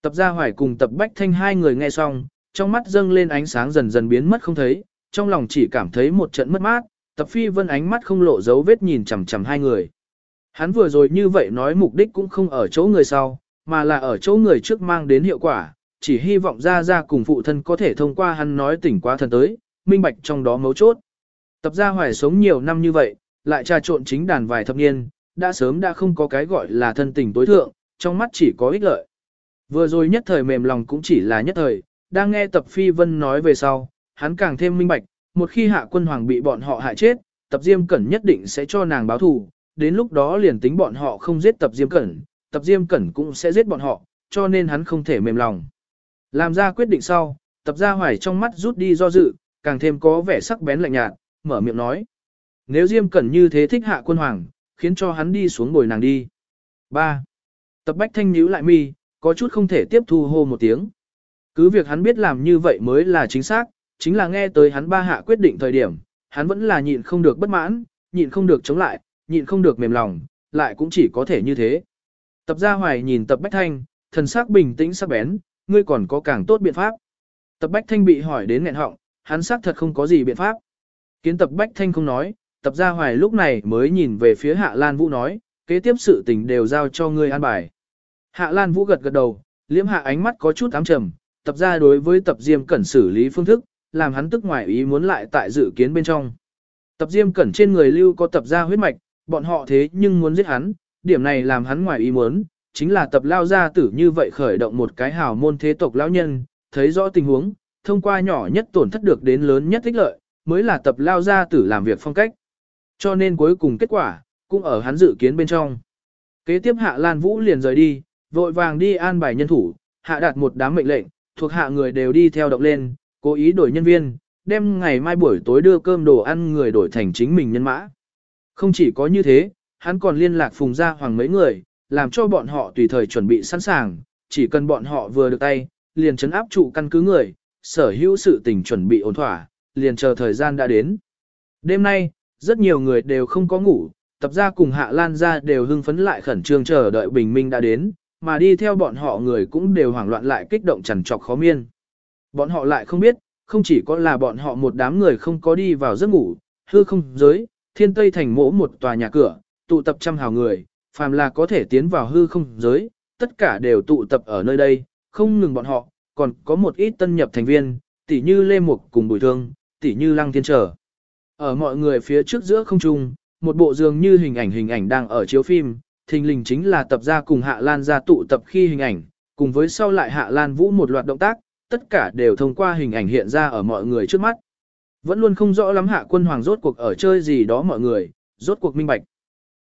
Tập gia hoài cùng tập bách thanh hai người nghe xong, trong mắt dâng lên ánh sáng dần dần biến mất không thấy, trong lòng chỉ cảm thấy một trận mất mát, tập phi vân ánh mắt không lộ dấu vết nhìn chằm chằm hai người. Hắn vừa rồi như vậy nói mục đích cũng không ở chỗ người sau, mà là ở chỗ người trước mang đến hiệu quả, chỉ hy vọng ra ra cùng phụ thân có thể thông qua hắn nói tỉnh qua thần tới, minh bạch trong đó mấu chốt. Tập gia hoài sống nhiều năm như vậy, lại trà trộn chính đàn vài thập niên, đã sớm đã không có cái gọi là thân tình tối thượng, trong mắt chỉ có ích lợi. Vừa rồi nhất thời mềm lòng cũng chỉ là nhất thời, đang nghe tập phi vân nói về sau, hắn càng thêm minh bạch, một khi hạ quân hoàng bị bọn họ hại chết, tập diêm cẩn nhất định sẽ cho nàng báo thù, đến lúc đó liền tính bọn họ không giết tập diêm cẩn, tập diêm cẩn cũng sẽ giết bọn họ, cho nên hắn không thể mềm lòng. Làm ra quyết định sau, tập gia hoài trong mắt rút đi do dự, càng thêm có vẻ sắc bén lạnh nhạt, mở miệng nói. Nếu diêm cẩn như thế thích hạ quân hoàng, khiến cho hắn đi xuống bồi nàng đi. 3. Tập bách thanh nhíu lại mi, có chút không thể tiếp thu hô một tiếng. Cứ việc hắn biết làm như vậy mới là chính xác, chính là nghe tới hắn ba hạ quyết định thời điểm, hắn vẫn là nhịn không được bất mãn, nhịn không được chống lại, nhịn không được mềm lòng, lại cũng chỉ có thể như thế. Tập gia hoài nhìn tập bách thanh, thần sắc bình tĩnh sắc bén, ngươi còn có càng tốt biện pháp. Tập bách thanh bị hỏi đến nghẹn họng, hắn xác thật không có gì biện pháp. Kiến tập bách thanh không nói, tập gia hoài lúc này mới nhìn về phía hạ lan vũ nói, kế tiếp sự tình đều giao cho ngươi an bài. Hạ lan vũ gật gật đầu, liễm hạ ánh mắt có chút ám trầm, tập gia đối với tập diêm cẩn xử lý phương thức, làm hắn tức ngoài ý muốn lại tại dự kiến bên trong. Tập diêm cẩn trên người lưu có tập gia huyết mạch, bọn họ thế nhưng muốn giết hắn, điểm này làm hắn ngoài ý muốn, chính là tập lao gia tử như vậy khởi động một cái hào môn thế tộc lão nhân, thấy rõ tình huống, thông qua nhỏ nhất tổn thất được đến lớn nhất ích lợi, mới là tập lao gia tử làm việc phong cách. Cho nên cuối cùng kết quả, cũng ở hắn dự kiến bên trong. Kế tiếp hạ Lan Vũ liền rời đi, vội vàng đi an bài nhân thủ, hạ đạt một đám mệnh lệnh, thuộc hạ người đều đi theo động lên, cố ý đổi nhân viên, đem ngày mai buổi tối đưa cơm đồ ăn người đổi thành chính mình nhân mã. Không chỉ có như thế, hắn còn liên lạc phùng gia hoàng mấy người, làm cho bọn họ tùy thời chuẩn bị sẵn sàng, chỉ cần bọn họ vừa được tay, liền chấn áp trụ căn cứ người, sở hữu sự tình chuẩn bị ổn thỏa, liền chờ thời gian đã đến. Đêm nay, rất nhiều người đều không có ngủ, tập gia cùng hạ lan gia đều hưng phấn lại khẩn trương chờ đợi bình minh đã đến, mà đi theo bọn họ người cũng đều hoảng loạn lại kích động chằn trọc khó miên. Bọn họ lại không biết, không chỉ có là bọn họ một đám người không có đi vào giấc ngủ, hư không giới, thiên tây thành mỗ một tòa nhà cửa, tụ tập trăm hào người, phàm là có thể tiến vào hư không giới, tất cả đều tụ tập ở nơi đây, không ngừng bọn họ, còn có một ít tân nhập thành viên, tỉ như Lê Mục cùng Bùi Thương, tỉ như Lăng Thiên Trở. Ở mọi người phía trước giữa không trung, một bộ dường như hình ảnh hình ảnh đang ở chiếu phim, thình lình chính là tập ra cùng Hạ Lan ra tụ tập khi hình ảnh, cùng với sau lại Hạ Lan Vũ một loạt động tác, tất cả đều thông qua hình ảnh hiện ra ở mọi người trước mắt. Vẫn luôn không rõ lắm Hạ Quân Hoàng rốt cuộc ở chơi gì đó mọi người, rốt cuộc minh bạch.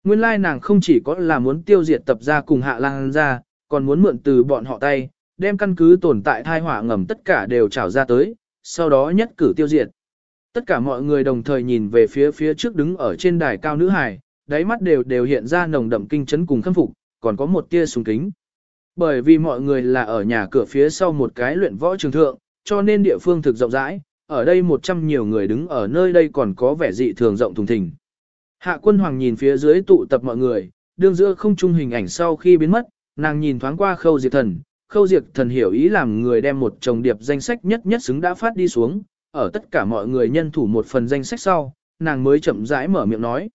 Nguyên lai nàng không chỉ có là muốn tiêu diệt tập ra cùng Hạ Lan ra, còn muốn mượn từ bọn họ tay, đem căn cứ tồn tại thai hỏa ngầm tất cả đều trào ra tới, sau đó nhất cử tiêu diệt. Tất cả mọi người đồng thời nhìn về phía phía trước đứng ở trên đài cao nữ hài, đáy mắt đều đều hiện ra nồng đậm kinh chấn cùng khâm phục, còn có một tia sùng kính. Bởi vì mọi người là ở nhà cửa phía sau một cái luyện võ trường thượng, cho nên địa phương thực rộng rãi, ở đây một trăm nhiều người đứng ở nơi đây còn có vẻ dị thường rộng thùng thình. Hạ quân hoàng nhìn phía dưới tụ tập mọi người, đương giữa không trung hình ảnh sau khi biến mất, nàng nhìn thoáng qua khâu diệt thần, khâu diệt thần hiểu ý làm người đem một chồng điệp danh sách nhất nhất xứng đã phát đi xuống, ở tất cả mọi người nhân thủ một phần danh sách sau, nàng mới chậm rãi mở miệng nói.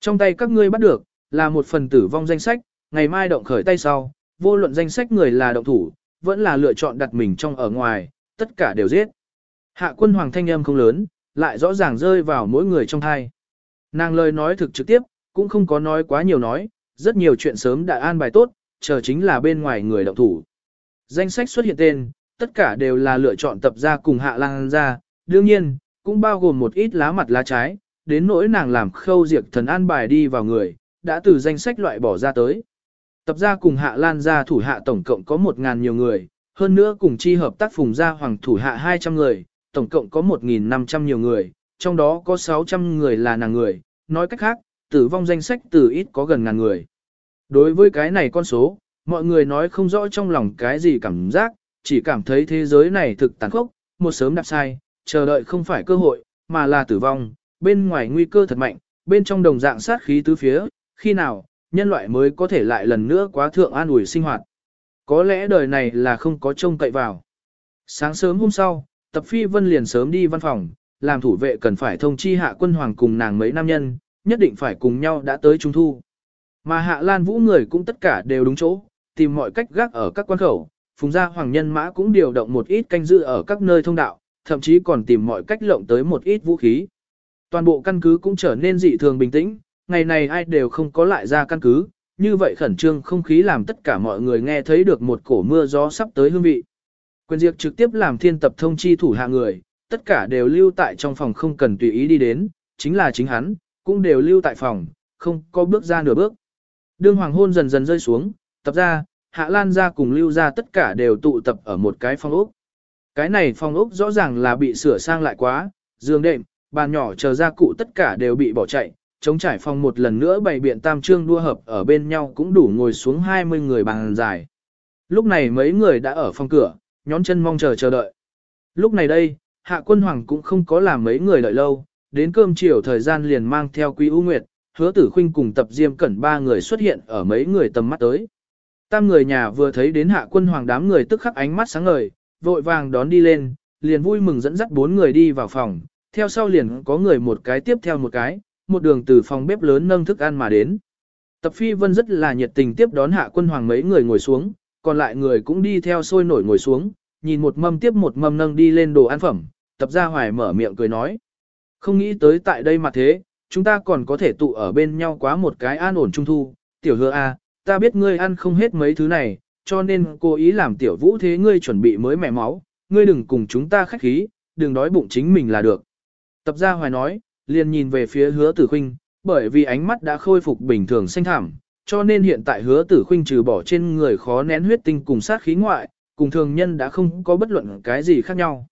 Trong tay các ngươi bắt được, là một phần tử vong danh sách, ngày mai động khởi tay sau, vô luận danh sách người là động thủ, vẫn là lựa chọn đặt mình trong ở ngoài, tất cả đều giết. Hạ quân hoàng thanh âm không lớn, lại rõ ràng rơi vào mỗi người trong thai. Nàng lời nói thực trực tiếp, cũng không có nói quá nhiều nói, rất nhiều chuyện sớm đã an bài tốt, chờ chính là bên ngoài người động thủ. Danh sách xuất hiện tên, tất cả đều là lựa chọn tập ra cùng hạ lang ra, đương nhiên, cũng bao gồm một ít lá mặt lá trái, đến nỗi nàng làm khâu diệt thần an bài đi vào người, đã từ danh sách loại bỏ ra tới. Tập gia cùng hạ lan gia thủ hạ tổng cộng có 1.000 nhiều người, hơn nữa cùng chi hợp tác phùng gia hoàng thủ hạ 200 người, tổng cộng có 1.500 nhiều người, trong đó có 600 người là nàng người, nói cách khác, tử vong danh sách từ ít có gần ngàn người. Đối với cái này con số, mọi người nói không rõ trong lòng cái gì cảm giác, chỉ cảm thấy thế giới này thực tàn khốc, một sớm đạp sai, chờ đợi không phải cơ hội, mà là tử vong, bên ngoài nguy cơ thật mạnh, bên trong đồng dạng sát khí tứ phía, khi nào, nhân loại mới có thể lại lần nữa quá thượng an ủi sinh hoạt. Có lẽ đời này là không có trông cậy vào. Sáng sớm hôm sau, Tập Phi Vân liền sớm đi văn phòng, làm thủ vệ cần phải thông chi hạ quân hoàng cùng nàng mấy nam nhân, nhất định phải cùng nhau đã tới trung thu. Mà hạ lan vũ người cũng tất cả đều đúng chỗ, tìm mọi cách gác ở các quan khẩu, phùng gia hoàng nhân mã cũng điều động một ít canh giữ ở các nơi thông đạo, thậm chí còn tìm mọi cách lộng tới một ít vũ khí. Toàn bộ căn cứ cũng trở nên dị thường bình tĩnh, ngày này ai đều không có lại ra căn cứ, như vậy khẩn trương không khí làm tất cả mọi người nghe thấy được một cổ mưa gió sắp tới hương vị. Quyền diệt trực tiếp làm thiên tập thông chi thủ hạ người, tất cả đều lưu tại trong phòng không cần tùy ý đi đến, chính là chính hắn, cũng đều lưu tại phòng, không có bước ra nửa bước. Đương hoàng hôn dần dần rơi xuống, tập ra, hạ lan ra cùng lưu ra tất cả đều tụ tập ở một cái phòng ốc. Cái này phòng ốc rõ ràng là bị sửa sang lại quá, giường đệm, bàn nhỏ chờ ra cụ tất cả đều bị bỏ chạy, chống trải phòng một lần nữa bày biện tam trương đua hợp ở bên nhau cũng đủ ngồi xuống 20 người bàn dài. Lúc này mấy người đã ở phòng cửa, nhón chân mong chờ chờ đợi. Lúc này đây, hạ quân hoàng cũng không có làm mấy người đợi lâu, đến cơm chiều thời gian liền mang theo quý ưu nguyệt, hứa tử khuynh cùng tập diêm cẩn ba người xuất hiện ở mấy người tầm mắt tới. Tam người nhà vừa thấy đến hạ quân hoàng đám người tức khắc ánh mắt sáng ngời, vội vàng đón đi lên, liền vui mừng dẫn dắt bốn người đi vào phòng, theo sau liền có người một cái tiếp theo một cái, một đường từ phòng bếp lớn nâng thức ăn mà đến. Tập phi vân rất là nhiệt tình tiếp đón hạ quân hoàng mấy người ngồi xuống, còn lại người cũng đi theo sôi nổi ngồi xuống, nhìn một mâm tiếp một mâm nâng đi lên đồ ăn phẩm, tập ra hoài mở miệng cười nói. Không nghĩ tới tại đây mà thế, chúng ta còn có thể tụ ở bên nhau quá một cái an ổn trung thu, tiểu hứa a, à, ta biết ngươi ăn không hết mấy thứ này, cho nên cố ý làm tiểu vũ thế ngươi chuẩn bị mới mẻ máu, ngươi đừng cùng chúng ta khách khí, đừng đói bụng chính mình là được. Tập gia hoài nói, liền nhìn về phía hứa tử khinh, bởi vì ánh mắt đã khôi phục bình thường xanh thảm, cho nên hiện tại hứa tử khinh trừ bỏ trên người khó nén huyết tinh cùng sát khí ngoại, cùng thường nhân đã không có bất luận cái gì khác nhau.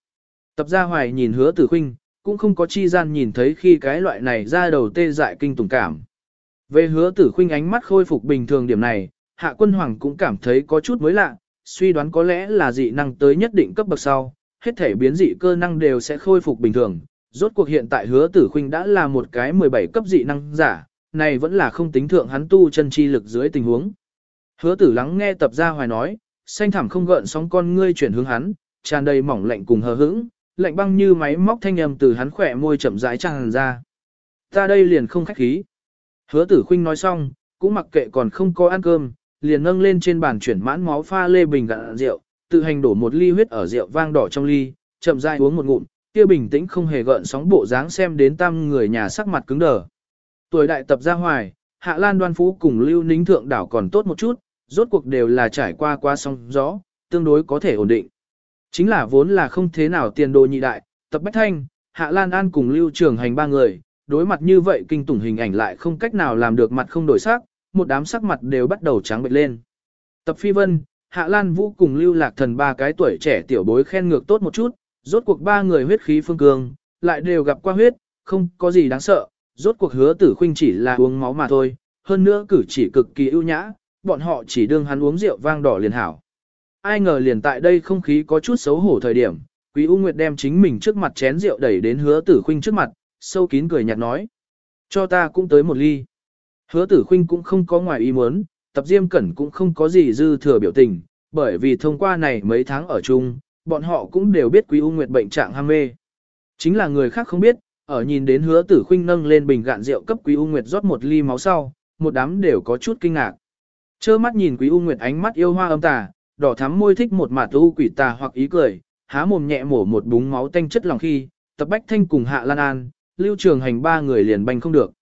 Tập gia hoài nhìn hứa tử khinh, cũng không có chi gian nhìn thấy khi cái loại này ra đầu tê dại kinh tủng cảm. Về hứa tử khinh ánh mắt khôi phục bình thường điểm này, hạ quân hoàng cũng cảm thấy có chút mới lạ, suy đoán có lẽ là dị năng tới nhất định cấp bậc sau, hết thể biến dị cơ năng đều sẽ khôi phục bình thường. Rốt cuộc hiện tại hứa tử khinh đã là một cái 17 cấp dị năng giả, này vẫn là không tính thượng hắn tu chân chi lực dưới tình huống. Hứa tử lắng nghe tập gia hoài nói, xanh thẳm không gợn sóng con ngươi chuyển hướng hắn, tràn đầy mỏng lạnh cùng hờ hững, lạnh băng như máy móc thanh âm từ hắn khỏe môi chậm rãi tràn ra. Ta đây liền không khách khí. Hứa tử khinh nói xong, cũng mặc kệ còn không có ăn cơm, liền nâng lên trên bàn chuyển mãn máu pha lê bình gạn rượu, tự hành đổ một ly huyết ở rượu vang đỏ trong ly, chậm rãi uống một ngụm, kia bình tĩnh không hề gợn sóng bộ dáng xem đến tam người nhà sắc mặt cứng đờ. Tuổi đại tập ra hoài, Hạ Lan Đoan Phú cùng Lưu Nính Thượng đảo còn tốt một chút, rốt cuộc đều là trải qua qua sóng gió, tương đối có thể ổn định. Chính là vốn là không thế nào tiền đồ nhị đại, tập Bách Thanh, Hạ Lan An cùng Lưu Trường Hành ba người, đối mặt như vậy kinh tủng hình ảnh lại không cách nào làm được mặt không đổi sắc, một đám sắc mặt đều bắt đầu trắng bệch lên. Tập Phi Vân, Hạ Lan Vũ cùng Lưu Lạc Thần ba cái tuổi trẻ tiểu bối khen ngược tốt một chút, rốt cuộc ba người huyết khí phương cường, lại đều gặp qua huyết, không có gì đáng sợ, rốt cuộc hứa tử khuynh chỉ là uống máu mà thôi, hơn nữa cử chỉ cực kỳ ưu nhã, bọn họ chỉ đương hắn uống rượu vang đỏ liền hảo. Ai ngờ liền tại đây không khí có chút xấu hổ thời điểm, Quý U Nguyệt đem chính mình trước mặt chén rượu đẩy đến hứa tử khuynh trước mặt, sâu kín cười nhạt nói. Cho ta cũng tới một ly. Hứa tử khinh cũng không có ngoài ý muốn, tập diêm cẩn cũng không có gì dư thừa biểu tình, bởi vì thông qua này mấy tháng ở chung, bọn họ cũng đều biết Quý U Nguyệt bệnh trạng ham mê. Chính là người khác không biết, ở nhìn đến hứa tử khinh nâng lên bình gạn rượu cấp Quý U Nguyệt rót một ly máu sau, một đám đều có chút kinh ngạc. Chơ mắt nhìn Quý U Nguyệt ánh mắt yêu hoa âm tà, đỏ thắm môi thích một mặt u quỷ tà hoặc ý cười, há mồm nhẹ mổ một búng máu tanh chất lòng khi, tập bách thanh cùng hạ lan an, lưu trường hành ba người liền banh không được.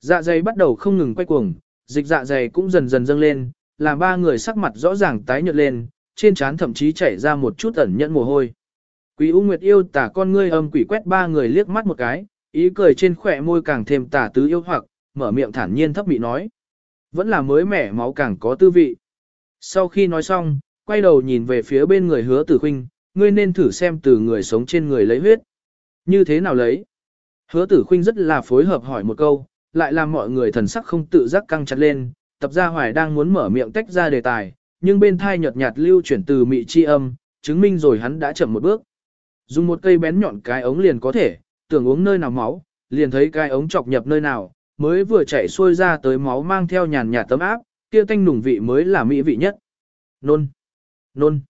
Dạ dày bắt đầu không ngừng quay cuồng, dịch dạ dày cũng dần dần dâng lên, làm ba người sắc mặt rõ ràng tái nhợt lên, trên trán thậm chí chảy ra một chút ẩn nhẫn mồ hôi. Quý U Nguyệt yêu tả con ngươi âm quỷ quét ba người liếc mắt một cái, ý cười trên khỏe môi càng thêm tả tứ yêu hoặc, mở miệng thản nhiên thấp bị nói. Vẫn là mới mẻ máu càng có tư vị. Sau khi nói xong, quay đầu nhìn về phía bên người hứa tử khinh, ngươi nên thử xem từ người sống trên người lấy huyết. Như thế nào lấy? Hứa tử khinh rất là phối hợp hỏi một câu, lại làm mọi người thần sắc không tự giác căng chặt lên, tập gia hoài đang muốn mở miệng tách ra đề tài, nhưng bên thai nhợt nhạt lưu chuyển từ mị chi âm, chứng minh rồi hắn đã chậm một bước. Dùng một cây bén nhọn cái ống liền có thể, tưởng uống nơi nào máu, liền thấy cái ống chọc nhập nơi nào, mới vừa chảy xuôi ra tới máu mang theo nhàn nhạt tấm áp, kia tanh nùng vị mới là mỹ vị nhất. Nôn! Nôn!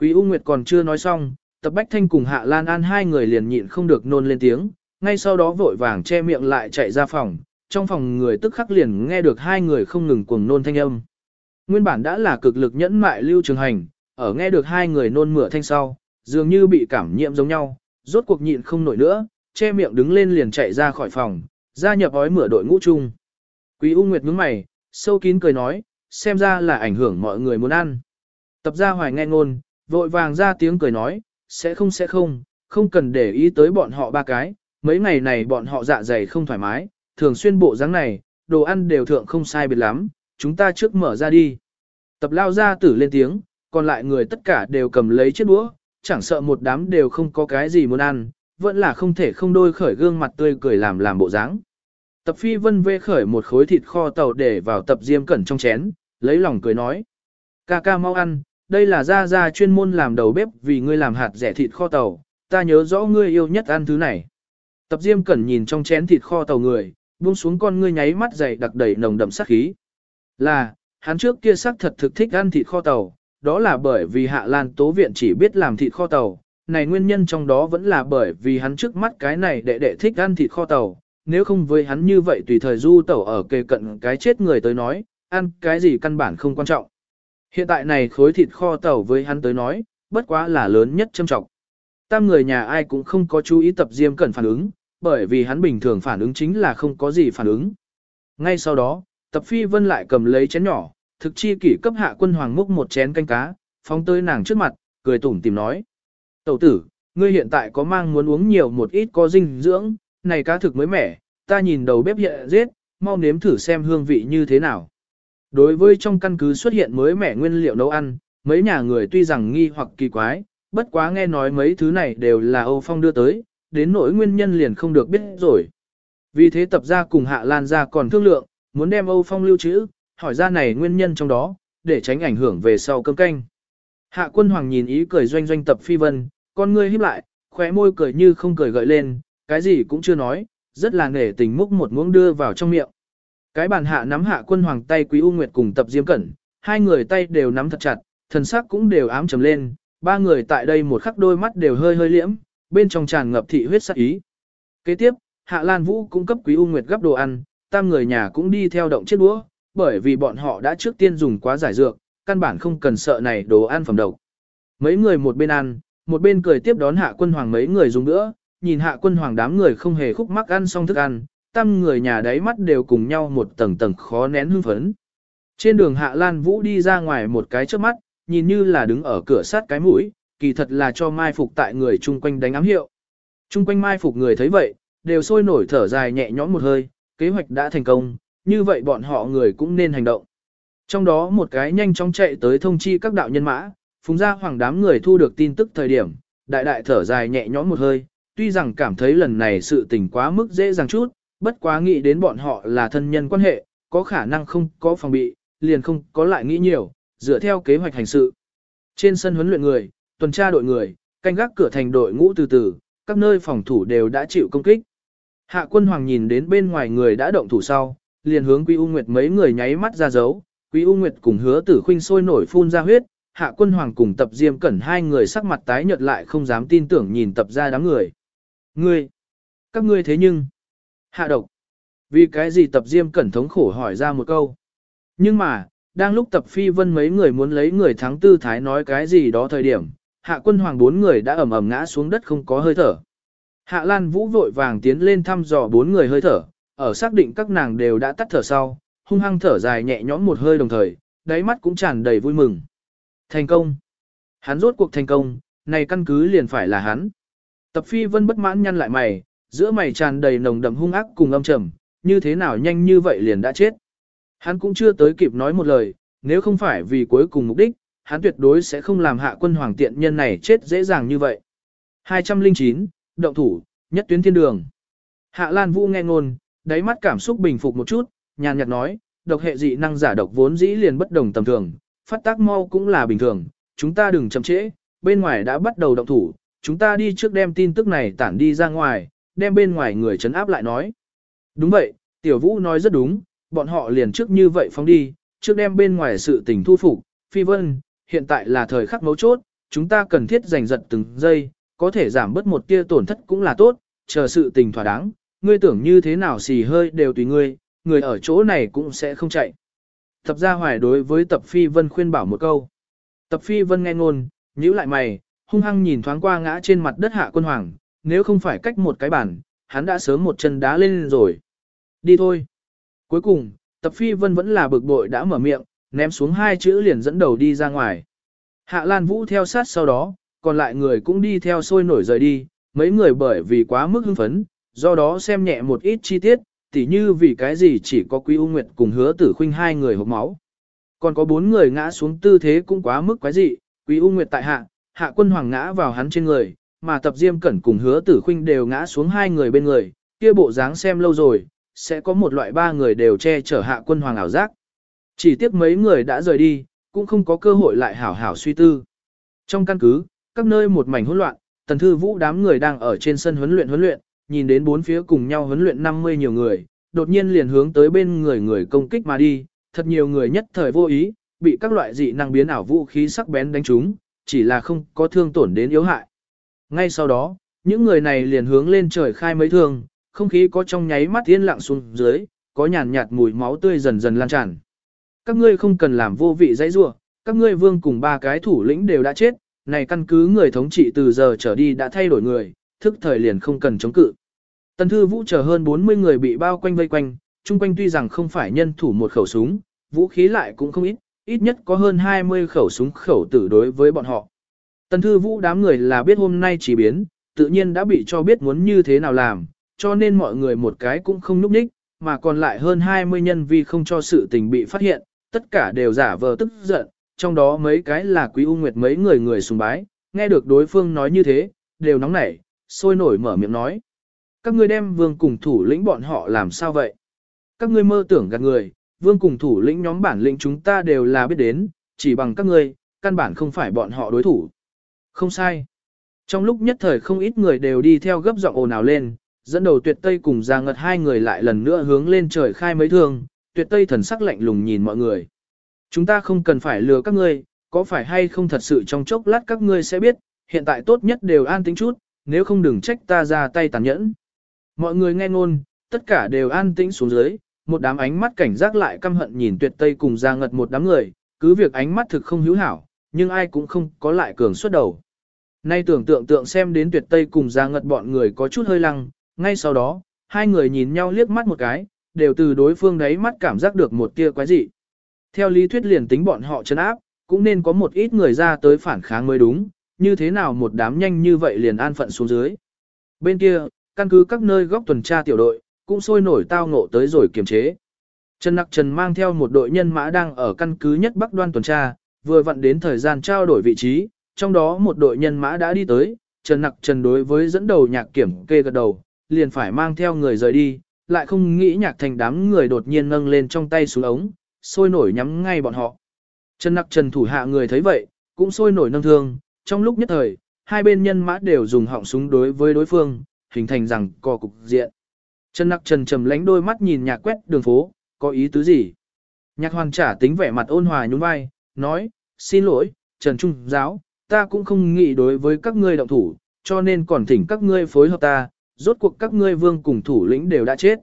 Quý U Nguyệt còn chưa nói xong, tập Bách Thanh cùng Hạ Lan An hai người liền nhịn không được nôn lên tiếng, ngay sau đó vội vàng che miệng lại chạy ra phòng, trong phòng người tức khắc liền nghe được hai người không ngừng cuồng nôn thanh âm. Nguyên bản đã là cực lực nhẫn mại lưu trường hành, ở nghe được hai người nôn mửa thanh sau, dường như bị cảm nhiễm giống nhau, rốt cuộc nhịn không nổi nữa, che miệng đứng lên liền chạy ra khỏi phòng, gia nhập ói mửa đội ngũ chung. Quý U Nguyệt nhướng mày, sâu kín cười nói, xem ra là ảnh hưởng mọi người muốn ăn. Tập gia hoài nghe ngôn, vội vàng ra tiếng cười nói, sẽ không sẽ không, không cần để ý tới bọn họ ba cái, mấy ngày này bọn họ dạ dày không thoải mái, thường xuyên bộ dáng này, đồ ăn đều thượng không sai biệt lắm, chúng ta trước mở ra đi. Tập lao ra tử lên tiếng, còn lại người tất cả đều cầm lấy chiếc đũa, chẳng sợ một đám đều không có cái gì muốn ăn, vẫn là không thể không đôi khởi gương mặt tươi cười làm làm bộ dáng. Tập phi vân vê khởi một khối thịt kho tàu để vào tập diêm cẩn trong chén, lấy lòng cười nói. Ca ca mau ăn, đây là gia gia chuyên môn làm đầu bếp vì ngươi làm hạt rẻ thịt kho tàu, ta nhớ rõ ngươi yêu nhất ăn thứ này. Tập diêm cẩn nhìn trong chén thịt kho tàu người, buông xuống con ngươi nháy mắt dày đặc đầy nồng đậm sát khí. Là, hắn trước kia sắc thật thực thích ăn thịt kho tàu, đó là bởi vì Hạ Lan Tố Viện chỉ biết làm thịt kho tàu, này nguyên nhân trong đó vẫn là bởi vì hắn trước mắt cái này đệ đệ thích ăn thịt kho tàu, nếu không với hắn như vậy tùy thời du tẩu ở kề cận cái chết người tới nói, ăn cái gì căn bản không quan trọng. Hiện tại này khối thịt kho tàu với hắn tới nói, bất quá là lớn nhất châm trọng. Tam người nhà ai cũng không có chú ý tập diêm cần phản ứng, bởi vì hắn bình thường phản ứng chính là không có gì phản ứng. Ngay sau đó, tập phi vân lại cầm lấy chén nhỏ, thực chi kỷ cấp hạ quân hoàng múc một chén canh cá, phóng tới nàng trước mặt, cười tủm tìm nói. Tẩu tử, ngươi hiện tại có mang muốn uống nhiều một ít có dinh dưỡng, này cá thực mới mẻ, ta nhìn đầu bếp hiện giết, mau nếm thử xem hương vị như thế nào. Đối với trong căn cứ xuất hiện mới mẻ nguyên liệu nấu ăn, mấy nhà người tuy rằng nghi hoặc kỳ quái, bất quá nghe nói mấy thứ này đều là Âu Phong đưa tới, đến nỗi nguyên nhân liền không được biết rồi. Vì thế tập gia cùng Hạ Lan gia còn thương lượng, muốn đem Âu Phong lưu trữ, hỏi ra này nguyên nhân trong đó, để tránh ảnh hưởng về sau cơm canh. Hạ quân hoàng nhìn ý cười doanh doanh tập phi vân, con ngươi híp lại, khóe môi cười như không cười gợi lên, cái gì cũng chưa nói, rất là nể tình múc một muỗng đưa vào trong miệng. Cái bàn hạ nắm hạ quân hoàng tay quý u nguyệt cùng tập diêm cẩn, hai người tay đều nắm thật chặt, thần sắc cũng đều ám trầm lên, ba người tại đây một khắc đôi mắt đều hơi hơi liễm, bên trong tràn ngập thị huyết sắc ý. Kế tiếp, hạ lan vũ cung cấp quý u nguyệt gấp đồ ăn, tam người nhà cũng đi theo động chiếc đũa, bởi vì bọn họ đã trước tiên dùng quá giải dược, căn bản không cần sợ này đồ ăn phẩm độc. Mấy người một bên ăn, một bên cười tiếp đón hạ quân hoàng mấy người dùng nữa, nhìn hạ quân hoàng đám người không hề khúc mắc ăn xong thức ăn, tam người nhà đáy mắt đều cùng nhau một tầng tầng khó nén hưng phấn. Trên đường hạ lan vũ đi ra ngoài một cái trước mắt, nhìn như là đứng ở cửa sát cái mũi, kỳ thật là cho mai phục tại người chung quanh đánh ám hiệu. Chung quanh mai phục người thấy vậy, đều sôi nổi thở dài nhẹ nhõm một hơi, kế hoạch đã thành công, như vậy bọn họ người cũng nên hành động. Trong đó một cái nhanh chóng chạy tới thông chi các đạo nhân mã, phùng ra hoàng đám người thu được tin tức thời điểm, đại đại thở dài nhẹ nhõm một hơi, tuy rằng cảm thấy lần này sự tình quá mức dễ dàng chút, bất quá nghĩ đến bọn họ là thân nhân quan hệ, có khả năng không có phòng bị, liền không có lại nghĩ nhiều, dựa theo kế hoạch hành sự. Trên sân huấn luyện người, tuần tra đội người, canh gác cửa thành đội ngũ từ từ, các nơi phòng thủ đều đã chịu công kích. Hạ quân hoàng nhìn đến bên ngoài người đã động thủ sau, liền hướng Quý U Nguyệt mấy người nháy mắt ra dấu, Quý U Nguyệt cùng hứa tử Khinh sôi nổi phun ra huyết, hạ quân hoàng cùng tập diêm cẩn hai người sắc mặt tái nhợt lại không dám tin tưởng nhìn tập ra đám người. Ngươi! Các ngươi thế nhưng! Hạ độc! Vì cái gì tập diêm cẩn thống khổ hỏi ra một câu. Nhưng mà, đang lúc tập phi vân mấy người muốn lấy người thắng tư thái nói cái gì đó thời điểm, hạ quân hoàng bốn người đã ẩm ẩm ngã xuống đất không có hơi thở. Hạ Lan Vũ vội vàng tiến lên thăm dò bốn người hơi thở, ở xác định các nàng đều đã tắt thở sau, hung hăng thở dài nhẹ nhõm một hơi đồng thời, đáy mắt cũng tràn đầy vui mừng. Thành công! Hắn rốt cuộc thành công, này căn cứ liền phải là hắn. Tập phi vân bất mãn nhăn lại mày, giữa mày tràn đầy nồng đậm hung ác cùng âm trầm, như thế nào nhanh như vậy liền đã chết. Hắn cũng chưa tới kịp nói một lời, nếu không phải vì cuối cùng mục đích, hắn tuyệt đối sẽ không làm hạ quân hoàng tiện nhân này chết dễ dàng như vậy. 209, động thủ, nhất tuyến thiên đường. Hạ Lan Vũ nghe ngôn, đáy mắt cảm xúc bình phục một chút, nhàn nhạt nói, độc hệ dị năng giả độc vốn dĩ liền bất đồng tầm thường, phát tác mau cũng là bình thường, chúng ta đừng chậm trễ, bên ngoài đã bắt đầu động thủ, chúng ta đi trước đem tin tức này tản đi ra ngoài, đem bên ngoài người chấn áp lại nói. Đúng vậy, Tiểu Vũ nói rất đúng, bọn họ liền trước như vậy phóng đi, trước đem bên ngoài sự tình thu phục, phi vân, hiện tại là thời khắc mấu chốt, chúng ta cần thiết giành giật từng giây, có thể giảm bớt một tia tổn thất cũng là tốt, chờ sự tình thỏa đáng, ngươi tưởng như thế nào xì hơi đều tùy ngươi, người ở chỗ này cũng sẽ không chạy. Tập gia hoài đối với tập phi vân khuyên bảo một câu. Tập phi vân nghe ngôn, nhíu lại mày, hung hăng nhìn thoáng qua ngã trên mặt đất hạ quân hoàng, nếu không phải cách một cái bản, hắn đã sớm một chân đá lên rồi. Đi thôi. Cuối cùng, tập phi vân vẫn là bực bội đã mở miệng, ném xuống hai chữ liền dẫn đầu đi ra ngoài. Hạ Lan Vũ theo sát sau đó, còn lại người cũng đi theo sôi nổi rời đi, mấy người bởi vì quá mức hưng phấn, do đó xem nhẹ một ít chi tiết, tỉ như vì cái gì chỉ có Quý U Nguyệt cùng hứa tử khuynh hai người hộp máu. Còn có bốn người ngã xuống tư thế cũng quá mức quái dị, Quý U Nguyệt tại hạ, hạ quân hoàng ngã vào hắn trên người, mà tập diêm cẩn cùng hứa tử khuynh đều ngã xuống hai người bên người, kia bộ dáng xem lâu rồi, sẽ có một loại ba người đều che chở hạ quân hoàng ảo giác. Chỉ tiếc mấy người đã rời đi, cũng không có cơ hội lại hảo hảo suy tư. Trong căn cứ, các nơi một mảnh hỗn loạn, tần thư vũ đám người đang ở trên sân huấn luyện huấn luyện, nhìn đến bốn phía cùng nhau huấn luyện 50 nhiều người, đột nhiên liền hướng tới bên người người công kích mà đi, thật nhiều người nhất thời vô ý, bị các loại dị năng biến ảo vũ khí sắc bén đánh trúng, chỉ là không có thương tổn đến yếu hại. Ngay sau đó, những người này liền hướng lên trời khai mấy thương, không khí có trong nháy mắt yên lặng xuống dưới, có nhàn nhạt mùi máu tươi dần dần lan tràn. Các ngươi không cần làm vô vị dãy rủa, các ngươi vương cùng ba cái thủ lĩnh đều đã chết, này căn cứ người thống trị từ giờ trở đi đã thay đổi người, thức thời liền không cần chống cự. Tần thư vũ chờ hơn 40 người bị bao quanh vây quanh, chung quanh tuy rằng không phải nhân thủ một khẩu súng, vũ khí lại cũng không ít, ít nhất có hơn 20 khẩu súng khẩu tử đối với bọn họ. Tần thư vũ đám người là biết hôm nay chỉ biến, tự nhiên đã bị cho biết muốn như thế nào làm, cho nên mọi người một cái cũng không núp đích, mà còn lại hơn 20 nhân vì không cho sự tình bị phát hiện, tất cả đều giả vờ tức giận, trong đó mấy cái là quý u nguyệt mấy người người sùng bái, nghe được đối phương nói như thế, đều nóng nảy, sôi nổi mở miệng nói. Các ngươi đem vương cùng thủ lĩnh bọn họ làm sao vậy? Các ngươi mơ tưởng gạt người, vương cùng thủ lĩnh nhóm bản lĩnh chúng ta đều là biết đến, chỉ bằng các ngươi, căn bản không phải bọn họ đối thủ. Không sai. Trong lúc nhất thời không ít người đều đi theo gấp giọng ồn ào lên, dẫn đầu tuyệt tây cùng ra ngật hai người lại lần nữa hướng lên trời khai mấy thương, tuyệt tây thần sắc lạnh lùng nhìn mọi người. Chúng ta không cần phải lừa các ngươi, có phải hay không thật sự trong chốc lát các ngươi sẽ biết, hiện tại tốt nhất đều an tĩnh chút, nếu không đừng trách ta ra tay tàn nhẫn. Mọi người nghe ngôn, tất cả đều an tĩnh xuống dưới, một đám ánh mắt cảnh giác lại căm hận nhìn tuyệt tây cùng ra ngật một đám người, cứ việc ánh mắt thực không hữu hảo, nhưng ai cũng không có lại cường suất đầu. Nay tưởng tượng tượng xem đến tuyệt tây cùng ra ngật bọn người có chút hơi lăng, ngay sau đó, hai người nhìn nhau liếc mắt một cái, đều từ đối phương đấy mắt cảm giác được một tia quái dị. Theo lý thuyết liền tính bọn họ chấn áp, cũng nên có một ít người ra tới phản kháng mới đúng, như thế nào một đám nhanh như vậy liền an phận xuống dưới. Bên kia, căn cứ các nơi góc tuần tra tiểu đội, cũng sôi nổi tao ngộ tới rồi kiềm chế. Trần Nặc Trần mang theo một đội nhân mã đang ở căn cứ nhất Bắc đoan tuần tra, vừa vặn đến thời gian trao đổi vị trí, trong đó một đội nhân mã đã đi tới, Trần Nặc Trần đối với dẫn đầu nhạc kiểm kê gật đầu, liền phải mang theo người rời đi, lại không nghĩ nhạc thành đám người đột nhiên nâng lên trong tay xuống ống, sôi nổi nhắm ngay bọn họ. Trần Nặc Trần thủ hạ người thấy vậy, cũng sôi nổi nâng thương, trong lúc nhất thời, hai bên nhân mã đều dùng họng súng đối với đối phương, hình thành rằng co cục diện. Trần Nặc Trần trầm lánh đôi mắt nhìn nhạc quét đường phố, có ý tứ gì? Nhạc hoàn trả tính vẻ mặt ôn hòa nhún vai, nói, xin lỗi, Trần Trung giáo, ta cũng không nghĩ đối với các ngươi động thủ, cho nên còn thỉnh các ngươi phối hợp ta, rốt cuộc các ngươi vương cùng thủ lĩnh đều đã chết.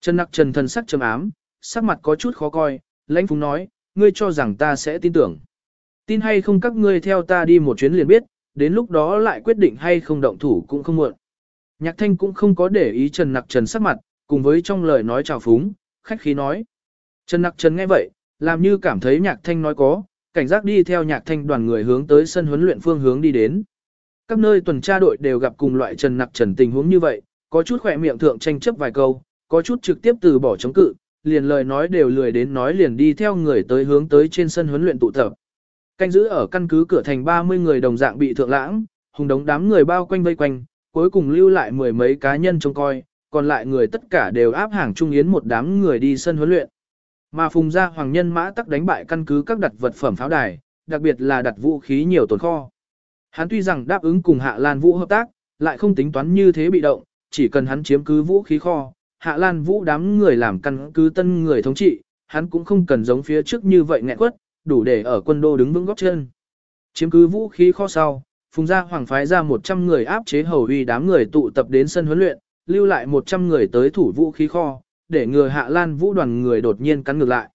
Trần Nặc Trần thần sắc trầm ám, sắc mặt có chút khó coi, lãnh phúng nói, ngươi cho rằng ta sẽ tin tưởng. Tin hay không các ngươi theo ta đi một chuyến liền biết, đến lúc đó lại quyết định hay không động thủ cũng không muộn. Nhạc thanh cũng không có để ý Trần Nặc Trần sắc mặt, cùng với trong lời nói chào phúng, khách khí nói. Trần Nặc Trần nghe vậy, làm như cảm thấy nhạc thanh nói có, cảnh giác đi theo nhạc thanh đoàn người hướng tới sân huấn luyện phương hướng đi đến. Các nơi tuần tra đội đều gặp cùng loại Trần Nặc Trần tình huống như vậy, có chút khỏe miệng thượng tranh chấp vài câu, có chút trực tiếp từ bỏ chống cự, liền lời nói đều lười đến nói liền đi theo người tới hướng tới trên sân huấn luyện tụ tập. Canh giữ ở căn cứ cửa thành 30 người đồng dạng bị thượng lãng, hùng đống đám người bao quanh vây quanh, cuối cùng lưu lại mười mấy cá nhân trông coi, còn lại người tất cả đều áp hàng trung yến một đám người đi sân huấn luyện. Mà phùng gia hoàng nhân mã tắc đánh bại căn cứ các đặt vật phẩm pháo đài, đặc biệt là đặt vũ khí nhiều tồn kho. Hắn tuy rằng đáp ứng cùng Hạ Lan Vũ hợp tác, lại không tính toán như thế bị động, chỉ cần hắn chiếm cứ vũ khí kho, Hạ Lan Vũ đám người làm căn cứ tân người thống trị, hắn cũng không cần giống phía trước như vậy nghẹn quất, đủ để ở quân đô đứng vững góc chân. Chiếm cứ vũ khí kho sau, Phùng Gia Hoàng phái ra 100 người áp chế hầu uy đám người tụ tập đến sân huấn luyện, lưu lại 100 người tới thủ vũ khí kho, để ngừa Hạ Lan Vũ đoàn người đột nhiên cắn ngược lại.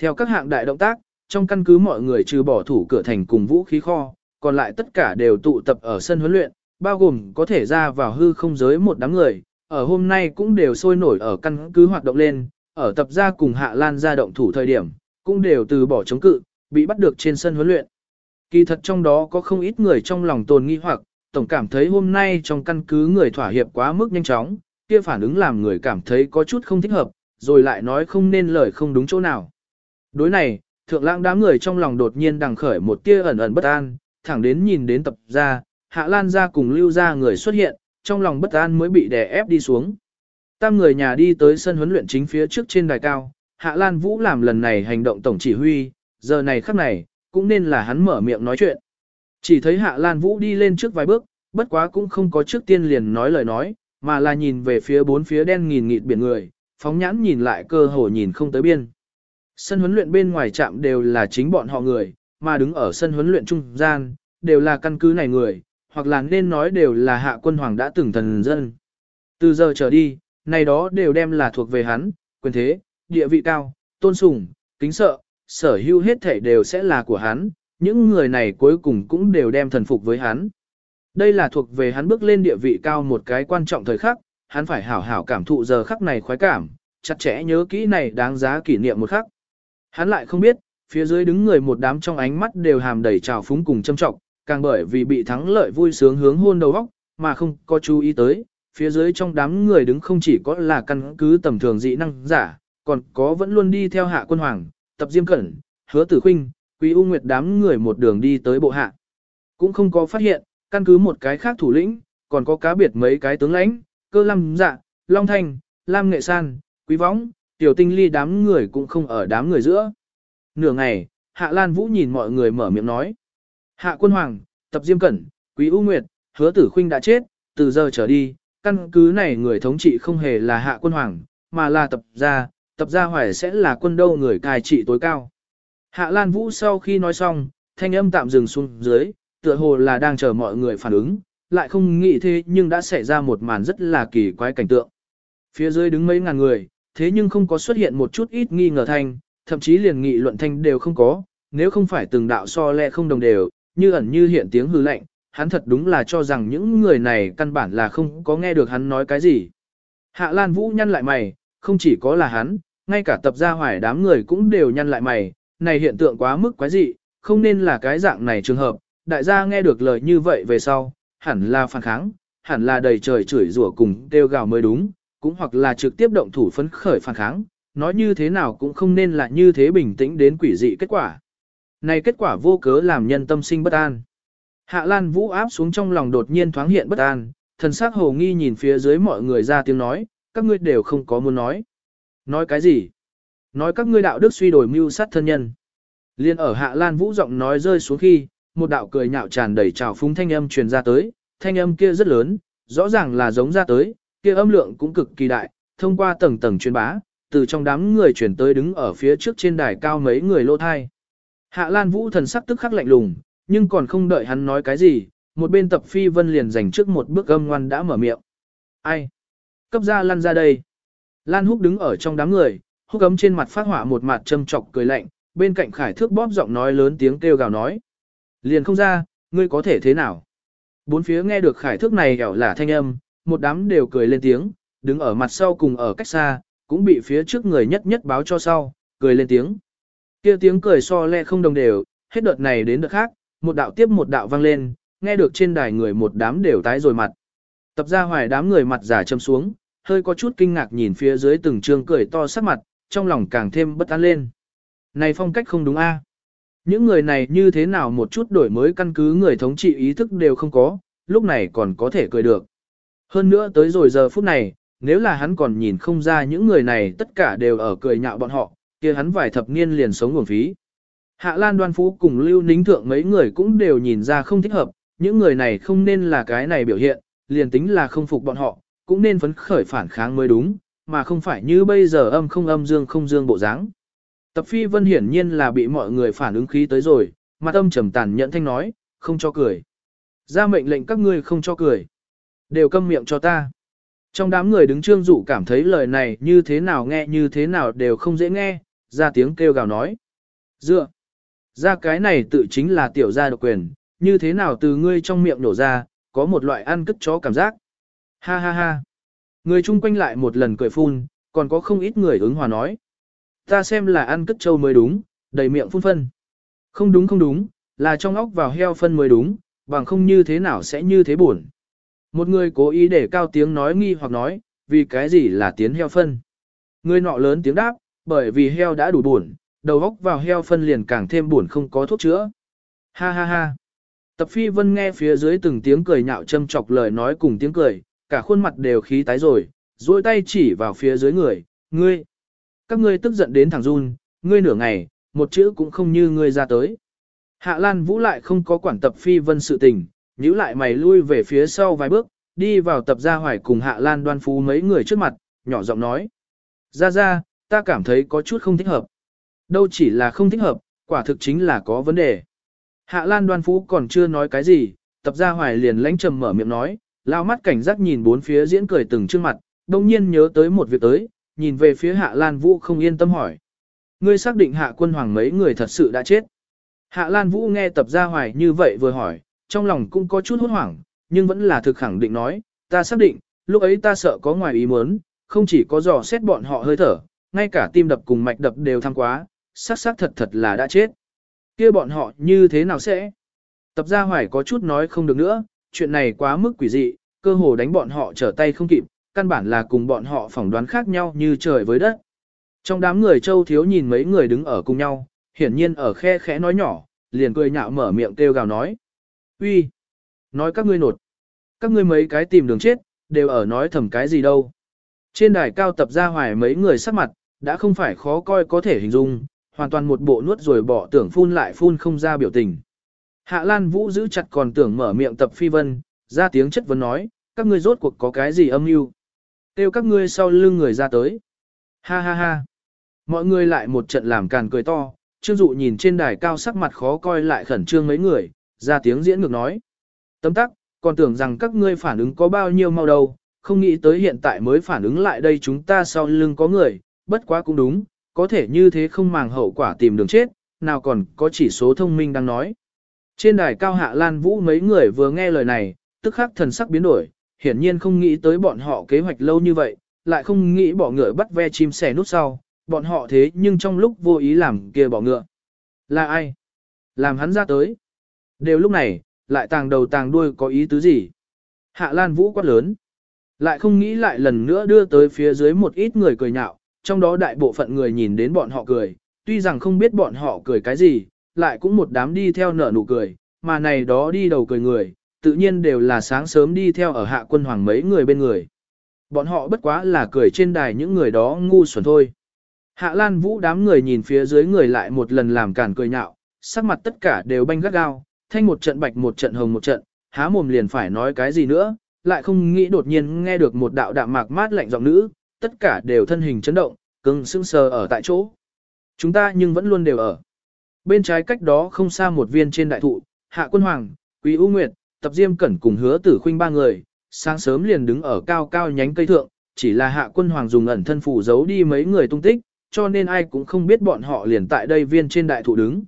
Theo các hạng đại động tác, trong căn cứ mọi người trừ bỏ thủ cửa thành cùng vũ khí kho, còn lại tất cả đều tụ tập ở sân huấn luyện, bao gồm có thể ra vào hư không giới một đám người, ở hôm nay cũng đều sôi nổi ở căn cứ hoạt động lên, ở tập ra cùng Hạ Lan ra động thủ thời điểm, cũng đều từ bỏ chống cự, bị bắt được trên sân huấn luyện. Kỳ thật trong đó có không ít người trong lòng tồn nghi hoặc, tổng cảm thấy hôm nay trong căn cứ người thỏa hiệp quá mức nhanh chóng, kia phản ứng làm người cảm thấy có chút không thích hợp, rồi lại nói không nên lời không đúng chỗ nào. Đối này, thượng lãng đám người trong lòng đột nhiên đằng khởi một tia ẩn ẩn bất an, thẳng đến nhìn đến tập ra hạ lan gia cùng lưu gia người xuất hiện, trong lòng bất an mới bị đè ép đi xuống. Tam người nhà đi tới sân huấn luyện chính phía trước trên đài cao, Hạ Lan Vũ làm lần này hành động tổng chỉ huy, giờ này khắc này, cũng nên là hắn mở miệng nói chuyện. Chỉ thấy Hạ Lan Vũ đi lên trước vài bước, bất quá cũng không có trước tiên liền nói lời nói, mà là nhìn về phía bốn phía đen nghìn nghịt biển người, phóng nhãn nhìn lại cơ hồ nhìn không tới biên. Sân huấn luyện bên ngoài trạm đều là chính bọn họ người, mà đứng ở sân huấn luyện trung gian, đều là căn cứ này người, hoặc là nên nói đều là hạ quân hoàng đã từng thần dân. Từ giờ trở đi, này đó đều đem là thuộc về hắn, quyền thế, địa vị cao, tôn sùng, kính sợ, sở hữu hết thể đều sẽ là của hắn, những người này cuối cùng cũng đều đem thần phục với hắn. Đây là thuộc về hắn bước lên địa vị cao một cái quan trọng thời khắc, hắn phải hảo hảo cảm thụ giờ khắc này khoái cảm, chặt chẽ nhớ kỹ này đáng giá kỷ niệm một khắc. Hắn lại không biết, phía dưới đứng người một đám trong ánh mắt đều hàm đầy trào phúng cùng châm trọng, càng bởi vì bị thắng lợi vui sướng hướng hôn đầu óc, mà không có chú ý tới, phía dưới trong đám người đứng không chỉ có là căn cứ tầm thường dị năng giả, còn có vẫn luôn đi theo hạ quân hoàng, tập diêm cẩn, hứa tử khinh, quý u nguyệt đám người một đường đi tới bộ hạ. Cũng không có phát hiện, căn cứ một cái khác thủ lĩnh, còn có cá biệt mấy cái tướng lãnh, cơ lâm dạ, long thanh, lam nghệ san, quý võng, tiểu tinh ly đám người cũng không ở đám người giữa. Nửa ngày, hạ lan vũ nhìn mọi người mở miệng nói. Hạ quân hoàng, tập diêm cẩn, quý u nguyệt, hứa tử khinh đã chết, từ giờ trở đi, căn cứ này người thống trị không hề là hạ quân hoàng, mà là tập gia, tập gia hoài sẽ là quân đâu người cai trị tối cao. Hạ Lan Vũ sau khi nói xong, thanh âm tạm dừng xuống dưới, tựa hồ là đang chờ mọi người phản ứng, lại không nghĩ thế nhưng đã xảy ra một màn rất là kỳ quái cảnh tượng. Phía dưới đứng mấy ngàn người, thế nhưng không có xuất hiện một chút ít nghi ngờ thanh, thậm chí liền nghị luận thanh đều không có, nếu không phải từng đạo so lẹ không đồng đều, như ẩn như hiện tiếng hư lạnh hắn thật đúng là cho rằng những người này căn bản là không có nghe được hắn nói cái gì. Hạ Lan Vũ nhăn lại mày, không chỉ có là hắn, ngay cả tập gia hoài đám người cũng đều nhăn lại mày, này hiện tượng quá mức quái dị, không nên là cái dạng này trường hợp, đại gia nghe được lời như vậy về sau, hẳn là phản kháng, hẳn là đầy trời chửi rủa cùng kêu gào mới đúng, cũng hoặc là trực tiếp động thủ phấn khởi phản kháng, nói như thế nào cũng không nên là như thế bình tĩnh đến quỷ dị kết quả. Này kết quả vô cớ làm nhân tâm sinh bất an. Hạ Lan Vũ áp xuống trong lòng đột nhiên thoáng hiện bất an, thần sắc hồ nghi nhìn phía dưới mọi người ra tiếng nói, các ngươi đều không có muốn nói. Nói cái gì? Nói các ngươi đạo đức suy đổi mưu sát thân nhân. Liên ở Hạ Lan Vũ giọng nói rơi xuống khi, một đạo cười nhạo tràn đầy trào phúng thanh âm truyền ra tới, thanh âm kia rất lớn, rõ ràng là giống ra tới, kia âm lượng cũng cực kỳ đại, thông qua tầng tầng truyền bá, từ trong đám người chuyển tới đứng ở phía trước trên đài cao mấy người lô thai. Hạ Lan Vũ thần sắc tức khắc lạnh lùng, nhưng còn không đợi hắn nói cái gì, một bên tập phi vân liền dành trước một bước âm ngoan đã mở miệng. Ai? Cấp ra lăn ra đây. Lan Húc đứng ở trong đám người, húc ấm trên mặt phát hỏa một mặt châm chọc cười lạnh, bên cạnh khải thước bóp giọng nói lớn tiếng kêu gào nói. Liền không ra, ngươi có thể thế nào? Bốn phía nghe được khải thước này hẻo là thanh âm, một đám đều cười lên tiếng, đứng ở mặt sau cùng ở cách xa, cũng bị phía trước người nhất nhất báo cho sau, cười lên tiếng. kia tiếng cười so le không đồng đều, hết đợt này đến đợt khác, một đạo tiếp một đạo vang lên, nghe được trên đài người một đám đều tái rồi mặt. Tập ra hoài đám người mặt giả châm xuống, hơi có chút kinh ngạc nhìn phía dưới từng trường cười to sắc mặt, trong lòng càng thêm bất an lên. Này phong cách không đúng a. Những người này như thế nào một chút đổi mới căn cứ người thống trị ý thức đều không có, lúc này còn có thể cười được. Hơn nữa tới rồi giờ phút này, nếu là hắn còn nhìn không ra những người này tất cả đều ở cười nhạo bọn họ, kia hắn vài thập niên liền sống nguồn phí. Hạ Lan Đoan Phú cùng Lưu Nính Thượng mấy người cũng đều nhìn ra không thích hợp, những người này không nên là cái này biểu hiện, liền tính là không phục bọn họ, cũng nên phấn khởi phản kháng mới đúng, mà không phải như bây giờ âm không âm dương không dương bộ dáng. Tập Phi Vân hiển nhiên là bị mọi người phản ứng khí tới rồi, mặt âm trầm tàn nhẫn thanh nói, không cho cười. Ra mệnh lệnh các ngươi không cho cười. Đều câm miệng cho ta. Trong đám người đứng trương dụ cảm thấy lời này như thế nào nghe như thế nào đều không dễ nghe, ra tiếng kêu gào nói. Dựa. Ra cái này tự chính là tiểu gia độc quyền, như thế nào từ ngươi trong miệng nổ ra, có một loại ăn cất chó cảm giác. Ha ha ha. Người chung quanh lại một lần cười phun, còn có không ít người ứng hòa nói. Ta xem là ăn cất trâu mới đúng, đầy miệng phun phân. Không đúng không đúng, là trong óc vào heo phân mới đúng, bằng không như thế nào sẽ như thế buồn. Một người cố ý để cao tiếng nói nghi hoặc nói, vì cái gì là tiến heo phân. Người nọ lớn tiếng đáp, bởi vì heo đã đủ buồn, đầu góc vào heo phân liền càng thêm buồn không có thuốc chữa. Ha ha ha. Tập phi vân nghe phía dưới từng tiếng cười nhạo châm chọc lời nói cùng tiếng cười, cả khuôn mặt đều khí tái rồi, duỗi tay chỉ vào phía dưới người, ngươi. Các ngươi tức giận đến thằng run, ngươi nửa ngày, một chữ cũng không như ngươi ra tới. Hạ Lan Vũ lại không có quản tập phi vân sự tình, nhíu lại mày lui về phía sau vài bước, đi vào tập gia hoài cùng Hạ Lan đoan phú mấy người trước mặt, nhỏ giọng nói. Ra ra, ta cảm thấy có chút không thích hợp. Đâu chỉ là không thích hợp, quả thực chính là có vấn đề. Hạ Lan đoan phú còn chưa nói cái gì, tập gia hoài liền lánh trầm mở miệng nói, lao mắt cảnh giác nhìn bốn phía diễn cười từng trước mặt, đông nhiên nhớ tới một việc tới, nhìn về phía Hạ Lan Vũ không yên tâm hỏi. Ngươi xác định Hạ quân hoàng mấy người thật sự đã chết. Hạ Lan Vũ nghe tập gia hoài như vậy vừa hỏi, trong lòng cũng có chút hốt hoảng, nhưng vẫn là thực khẳng định nói, ta xác định, lúc ấy ta sợ có ngoài ý muốn, không chỉ có dò xét bọn họ hơi thở, ngay cả tim đập cùng mạch đập đều thăng quá, xác xác thật thật là đã chết. kia bọn họ như thế nào sẽ? Tập gia hoài có chút nói không được nữa, chuyện này quá mức quỷ dị, cơ hồ đánh bọn họ trở tay không kịp, căn bản là cùng bọn họ phỏng đoán khác nhau như trời với đất. Trong đám người châu thiếu nhìn mấy người đứng ở cùng nhau, hiển nhiên ở khe khẽ nói nhỏ, liền cười nhạo mở miệng kêu gào nói uy, Nói các ngươi nột! Các ngươi mấy cái tìm đường chết, đều ở nói thầm cái gì đâu. Trên đài cao tập ra hoài mấy người sắc mặt, đã không phải khó coi có thể hình dung, hoàn toàn một bộ nuốt rồi bỏ tưởng phun lại phun không ra biểu tình. Hạ Lan Vũ giữ chặt còn tưởng mở miệng tập phi vân, ra tiếng chất vấn nói, các ngươi rốt cuộc có cái gì âm mưu? Kêu các ngươi sau lưng người ra tới. Ha ha ha. Mọi người lại một trận làm càn cười to, Trương Dụ nhìn trên đài cao sắc mặt khó coi lại khẩn trương mấy người, ra tiếng diễn ngược nói. Tấm tắc, còn tưởng rằng các ngươi phản ứng có bao nhiêu mau đâu, không nghĩ tới hiện tại mới phản ứng lại đây chúng ta sau lưng có người, bất quá cũng đúng, có thể như thế không màng hậu quả tìm đường chết, nào còn có chỉ số thông minh đang nói. Trên đài cao hạ Lan Vũ mấy người vừa nghe lời này, tức khắc thần sắc biến đổi, hiển nhiên không nghĩ tới bọn họ kế hoạch lâu như vậy, lại không nghĩ bỏ ngựa bắt ve chim sẻ nút sau, bọn họ thế nhưng trong lúc vô ý làm kia bỏ ngựa. Là ai? Làm hắn ra tới. Đều lúc này, lại tàng đầu tàng đuôi có ý tứ gì? Hạ Lan Vũ quát lớn. Lại không nghĩ lại lần nữa đưa tới phía dưới một ít người cười nhạo, trong đó đại bộ phận người nhìn đến bọn họ cười, tuy rằng không biết bọn họ cười cái gì, lại cũng một đám đi theo nở nụ cười, mà này đó đi đầu cười người, tự nhiên đều là sáng sớm đi theo ở hạ quân hoàng mấy người bên người. Bọn họ bất quá là cười trên đài những người đó ngu xuẩn thôi. Hạ Lan Vũ đám người nhìn phía dưới người lại một lần làm cản cười nhạo, sắc mặt tất cả đều banh gắt gao, thanh một trận bạch một trận hồng một trận, há mồm liền phải nói cái gì nữa, lại không nghĩ đột nhiên nghe được một đạo đạm mạc mát lạnh giọng nữ, tất cả đều thân hình chấn động, cứng sững sờ ở tại chỗ. Chúng ta nhưng vẫn luôn đều ở. Bên trái cách đó không xa một viên trên đại thụ, Hạ Quân Hoàng, Quý U Nguyệt, Tập Diêm Cẩn cùng Hứa Tử Khuynh ba người, sáng sớm liền đứng ở cao cao nhánh cây thượng, chỉ là Hạ Quân Hoàng dùng ẩn thân phủ giấu đi mấy người tung tích, cho nên ai cũng không biết bọn họ liền tại đây viên trên đại thụ đứng.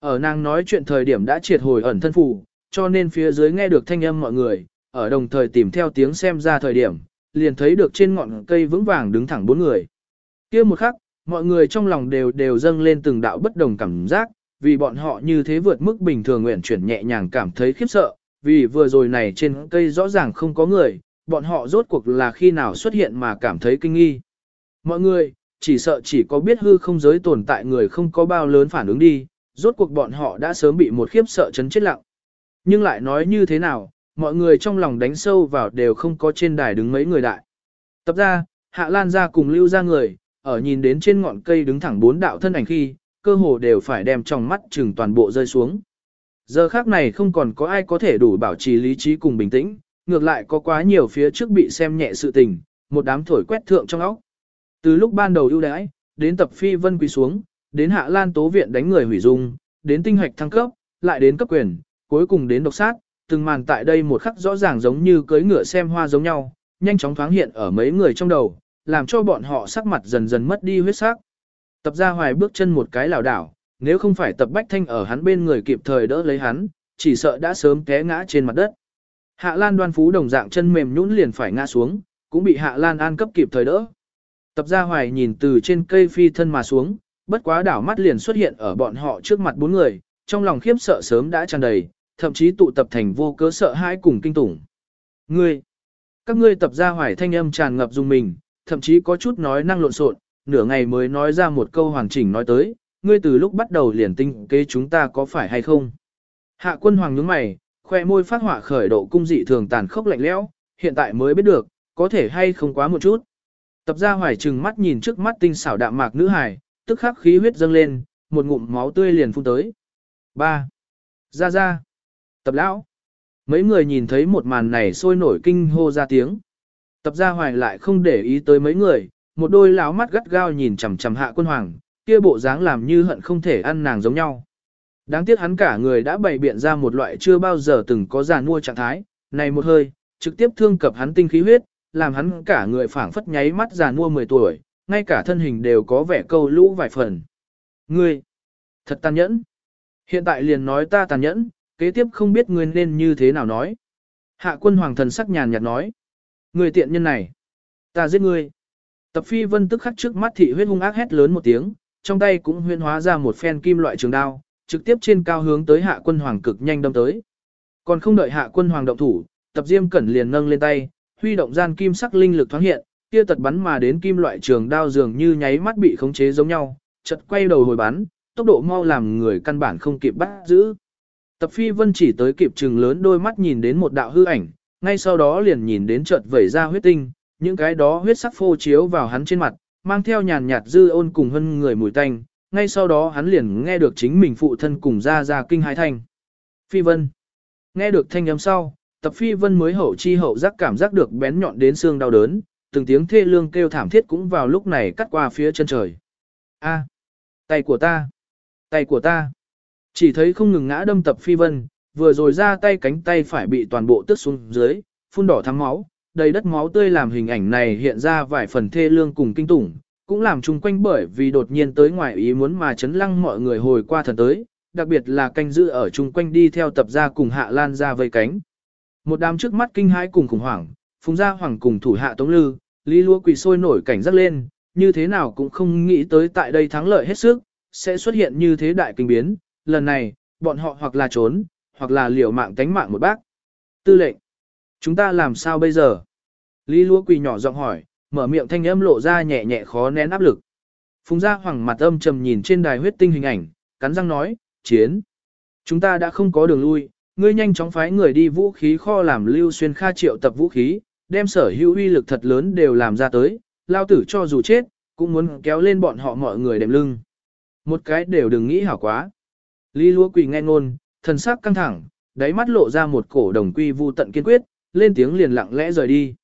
Ở nàng nói chuyện thời điểm đã triệt hồi ẩn thân phủ cho nên phía dưới nghe được thanh âm mọi người, ở đồng thời tìm theo tiếng xem ra thời điểm, liền thấy được trên ngọn cây vững vàng đứng thẳng bốn người. kia một khắc, mọi người trong lòng đều đều dâng lên từng đạo bất đồng cảm giác, vì bọn họ như thế vượt mức bình thường nguyện chuyển nhẹ nhàng cảm thấy khiếp sợ, vì vừa rồi này trên cây rõ ràng không có người, bọn họ rốt cuộc là khi nào xuất hiện mà cảm thấy kinh nghi. Mọi người, chỉ sợ chỉ có biết hư không giới tồn tại người không có bao lớn phản ứng đi, rốt cuộc bọn họ đã sớm bị một khiếp sợ chấn chết lặng. Nhưng lại nói như thế nào, mọi người trong lòng đánh sâu vào đều không có trên đài đứng mấy người đại. Tập ra, Hạ Lan ra cùng lưu ra người, ở nhìn đến trên ngọn cây đứng thẳng bốn đạo thân ảnh khi, cơ hồ đều phải đem trong mắt chừng toàn bộ rơi xuống. Giờ khác này không còn có ai có thể đủ bảo trì lý trí cùng bình tĩnh, ngược lại có quá nhiều phía trước bị xem nhẹ sự tình, một đám thổi quét thượng trong óc. Từ lúc ban đầu ưu đãi, đến tập phi vân quỳ xuống, đến hạ lan tố viện đánh người hủy dung, đến tinh hoạch thăng cấp, lại đến cấp quyền, cuối cùng đến độc sát, từng màn tại đây một khắc rõ ràng giống như cưới ngựa xem hoa giống nhau, nhanh chóng thoáng hiện ở mấy người trong đầu, làm cho bọn họ sắc mặt dần dần mất đi huyết sắc. Tập ra hoài bước chân một cái lảo đảo, nếu không phải tập bách thanh ở hắn bên người kịp thời đỡ lấy hắn, chỉ sợ đã sớm té ngã trên mặt đất. Hạ Lan đoan phú đồng dạng chân mềm nhũn liền phải ngã xuống, cũng bị Hạ Lan an cấp kịp thời đỡ. Tập gia hoài nhìn từ trên cây phi thân mà xuống, bất quá đảo mắt liền xuất hiện ở bọn họ trước mặt bốn người, trong lòng khiếp sợ sớm đã tràn đầy, thậm chí tụ tập thành vô cớ sợ hãi cùng kinh tủng. Ngươi, các ngươi tập gia hoài thanh âm tràn ngập dùng mình, thậm chí có chút nói năng lộn xộn, nửa ngày mới nói ra một câu hoàn chỉnh nói tới, ngươi từ lúc bắt đầu liền tinh kế chúng ta có phải hay không. Hạ quân hoàng nhướng mày, khoe môi phát hỏa khởi độ cung dị thường tàn khốc lạnh lẽo, hiện tại mới biết được, có thể hay không quá một chút. Tập gia hoài trừng mắt nhìn trước mắt tinh xảo đạm mạc nữ hài, tức khắc khí huyết dâng lên, một ngụm máu tươi liền phun tới. 3. Ra ra. Tập lão. Mấy người nhìn thấy một màn này sôi nổi kinh hô ra tiếng. Tập gia hoài lại không để ý tới mấy người, một đôi lão mắt gắt gao nhìn chằm chằm hạ quân hoàng, kia bộ dáng làm như hận không thể ăn nàng giống nhau. Đáng tiếc hắn cả người đã bày biện ra một loại chưa bao giờ từng có giàn mua trạng thái, này một hơi, trực tiếp thương cập hắn tinh khí huyết, làm hắn cả người phảng phất nháy mắt già mua 10 tuổi, ngay cả thân hình đều có vẻ câu lũ vài phần. Ngươi, thật tàn nhẫn. Hiện tại liền nói ta tàn nhẫn, kế tiếp không biết ngươi nên như thế nào nói. Hạ quân hoàng thần sắc nhàn nhạt nói. Ngươi tiện nhân này, ta giết ngươi. Tập phi vân tức khắc trước mắt thị huyết hung ác hét lớn một tiếng, trong tay cũng huyên hóa ra một phen kim loại trường đao, trực tiếp trên cao hướng tới hạ quân hoàng cực nhanh đâm tới. Còn không đợi hạ quân hoàng động thủ, tập diêm cẩn liền nâng lên tay, huy động gian kim sắc linh lực thoáng hiện, kia tật bắn mà đến kim loại trường đao dường như nháy mắt bị khống chế giống nhau, chợt quay đầu hồi bắn, tốc độ mau làm người căn bản không kịp bắt giữ. Tập phi vân chỉ tới kịp trừng lớn đôi mắt nhìn đến một đạo hư ảnh, ngay sau đó liền nhìn đến chợt vẩy ra huyết tinh, những cái đó huyết sắc phô chiếu vào hắn trên mặt, mang theo nhàn nhạt dư ôn cùng hân người mùi tanh, ngay sau đó hắn liền nghe được chính mình phụ thân cùng ra ra kinh hai thanh. Phi vân. Nghe được thanh âm sau, tập phi vân mới hậu chi hậu giác cảm giác được bén nhọn đến xương đau đớn, từng tiếng thê lương kêu thảm thiết cũng vào lúc này cắt qua phía chân trời. A, tay của ta, tay của ta. Chỉ thấy không ngừng ngã đâm tập phi vân, vừa rồi ra tay cánh tay phải bị toàn bộ tước xuống dưới, phun đỏ thắm máu, đầy đất máu tươi làm hình ảnh này hiện ra vài phần thê lương cùng kinh tủng, cũng làm chung quanh bởi vì đột nhiên tới ngoài ý muốn mà chấn lăng mọi người hồi qua thần tới, đặc biệt là canh giữ ở chung quanh đi theo tập ra cùng hạ lan ra vây cánh. Một đám trước mắt kinh hãi cùng khủng hoảng, phùng gia hoàng cùng thủ hạ tống lư, lý lúa quỳ sôi nổi cảnh giác lên, như thế nào cũng không nghĩ tới tại đây thắng lợi hết sức, sẽ xuất hiện như thế đại kinh biến, lần này, bọn họ hoặc là trốn, hoặc là liều mạng tánh mạng một bác. Tư lệnh, chúng ta làm sao bây giờ? Lý lúa quỳ nhỏ giọng hỏi, mở miệng thanh âm lộ ra nhẹ nhẹ khó nén áp lực. Phùng gia hoàng mặt âm trầm nhìn trên đài huyết tinh hình ảnh, cắn răng nói, chiến. Chúng ta đã không có đường lui, ngươi nhanh chóng phái người đi vũ khí kho làm lưu xuyên kha triệu tập vũ khí, đem sở hữu uy lực thật lớn đều làm ra tới, lao tử cho dù chết, cũng muốn kéo lên bọn họ mọi người đệm lưng. Một cái đều đừng nghĩ hảo quá. Lý lúa quỳ nghe ngôn, thần sắc căng thẳng, đáy mắt lộ ra một cổ đồng quy vu tận kiên quyết, lên tiếng liền lặng lẽ rời đi.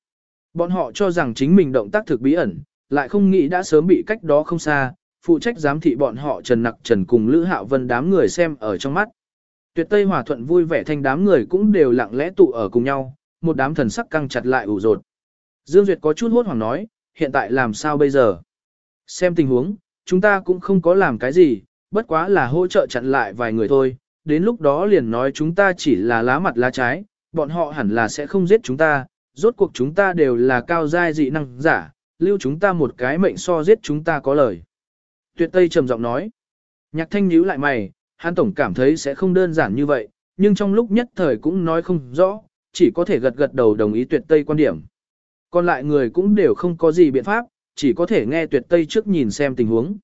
Bọn họ cho rằng chính mình động tác thực bí ẩn, lại không nghĩ đã sớm bị cách đó không xa, phụ trách giám thị bọn họ Trần Nặc Trần cùng Lữ Hạo Vân đám người xem ở trong mắt. Tuyệt Tây Hòa Thuận vui vẻ thanh đám người cũng đều lặng lẽ tụ ở cùng nhau, một đám thần sắc căng chặt lại ủ rột. Dương Duyệt có chút hốt hoảng nói, hiện tại làm sao bây giờ? Xem tình huống, chúng ta cũng không có làm cái gì, bất quá là hỗ trợ chặn lại vài người thôi, đến lúc đó liền nói chúng ta chỉ là lá mặt lá trái, bọn họ hẳn là sẽ không giết chúng ta, rốt cuộc chúng ta đều là cao giai dị năng giả, lưu chúng ta một cái mệnh so giết chúng ta có lời. Tuyệt Tây trầm giọng nói, nhạc thanh nhíu lại mày, hắn tổng cảm thấy sẽ không đơn giản như vậy, nhưng trong lúc nhất thời cũng nói không rõ, chỉ có thể gật gật đầu đồng ý tuyệt Tây quan điểm. Còn lại người cũng đều không có gì biện pháp, chỉ có thể nghe tuyệt Tây trước nhìn xem tình huống.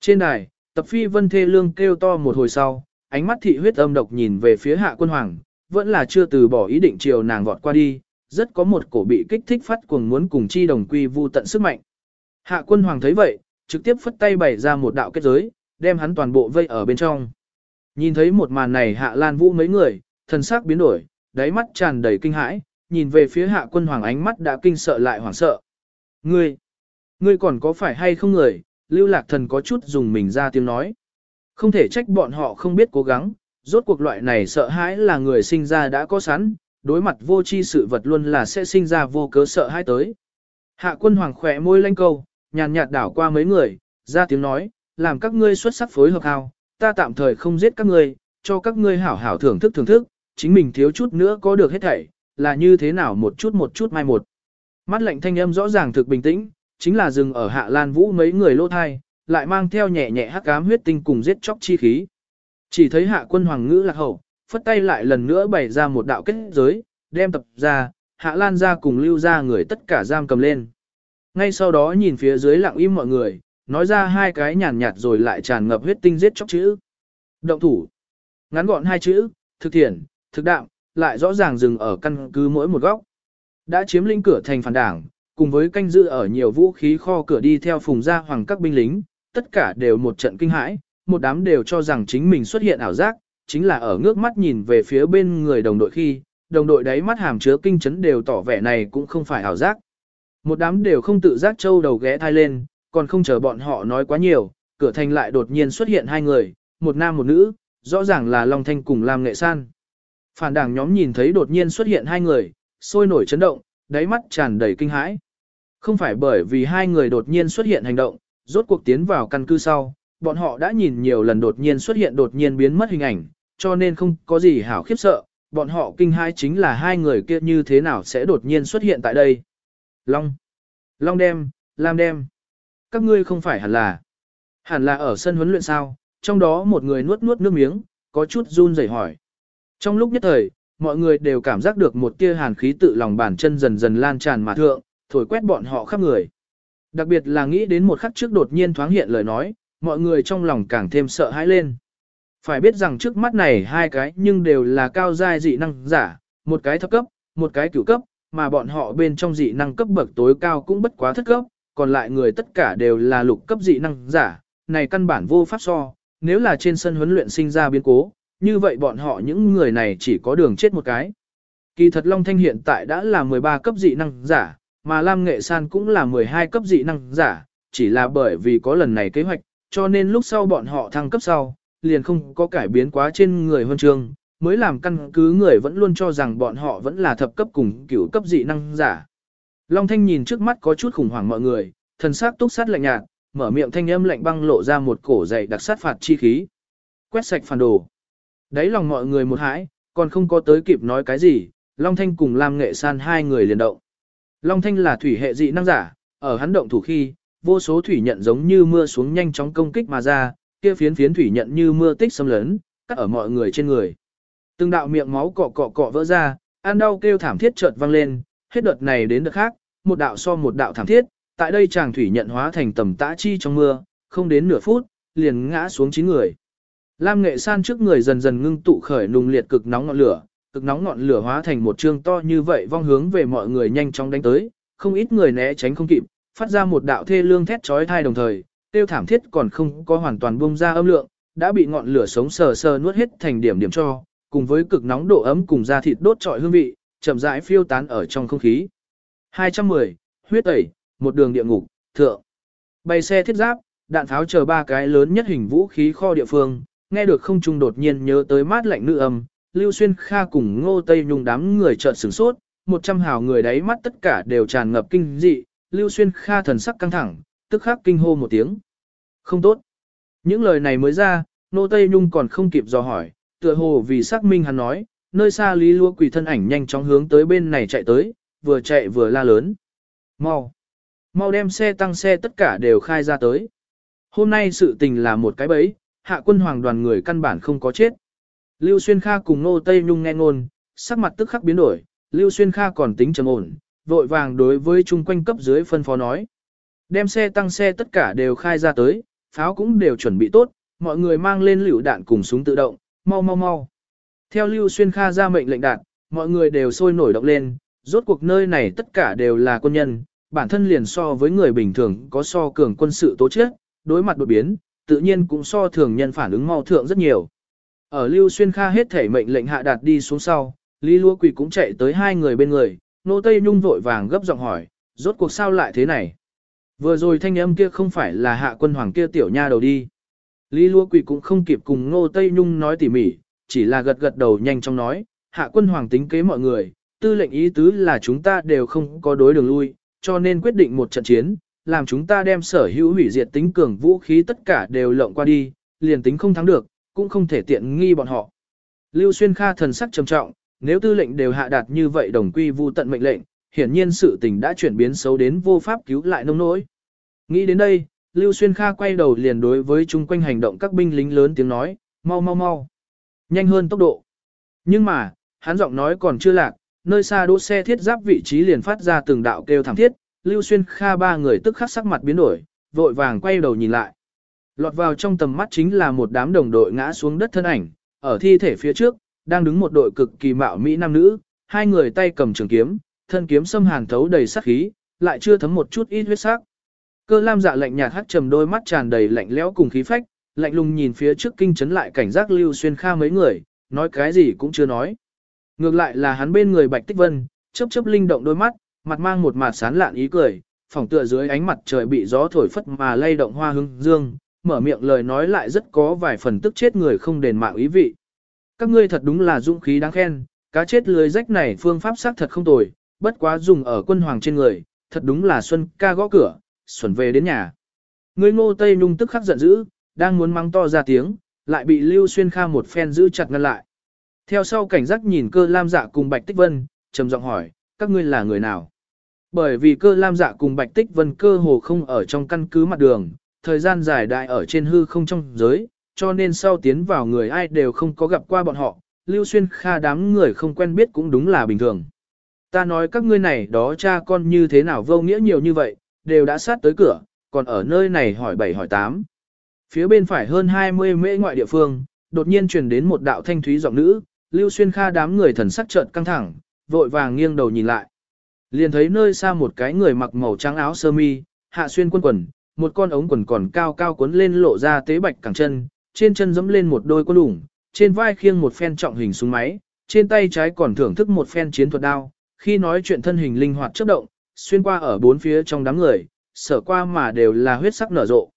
Trên đài, tập phi vân thê lương kêu to một hồi sau, ánh mắt thị huyết âm độc nhìn về phía hạ quân hoàng, vẫn là chưa từ bỏ ý định chiều nàng vọt qua đi, rất có một cổ bị kích thích phát cuồng muốn cùng chi đồng quy vu tận sức mạnh. Hạ quân hoàng thấy vậy, trực tiếp phất tay bày ra một đạo kết giới, đem hắn toàn bộ vây ở bên trong. Nhìn thấy một màn này hạ lan vũ mấy người, thần sắc biến đổi, đáy mắt tràn đầy kinh hãi, nhìn về phía hạ quân hoàng ánh mắt đã kinh sợ lại hoảng sợ. Ngươi, ngươi còn có phải hay không người, lưu lạc thần có chút dùng mình ra tiếng nói. Không thể trách bọn họ không biết cố gắng, rốt cuộc loại này sợ hãi là người sinh ra đã có sẵn, đối mặt vô chi sự vật luôn là sẽ sinh ra vô cớ sợ hãi tới. Hạ quân hoàng khỏe môi lanh câu, nhàn nhạt đảo qua mấy người, ra tiếng nói, làm các ngươi xuất sắc phối hợp hào, ta tạm thời không giết các ngươi, cho các ngươi hảo hảo thưởng thức thưởng thức, chính mình thiếu chút nữa có được hết thảy, là như thế nào một chút một chút mai một. Mắt lạnh thanh âm rõ ràng thực bình tĩnh, chính là dừng ở hạ lan vũ mấy người lô thai, lại mang theo nhẹ nhẹ hắc ám huyết tinh cùng giết chóc chi khí. Chỉ thấy hạ quân hoàng ngữ lạc hậu, phất tay lại lần nữa bày ra một đạo kết giới, đem tập ra, hạ lan ra cùng lưu ra người tất cả giam cầm lên. Ngay sau đó nhìn phía dưới lặng im mọi người, nói ra hai cái nhàn nhạt rồi lại tràn ngập huyết tinh giết chóc chữ. Động thủ. Ngắn gọn hai chữ, thực thiện, thực đạm, lại rõ ràng dừng ở căn cứ mỗi một góc. Đã chiếm lĩnh cửa thành phản đảng, cùng với canh giữ ở nhiều vũ khí kho cửa đi theo phùng gia hoàng các binh lính, tất cả đều một trận kinh hãi, một đám đều cho rằng chính mình xuất hiện ảo giác, chính là ở ngước mắt nhìn về phía bên người đồng đội khi, đồng đội đáy mắt hàm chứa kinh chấn đều tỏ vẻ này cũng không phải ảo giác. Một đám đều không tự giác châu đầu ghé thai lên, còn không chờ bọn họ nói quá nhiều, cửa thành lại đột nhiên xuất hiện hai người, một nam một nữ, rõ ràng là Long Thanh cùng Lam Nghệ San. Phản đảng nhóm nhìn thấy đột nhiên xuất hiện hai người, sôi nổi chấn động, đáy mắt tràn đầy kinh hãi. Không phải bởi vì hai người đột nhiên xuất hiện hành động, rốt cuộc tiến vào căn cứ sau, bọn họ đã nhìn nhiều lần đột nhiên xuất hiện đột nhiên biến mất hình ảnh, cho nên không có gì hảo khiếp sợ, bọn họ kinh hãi chính là hai người kia như thế nào sẽ đột nhiên xuất hiện tại đây. Long, Long đem, Lam đem, các ngươi không phải hẳn là, hẳn là ở sân huấn luyện sao, trong đó một người nuốt nuốt nước miếng, có chút run rẩy hỏi. Trong lúc nhất thời, mọi người đều cảm giác được một tia hàn khí tự lòng bàn chân dần dần lan tràn mà thượng, thổi quét bọn họ khắp người. Đặc biệt là nghĩ đến một khắc trước đột nhiên thoáng hiện lời nói, mọi người trong lòng càng thêm sợ hãi lên. Phải biết rằng trước mắt này hai cái nhưng đều là cao giai dị năng giả, một cái thấp cấp, một cái cửu cấp, mà bọn họ bên trong dị năng cấp bậc tối cao cũng bất quá thất cấp, còn lại người tất cả đều là lục cấp dị năng giả, này căn bản vô pháp so, nếu là trên sân huấn luyện sinh ra biến cố, như vậy bọn họ những người này chỉ có đường chết một cái. Kỳ thật Long Thanh hiện tại đã là 13 cấp dị năng giả, mà Lam Nghệ San cũng là 12 cấp dị năng giả, chỉ là bởi vì có lần này kế hoạch, cho nên lúc sau bọn họ thăng cấp sau, liền không có cải biến quá trên người huân chương, mới làm căn cứ người vẫn luôn cho rằng bọn họ vẫn là thập cấp cùng cửu cấp dị năng giả. Long Thanh nhìn trước mắt có chút khủng hoảng mọi người, thần sắc túc sát lạnh nhạt, mở miệng thanh âm lạnh băng lộ ra một cổ dày đặc sát phạt chi khí. Quét sạch phản đồ. Đấy lòng mọi người một hãi, còn không có tới kịp nói cái gì, Long Thanh cùng Lam Nghệ San hai người liền động. Long Thanh là thủy hệ dị năng giả, ở hắn động thủ khi, vô số thủy nhận giống như mưa xuống nhanh chóng công kích mà ra, kia phiến phiến thủy nhận như mưa tích xâm lớn, cắt ở mọi người trên người. Từng đạo miệng máu cọ cọ cọ vỡ ra, an đau kêu thảm thiết chợt vang lên, hết đợt này đến đợt khác, một đạo so một đạo thảm thiết, tại đây chàng thủy nhận hóa thành tầm tã chi trong mưa, không đến nửa phút, liền ngã xuống chín người. Lam nghệ san trước người dần dần ngưng tụ khởi nung liệt cực nóng ngọn lửa, cực nóng ngọn lửa hóa thành một trương to như vậy vong hướng về mọi người nhanh chóng đánh tới, không ít người né tránh không kịp, phát ra một đạo thê lương thét chói tai đồng thời, tiêu thảm thiết còn không có hoàn toàn bung ra âm lượng, đã bị ngọn lửa sống sờ sờ nuốt hết thành điểm điểm cho, cùng với cực nóng độ ấm cùng da thịt đốt trọi hương vị, chậm rãi phiêu tán ở trong không khí. 210, huyết tẩy, một đường địa ngục, thượng. Bay xe thiết giáp, đạn tháo chờ ba cái lớn nhất hình vũ khí kho địa phương, nghe được không trung đột nhiên nhớ tới mát lạnh nữ âm, Lưu Xuyên Kha cùng Ngô Tây Nhung đám người chợt sửng sốt, một trăm hào người đáy mắt tất cả đều tràn ngập kinh dị, Lưu Xuyên Kha thần sắc căng thẳng, tức khắc kinh hô một tiếng. Không tốt. Những lời này mới ra, Ngô Tây Nhung còn không kịp dò hỏi, tựa hồ vì xác minh hắn nói, nơi xa Lý Lúa Quỳ thân ảnh nhanh chóng hướng tới bên này chạy tới, vừa chạy vừa la lớn. Mau! Mau đem xe tăng xe tất cả đều khai ra tới. Hôm nay sự tình là một cái bẫy, hạ quân hoàng đoàn người căn bản không có chết. Lưu Xuyên Kha cùng Nô Tây Nhung nghe ngôn, sắc mặt tức khắc biến đổi, Lưu Xuyên Kha còn tính trầm ổn, vội vàng đối với chung quanh cấp dưới phân phó nói. Đem xe tăng xe tất cả đều khai ra tới, pháo cũng đều chuẩn bị tốt, mọi người mang lên lựu đạn cùng súng tự động, mau mau mau. Theo Lưu Xuyên Kha ra mệnh lệnh đạn, mọi người đều sôi nổi động lên, rốt cuộc nơi này tất cả đều là quân nhân, bản thân liền so với người bình thường có so cường quân sự tố chất, đối mặt đột biến, tự nhiên cũng so thường nhân phản ứng mau thượng rất nhiều. Ở Lưu Xuyên Kha hết thể mệnh lệnh hạ đạt đi xuống sau, Lý Lúa Quỳ cũng chạy tới hai người bên người, Nô Tây Nhung vội vàng gấp giọng hỏi, rốt cuộc sao lại thế này? Vừa rồi thanh âm kia không phải là hạ quân hoàng kia tiểu nha đầu đi. Lý Lúa Quỳ cũng không kịp cùng Nô Tây Nhung nói tỉ mỉ, chỉ là gật gật đầu nhanh chóng nói, hạ quân hoàng tính kế mọi người, tư lệnh ý tứ là chúng ta đều không có đối đường lui, cho nên quyết định một trận chiến, làm chúng ta đem sở hữu hủy diệt tính cường vũ khí tất cả đều lộng qua đi, liền tính không thắng được, cũng không thể tiện nghi bọn họ. Lưu Xuyên Kha thần sắc trầm trọng, nếu tư lệnh đều hạ đạt như vậy đồng quy vu tận mệnh lệnh, hiển nhiên sự tình đã chuyển biến xấu đến vô pháp cứu lại nông nỗi. Nghĩ đến đây, Lưu Xuyên Kha quay đầu liền đối với chung quanh hành động các binh lính lớn tiếng nói, mau mau mau, nhanh hơn tốc độ. Nhưng mà, hắn giọng nói còn chưa lạc, nơi xa đỗ xe thiết giáp vị trí liền phát ra từng đạo kêu thảm thiết, Lưu Xuyên Kha ba người tức khắc sắc mặt biến đổi, vội vàng quay đầu nhìn lại. Lọt vào trong tầm mắt chính là một đám đồng đội ngã xuống đất thân ảnh, ở thi thể phía trước, đang đứng một đội cực kỳ mạo mỹ nam nữ, hai người tay cầm trường kiếm, thân kiếm xâm hàn thấu đầy sát khí, lại chưa thấm một chút ít huyết sắc. Cơ Lam dạ lạnh nhạt hắt trầm đôi mắt tràn đầy lạnh lẽo cùng khí phách, lạnh lùng nhìn phía trước kinh chấn lại cảnh giác Lưu Xuyên Kha mấy người, nói cái gì cũng chưa nói. Ngược lại là hắn bên người Bạch Tích Vân, chớp chớp linh động đôi mắt, mặt mang một mặt sán lạn ý cười, phòng tựa dưới ánh mặt trời bị gió thổi phất mà lay động hoa hương dương, mở miệng lời nói lại rất có vài phần tức chết người không đền mạng ý vị. Các ngươi thật đúng là dũng khí đáng khen, cá chết lưới rách này phương pháp xác thật không tồi, bất quá dùng ở quân hoàng trên người, thật đúng là xuân ca gõ cửa, xuẩn về đến nhà. Người ngô Tây Nhung tức khắc giận dữ, đang muốn mắng to ra tiếng, lại bị Lưu Xuyên Kha một phen giữ chặt ngăn lại. Theo sau cảnh giác nhìn cơ lam dạ cùng Bạch Tích Vân, trầm giọng hỏi, các ngươi là người nào? Bởi vì cơ lam dạ cùng Bạch Tích Vân cơ hồ không ở trong căn cứ mặt đường, thời gian dài đại ở trên hư không trong giới, cho nên sau tiến vào người ai đều không có gặp qua bọn họ, Lưu Xuyên Kha đám người không quen biết cũng đúng là bình thường. Ta nói các ngươi này đó cha con như thế nào vô nghĩa nhiều như vậy, đều đã sát tới cửa, còn ở nơi này hỏi bảy hỏi tám. Phía bên phải hơn 20 mễ ngoại địa phương, đột nhiên truyền đến một đạo thanh thúy giọng nữ, Lưu Xuyên Kha đám người thần sắc chợt căng thẳng, vội vàng nghiêng đầu nhìn lại. Liền thấy nơi xa một cái người mặc màu trắng áo sơ mi, hạ xuyên quân quần, một con ống quần còn cao cao cuốn lên lộ ra tế bạch cẳng chân, trên chân dẫm lên một đôi quân lủng, trên vai khiêng một phen trọng hình súng máy, trên tay trái còn thưởng thức một phen chiến thuật đao, khi nói chuyện thân hình linh hoạt chớp động, xuyên qua ở bốn phía trong đám người, sở qua mà đều là huyết sắc nở rộ.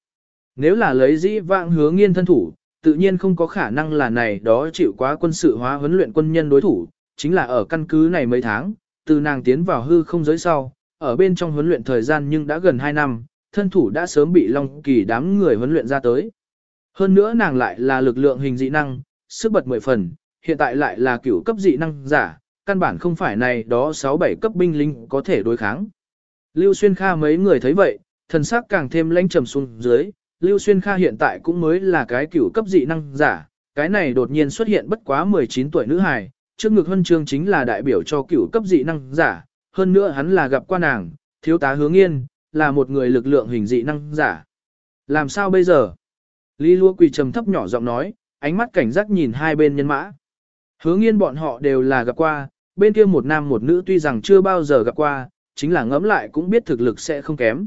Nếu là lấy dĩ vãng hướng nghiên thân thủ, tự nhiên không có khả năng là này đó chịu quá quân sự hóa huấn luyện quân nhân đối thủ, chính là ở căn cứ này mấy tháng, từ nàng tiến vào hư không giới sau, ở bên trong huấn luyện thời gian nhưng đã gần 2 năm, thân thủ đã sớm bị Long Kỳ đám người huấn luyện ra tới. Hơn nữa nàng lại là lực lượng hình dị năng, sức bật 10 phần, hiện tại lại là cửu cấp dị năng giả, căn bản không phải này đó 6-7 cấp binh linh có thể đối kháng. Lưu Xuyên Kha mấy người thấy vậy, thần sắc càng thêm lãnh trầm xuống dưới, Lưu Xuyên Kha hiện tại cũng mới là cái cửu cấp dị năng giả, cái này đột nhiên xuất hiện bất quá 19 tuổi nữ hài, trước ngực huân chương chính là đại biểu cho cửu cấp dị năng giả, hơn nữa hắn là gặp qua nàng, thiếu tá hướng yên, là một người lực lượng hình dị năng giả. Làm sao bây giờ? Lý Lua quỳ trầm thấp nhỏ giọng nói, ánh mắt cảnh giác nhìn hai bên nhân mã. Hướng yên bọn họ đều là gặp qua, bên kia một nam một nữ tuy rằng chưa bao giờ gặp qua, chính là ngẫm lại cũng biết thực lực sẽ không kém.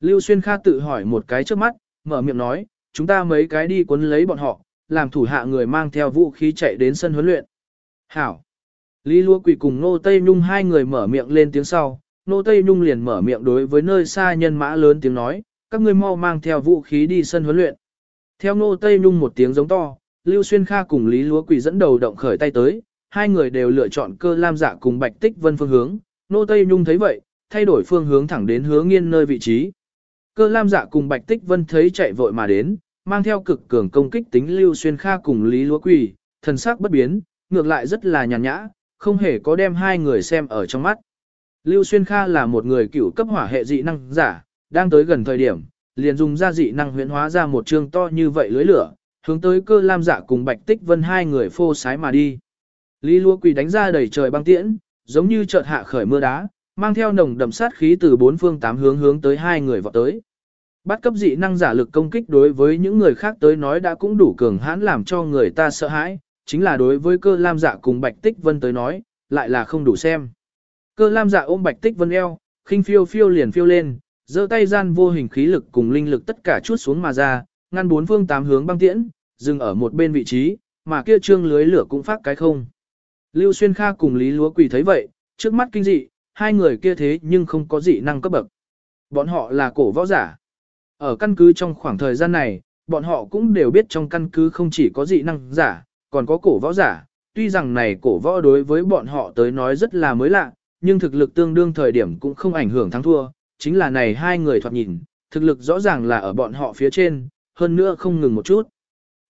Lưu Xuyên Kha tự hỏi một cái trước mắt, mở miệng nói, chúng ta mấy cái đi cuốn lấy bọn họ, làm thủ hạ người mang theo vũ khí chạy đến sân huấn luyện. Hảo! Lý Lúa Quỳ cùng Nô Tây Nhung hai người mở miệng lên tiếng sau, Nô Tây Nhung liền mở miệng đối với nơi xa nhân mã lớn tiếng nói, các ngươi mau mang theo vũ khí đi sân huấn luyện. Theo Nô Tây Nhung một tiếng giống to, Lưu Xuyên Kha cùng Lý Lúa Quỳ dẫn đầu động khởi tay tới, hai người đều lựa chọn cơ lam dạ cùng Bạch Tích Vân phương hướng. Nô Tây Nhung thấy vậy, thay đổi phương hướng thẳng đến hướng nghiên nơi vị trí. Cơ Lam Dạ cùng Bạch Tích Vân thấy chạy vội mà đến, mang theo cực cường công kích tính Lưu Xuyên Kha cùng Lý Lúa Quỳ, thần sắc bất biến, ngược lại rất là nhàn nhã, không hề có đem hai người xem ở trong mắt. Lưu Xuyên Kha là một người cựu cấp hỏa hệ dị năng giả, đang tới gần thời điểm, liền dùng ra dị năng huyễn hóa ra một trường to như vậy lưới lửa, hướng tới cơ lam dạ cùng Bạch Tích Vân hai người phô sái mà đi. Lý Lúa Quỳ đánh ra đầy trời băng tiễn, giống như chợt hạ khởi mưa đá, mang theo nồng đậm sát khí từ bốn phương tám hướng hướng tới hai người vọt tới. Bắt cấp dị năng giả lực công kích đối với những người khác tới nói đã cũng đủ cường hãn làm cho người ta sợ hãi, chính là đối với cơ lam dạ cùng bạch tích vân tới nói, lại là không đủ xem. Cơ lam dạ ôm bạch tích vân eo, khinh phiêu phiêu liền phiêu lên, giơ tay gian vô hình khí lực cùng linh lực tất cả chút xuống mà ra, ngăn bốn phương tám hướng băng tiễn, dừng ở một bên vị trí, mà kia trương lưới lửa cũng phát cái không. Lưu Xuyên Kha cùng Lý Lúa Quỳ thấy vậy, trước mắt kinh dị, hai người kia thế nhưng không có dị năng cấp bậc. Bọn họ là cổ võ giả. Ở căn cứ trong khoảng thời gian này, bọn họ cũng đều biết trong căn cứ không chỉ có dị năng giả, còn có cổ võ giả. Tuy rằng này cổ võ đối với bọn họ tới nói rất là mới lạ, nhưng thực lực tương đương thời điểm cũng không ảnh hưởng thắng thua. Chính là này hai người thoạt nhìn, thực lực rõ ràng là ở bọn họ phía trên, hơn nữa không ngừng một chút.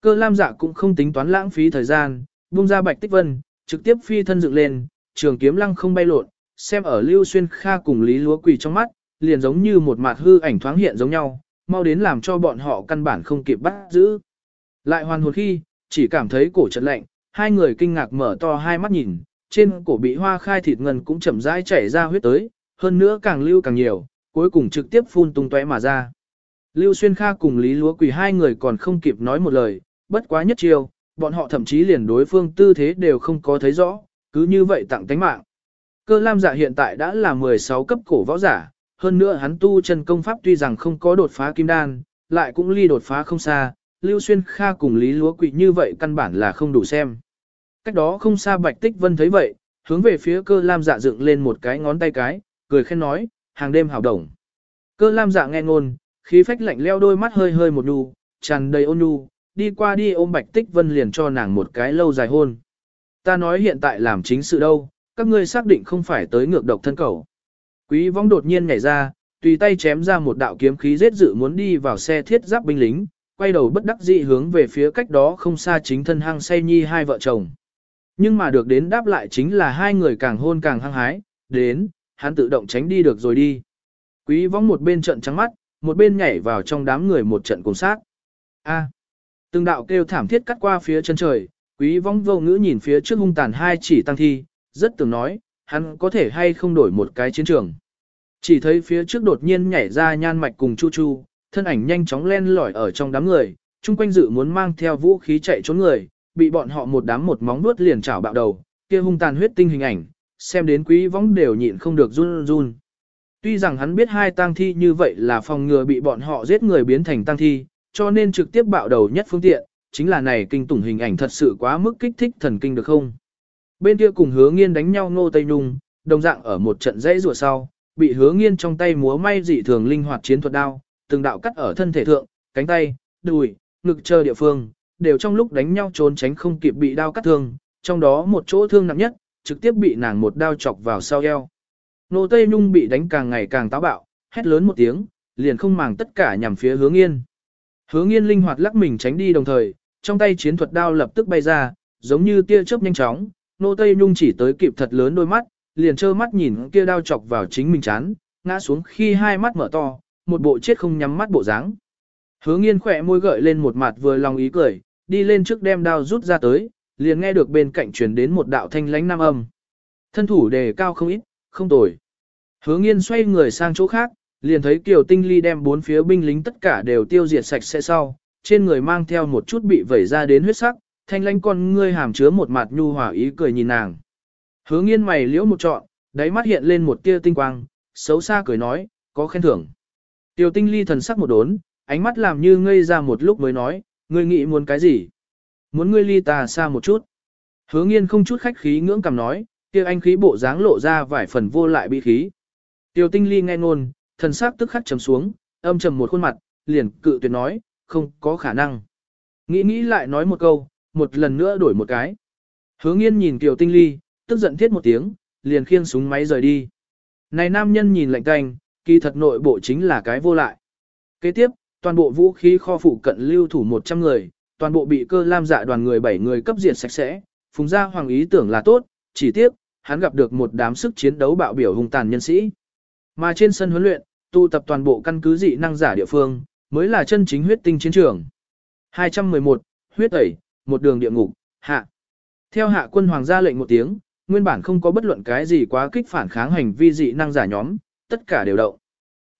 Cơ lam dạ cũng không tính toán lãng phí thời gian, buông ra bạch tích vân, trực tiếp phi thân dựng lên, trường kiếm lăng không bay lộn, xem ở Lưu Xuyên Kha cùng Lý Lúa Quỳ trong mắt, liền giống như một mạt hư ảnh thoáng hiện giống nhau, mau đến làm cho bọn họ căn bản không kịp bắt giữ. Lại hoàn hồn khi, chỉ cảm thấy cổ chật lạnh, hai người kinh ngạc mở to hai mắt nhìn, trên cổ bị hoa khai thịt ngân cũng chậm rãi chảy ra huyết tới, hơn nữa càng lưu càng nhiều, cuối cùng trực tiếp phun tung tóe mà ra. Lưu Xuyên Kha cùng Lý Lúa Quỳ hai người còn không kịp nói một lời, bất quá nhất chiêu, bọn họ thậm chí liền đối phương tư thế đều không có thấy rõ, cứ như vậy tặng tánh mạng. Cơ Lam Dạ hiện tại đã là 16 cấp cổ võ giả, hơn nữa hắn tu chân công pháp tuy rằng không có đột phá kim đan, lại cũng ly đột phá không xa, Lưu Xuyên Kha cùng Lý Lúa Quỷ như vậy căn bản là không đủ xem. Cách đó không xa Bạch Tích Vân thấy vậy, hướng về phía cơ Lam Dạ dựng lên một cái ngón tay cái, cười khen nói, hàng đêm hào đồng. Cơ Lam Dạ nghe ngôn, khí phách lạnh leo đôi mắt hơi hơi một nhu, tràn đầy ôn nhu, đi qua đi ôm Bạch Tích Vân liền cho nàng một cái lâu dài hôn. Ta nói hiện tại làm chính sự đâu, các ngươi xác định không phải tới ngược độc thân cầu. Quý vong đột nhiên nhảy ra, tùy tay chém ra một đạo kiếm khí giết dự muốn đi vào xe thiết giáp binh lính, quay đầu bất đắc dĩ hướng về phía cách đó không xa chính thân hăng say nhi hai vợ chồng. Nhưng mà được đến đáp lại chính là hai người càng hôn càng hăng hái, đến, hắn tự động tránh đi được rồi đi. Quý vong một bên trận trắng mắt, một bên nhảy vào trong đám người một trận cùng sát. A. từng đạo kêu thảm thiết cắt qua phía chân trời, quý vong vô ngữ nhìn phía trước hung tàn hai chỉ tăng thi, rất tưởng nói, hắn có thể hay không đổi một cái chiến trường. Chỉ thấy phía trước đột nhiên nhảy ra nhan mạch cùng chu chu, thân ảnh nhanh chóng len lỏi ở trong đám người, chung quanh dự muốn mang theo vũ khí chạy trốn người, bị bọn họ một đám một móng vuốt liền chảo bạo đầu, kia hung tàn huyết tinh hình ảnh, xem đến quý võng đều nhịn không được run run. Tuy rằng hắn biết hai tang thi như vậy là phòng ngừa bị bọn họ giết người biến thành tang thi, cho nên trực tiếp bạo đầu nhất phương tiện, chính là này kinh tủng hình ảnh thật sự quá mức kích thích thần kinh được không? Bên kia cùng hứa nghiên đánh nhau Ngô Tây Nhung, đồng dạng ở một trận dãy rùa sau, bị hứa nghiên trong tay múa may dị thường linh hoạt chiến thuật đao, từng đạo cắt ở thân thể thượng, cánh tay, đùi, ngực chờ địa phương, đều trong lúc đánh nhau trốn tránh không kịp bị đao cắt thương, trong đó một chỗ thương nặng nhất, trực tiếp bị nàng một đao chọc vào sau eo. Nô Tây Nhung bị đánh càng ngày càng táo bạo, hét lớn một tiếng, liền không màng tất cả nhằm phía hướng nghiên. Hướng nghiên linh hoạt lắc mình tránh đi đồng thời, trong tay chiến thuật đao lập tức bay ra, giống như tia chớp nhanh chóng, nô Tây Nhung chỉ tới kịp thật lớn đôi mắt, liền trơ mắt nhìn kia đao chọc vào chính mình chán, ngã xuống khi hai mắt mở to, một bộ chết không nhắm mắt bộ dáng. Hứa nghiên khỏe môi gợi lên một mặt vừa lòng ý cười, đi lên trước đem đao rút ra tới, liền nghe được bên cạnh truyền đến một đạo thanh lánh nam âm. Thân thủ đề cao không ít, không tồi. Hứa nghiên xoay người sang chỗ khác, liền thấy Kiều Tinh Ly đem bốn phía binh lính tất cả đều tiêu diệt sạch sẽ sau, trên người mang theo một chút bị vẩy ra đến huyết sắc, thanh lánh con ngươi hàm chứa một mặt nhu hòa ý cười nhìn nàng. Hứa nghiên mày liễu một trọn, đáy mắt hiện lên một tia tinh quang, xấu xa cười nói, có khen thưởng. Tiêu tinh ly thần sắc một đốn, ánh mắt làm như ngây ra một lúc mới nói, ngươi nghĩ muốn cái gì? Muốn ngươi ly ta xa một chút. Hứa nghiên không chút khách khí ngưỡng cầm nói, kia anh khí bộ dáng lộ ra vài phần vô lại bị khí. Tiêu tinh ly nghe ngôn, thần sắc tức khắc trầm xuống, âm trầm một khuôn mặt, liền cự tuyệt nói, không có khả năng. Nghĩ nghĩ lại nói một câu, một lần nữa đổi một cái. Hứa nghiên nhìn tiểu Tinh Ly, tức giận thiết một tiếng, liền khiêng súng máy rời đi. Này nam nhân nhìn lạnh tanh, kỳ thật nội bộ chính là cái vô lại. Kế tiếp, toàn bộ vũ khí kho phụ cận lưu thủ 100 người, toàn bộ bị cơ lam dạ đoàn người 7 người cấp diệt sạch sẽ, phùng gia hoàng ý tưởng là tốt, chỉ tiếc, hắn gặp được một đám sức chiến đấu bạo biểu hung tàn nhân sĩ. Mà trên sân huấn luyện, tụ tập toàn bộ căn cứ dị năng giả địa phương, mới là chân chính huyết tinh chiến trường. 211, huyết tẩy, một đường địa ngục, hạ. Theo hạ quân hoàng gia lệnh một tiếng, nguyên bản không có bất luận cái gì quá kích phản kháng hành vi dị năng giả nhóm, tất cả đều động.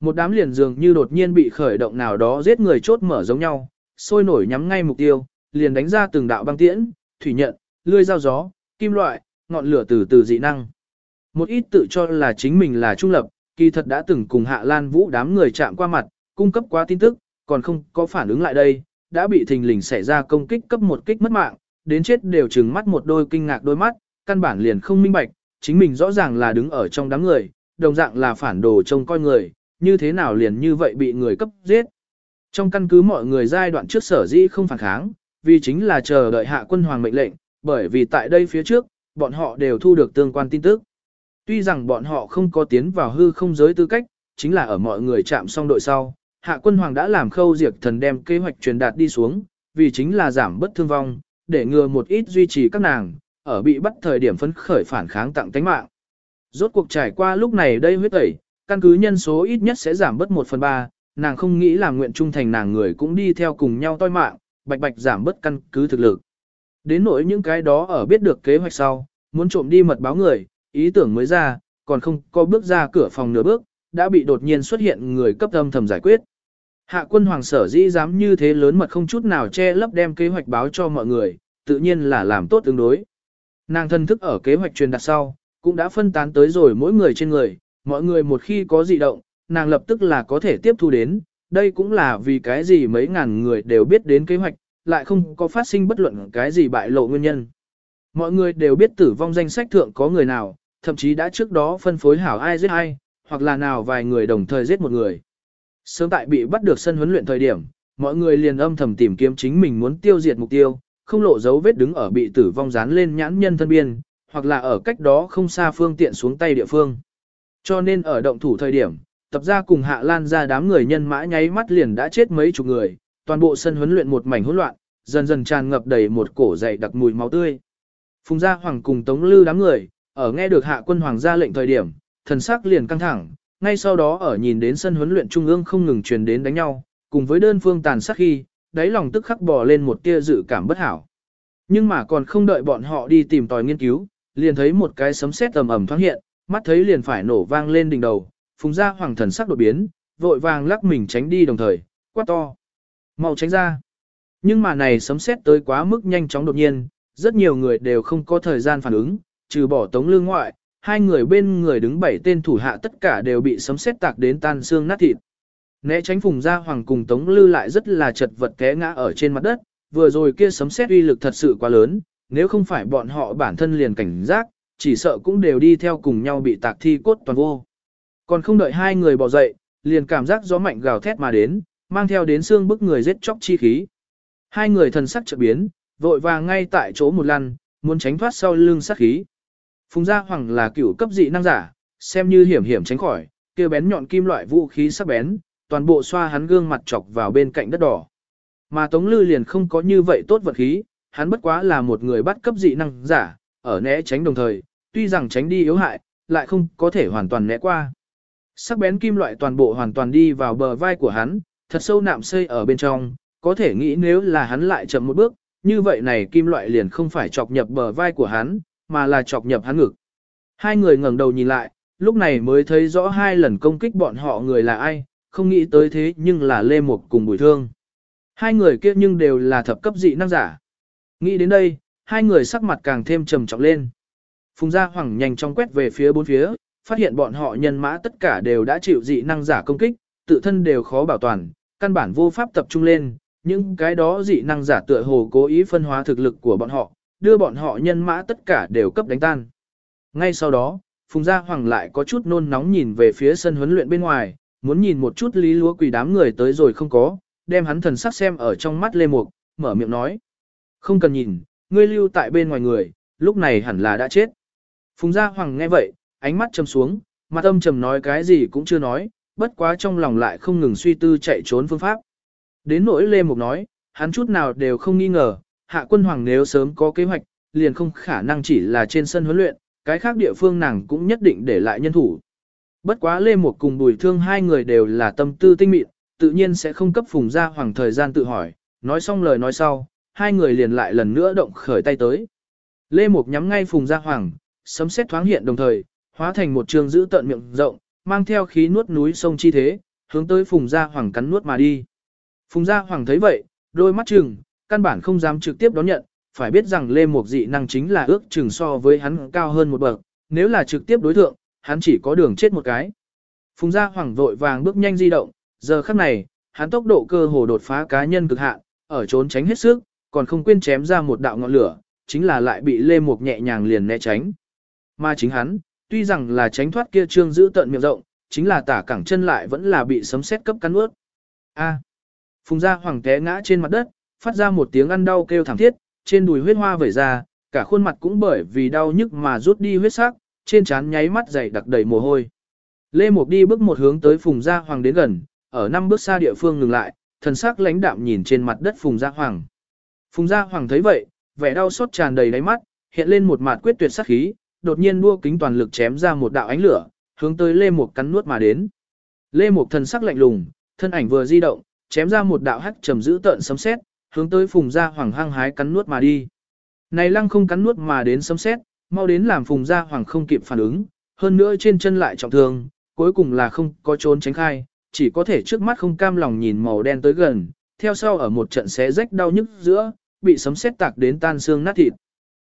Một đám liền dường như đột nhiên bị khởi động nào đó giết người chốt mở giống nhau, sôi nổi nhắm ngay mục tiêu, liền đánh ra từng đạo băng tiễn, thủy nhận, lươi dao gió, kim loại, ngọn lửa từ từ dị năng. Một ít tự cho là chính mình là trung lập, kỳ thật đã từng cùng Hạ Lan Vũ đám người chạm qua mặt, cung cấp quá tin tức, còn không có phản ứng lại đây, đã bị thình lình xảy ra công kích cấp một kích mất mạng, đến chết đều trừng mắt một đôi kinh ngạc đôi mắt, căn bản liền không minh bạch, chính mình rõ ràng là đứng ở trong đám người, đồng dạng là phản đồ trông coi người, như thế nào liền như vậy bị người cấp giết. Trong căn cứ mọi người giai đoạn trước sở dĩ không phản kháng, vì chính là chờ đợi hạ quân hoàng mệnh lệnh, bởi vì tại đây phía trước, bọn họ đều thu được tương quan tin tức. Tuy rằng bọn họ không có tiến vào hư không giới tư cách, chính là ở mọi người chạm xong đội sau, hạ quân hoàng đã làm khâu diệt thần đem kế hoạch truyền đạt đi xuống, vì chính là giảm bất thương vong, để ngừa một ít duy trì các nàng, ở bị bắt thời điểm phấn khởi phản kháng tặng tánh mạng. Rốt cuộc trải qua lúc này đây huyết tẩy, căn cứ nhân số ít nhất sẽ giảm bớt 1 phần 3, nàng không nghĩ là nguyện trung thành nàng người cũng đi theo cùng nhau toi mạng, bạch bạch giảm bớt căn cứ thực lực. Đến nỗi những cái đó ở biết được kế hoạch sau, muốn trộm đi mật báo người, ý tưởng mới ra, còn không có bước ra cửa phòng nửa bước, đã bị đột nhiên xuất hiện người cấp âm thầm giải quyết. Hạ quân hoàng sở dĩ dám như thế lớn mật không chút nào che lấp đem kế hoạch báo cho mọi người, tự nhiên là làm tốt tương đối. Nàng thân thức ở kế hoạch truyền đặt sau, cũng đã phân tán tới rồi mỗi người trên người, mọi người một khi có dị động, nàng lập tức là có thể tiếp thu đến, đây cũng là vì cái gì mấy ngàn người đều biết đến kế hoạch, lại không có phát sinh bất luận cái gì bại lộ nguyên nhân. Mọi người đều biết tử vong danh sách thượng có người nào, thậm chí đã trước đó phân phối hảo ai giết ai, hoặc là nào vài người đồng thời giết một người. Sớm tại bị bắt được sân huấn luyện thời điểm, mọi người liền âm thầm tìm kiếm chính mình muốn tiêu diệt mục tiêu, không lộ dấu vết đứng ở bị tử vong dán lên nhãn nhân thân biên, hoặc là ở cách đó không xa phương tiện xuống tay địa phương. Cho nên ở động thủ thời điểm, tập ra cùng hạ lan ra đám người nhân mã nháy mắt liền đã chết mấy chục người, toàn bộ sân huấn luyện một mảnh hỗn loạn, dần dần tràn ngập đầy một cổ dày đặc mùi máu tươi. Phùng gia hoàng cùng tống lư đám người, ở nghe được hạ quân hoàng ra lệnh thời điểm, thần sắc liền căng thẳng, ngay sau đó ở nhìn đến sân huấn luyện trung ương không ngừng truyền đến đánh nhau, cùng với đơn phương tàn sát khi, đáy lòng tức khắc bò lên một tia dự cảm bất hảo. Nhưng mà còn không đợi bọn họ đi tìm tòi nghiên cứu, liền thấy một cái sấm sét ầm ầm thoáng hiện, mắt thấy liền phải nổ vang lên đỉnh đầu, phùng gia hoàng thần sắc đột biến, vội vàng lắc mình tránh đi đồng thời, quát to. Mau tránh ra. Nhưng mà này sấm sét tới quá mức nhanh chóng đột nhiên, rất nhiều người đều không có thời gian phản ứng, trừ bỏ tống lương ngoại, hai người bên người đứng bảy tên thủ hạ tất cả đều bị sấm sét tạc đến tan xương nát thịt. Né tránh phùng gia hoàng cùng tống lư lại rất là chật vật té ngã ở trên mặt đất, vừa rồi kia sấm sét uy lực thật sự quá lớn, nếu không phải bọn họ bản thân liền cảnh giác, chỉ sợ cũng đều đi theo cùng nhau bị tạc thi cốt toàn vô. Còn không đợi hai người bỏ dậy, liền cảm giác gió mạnh gào thét mà đến, mang theo đến xương bức người giết chóc chi khí. Hai người thần sắc chợt biến, vội vàng ngay tại chỗ một lần, muốn tránh thoát sau lưng sát khí. Phùng Gia Hoàng là cựu cấp dị năng giả, xem như hiểm hiểm tránh khỏi, kia bén nhọn kim loại vũ khí sắc bén, toàn bộ xoa hắn gương mặt chọc vào bên cạnh đất đỏ. Mà Tống Lư liền không có như vậy tốt vật khí, hắn bất quá là một người bắt cấp dị năng giả, ở né tránh đồng thời, tuy rằng tránh đi yếu hại, lại không có thể hoàn toàn né qua. Sắc bén kim loại toàn bộ hoàn toàn đi vào bờ vai của hắn, thật sâu nạm xây ở bên trong, có thể nghĩ nếu là hắn lại chậm một bước, như vậy này kim loại liền không phải chọc nhập bờ vai của hắn, mà là chọc nhập hắn ngực. Hai người ngẩng đầu nhìn lại, lúc này mới thấy rõ hai lần công kích bọn họ người là ai, không nghĩ tới thế nhưng là Lê Mục cùng Bùi Thương. Hai người kia nhưng đều là thập cấp dị năng giả. Nghĩ đến đây, hai người sắc mặt càng thêm trầm trọng lên. Phùng Gia Hoàng nhanh chóng quét về phía bốn phía, phát hiện bọn họ nhân mã tất cả đều đã chịu dị năng giả công kích, tự thân đều khó bảo toàn, căn bản vô pháp tập trung lên, những cái đó dị năng giả tựa hồ cố ý phân hóa thực lực của bọn họ, đưa bọn họ nhân mã tất cả đều cấp đánh tan. Ngay sau đó, Phùng Gia Hoàng lại có chút nôn nóng nhìn về phía sân huấn luyện bên ngoài, muốn nhìn một chút lý lúa quỷ đám người tới rồi không có, đem hắn thần sắc xem ở trong mắt Lê Mục, mở miệng nói. Không cần nhìn, ngươi lưu tại bên ngoài người, lúc này hẳn là đã chết. Phùng Gia Hoàng nghe vậy, ánh mắt trầm xuống, mặt âm trầm nói cái gì cũng chưa nói, bất quá trong lòng lại không ngừng suy tư chạy trốn phương pháp. Đến nỗi Lê Mục nói, hắn chút nào đều không nghi ngờ, hạ quân hoàng nếu sớm có kế hoạch, liền không khả năng chỉ là trên sân huấn luyện, cái khác địa phương nàng cũng nhất định để lại nhân thủ. Bất quá Lê Mục cùng Bùi Thương hai người đều là tâm tư tinh mịn, tự nhiên sẽ không cấp Phùng Gia Hoàng thời gian tự hỏi, nói xong lời nói sau, hai người liền lại lần nữa động khởi tay tới. Lê Mục nhắm ngay Phùng Gia Hoàng, sấm xét thoáng hiện đồng thời, hóa thành một trường giữ tận miệng rộng, mang theo khí nuốt núi sông chi thế, hướng tới Phùng Gia Hoàng cắn nuốt mà đi. Phùng Gia Hoàng thấy vậy, đôi mắt chừng, căn bản không dám trực tiếp đón nhận, phải biết rằng Lê Mục dị năng chính là ước chừng so với hắn cao hơn một bậc, nếu là trực tiếp đối thượng, hắn chỉ có đường chết một cái. Phùng Gia Hoàng vội vàng bước nhanh di động, giờ khắc này, hắn tốc độ cơ hồ đột phá cá nhân cực hạn, ở trốn tránh hết sức, còn không quên chém ra một đạo ngọn lửa, chính là lại bị Lê Mục nhẹ nhàng liền né tránh. Mà chính hắn, tuy rằng là tránh thoát kia trương giữ tận miệng rộng, chính là tả cẳng chân lại vẫn là bị sấm sét cấp cắn ướt. A. À. Phùng Gia Hoàng té ngã trên mặt đất, phát ra một tiếng ăn đau kêu thảm thiết, trên đùi huyết hoa vẩy ra, cả khuôn mặt cũng bởi vì đau nhức mà rút đi huyết sắc, trên trán nháy mắt dày đặc đầy mồ hôi. Lê Mục đi bước một hướng tới Phùng Gia Hoàng đến gần, ở năm bước xa địa phương ngừng lại, thần sắc lãnh đạm nhìn trên mặt đất Phùng Gia Hoàng. Phùng Gia Hoàng thấy vậy, vẻ đau xót tràn đầy đáy mắt, hiện lên một mặt quyết tuyệt sắc khí, đột nhiên đua kính toàn lực chém ra một đạo ánh lửa, hướng tới Lê Mục cắn nuốt mà đến. Lê Mục thần sắc lạnh lùng, thân ảnh vừa di động, chém ra một đạo hắc trầm giữ tợn sấm sét, hướng tới Phùng Gia Hoàng hăng hái cắn nuốt mà đi. Này lăng không cắn nuốt mà đến sấm sét, mau đến làm Phùng Gia Hoàng không kịp phản ứng, hơn nữa trên chân lại trọng thương, cuối cùng là không có trốn tránh khai, chỉ có thể trước mắt không cam lòng nhìn màu đen tới gần, theo sau ở một trận xé rách đau nhức giữa, bị sấm sét tạc đến tan xương nát thịt.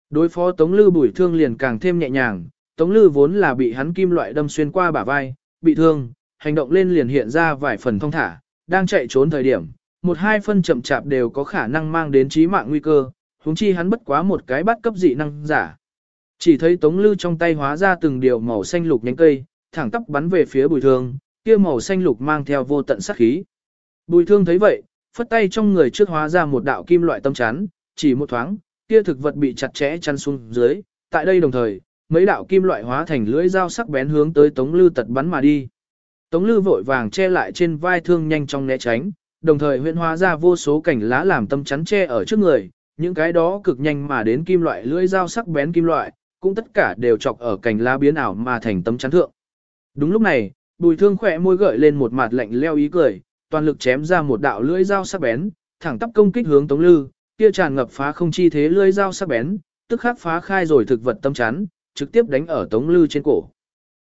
Đối phó Tống Lư bùi thương liền càng thêm nhẹ nhàng, Tống Lư vốn là bị hắn kim loại đâm xuyên qua bả vai, bị thương, hành động lên liền hiện ra vài phần thông thả, đang chạy trốn thời điểm, một hai phân chậm chạp đều có khả năng mang đến chí mạng nguy cơ, huống chi hắn bất quá một cái bắt cấp dị năng giả. Chỉ thấy Tống Lư trong tay hóa ra từng điều màu xanh lục nhánh cây, thẳng tắp bắn về phía Bùi Thương, kia màu xanh lục mang theo vô tận sát khí. Bùi Thương thấy vậy, phất tay trong người trước hóa ra một đạo kim loại tâm chắn, chỉ một thoáng, kia thực vật bị chặt chẽ chăn xuống dưới, tại đây đồng thời, mấy đạo kim loại hóa thành lưỡi dao sắc bén hướng tới Tống Lư tật bắn mà đi. Tống Lư vội vàng che lại trên vai thương nhanh trong né tránh, đồng thời huyện hóa ra vô số cảnh lá làm tâm chắn che ở trước người, những cái đó cực nhanh mà đến kim loại lưỡi dao sắc bén kim loại, cũng tất cả đều chọc ở cành lá biến ảo mà thành tâm chắn thượng. Đúng lúc này, Bùi Thương khỏe môi gợi lên một mặt lạnh leo ý cười, toàn lực chém ra một đạo lưỡi dao sắc bén, thẳng tắp công kích hướng Tống Lư, kia tràn ngập phá không chi thế lưỡi dao sắc bén, tức khắc phá khai rồi thực vật tâm chắn, trực tiếp đánh ở Tống Lư trên cổ.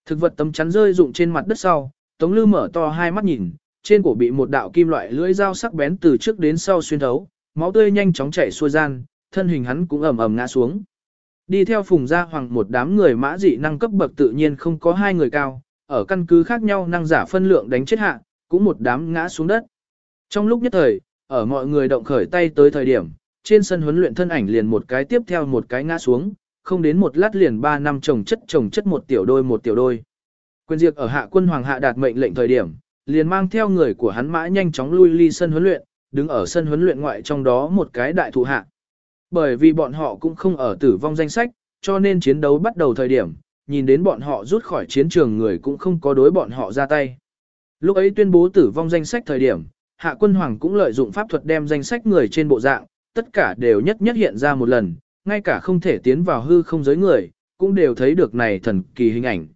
Thực vật tâm chắn rơi rụng trên mặt đất sau, Tống Lư mở to hai mắt nhìn, trên cổ bị một đạo kim loại lưỡi dao sắc bén từ trước đến sau xuyên thấu, máu tươi nhanh chóng chảy xuôi gian, thân hình hắn cũng ầm ầm ngã xuống. Đi theo Phùng Gia Hoàng một đám người mã dị năng cấp bậc tự nhiên không có hai người cao, ở căn cứ khác nhau năng giả phân lượng đánh chết hạ, cũng một đám ngã xuống đất. Trong lúc nhất thời, ở mọi người động khởi tay tới thời điểm, trên sân huấn luyện thân ảnh liền một cái tiếp theo một cái ngã xuống, không đến một lát liền ba năm chồng chất chồng chất một tiểu đôi một tiểu đôi. Quyền diệt ở hạ quân hoàng hạ đạt mệnh lệnh thời điểm, liền mang theo người của hắn mã nhanh chóng lui ly sân huấn luyện, đứng ở sân huấn luyện ngoại trong đó một cái đại thủ hạ. Bởi vì bọn họ cũng không ở tử vong danh sách, cho nên chiến đấu bắt đầu thời điểm, nhìn đến bọn họ rút khỏi chiến trường người cũng không có đối bọn họ ra tay. Lúc ấy tuyên bố tử vong danh sách thời điểm, Hạ Quân Hoàng cũng lợi dụng pháp thuật đem danh sách người trên bộ dạng, tất cả đều nhất nhất hiện ra một lần, ngay cả không thể tiến vào hư không giới người, cũng đều thấy được này thần kỳ hình ảnh.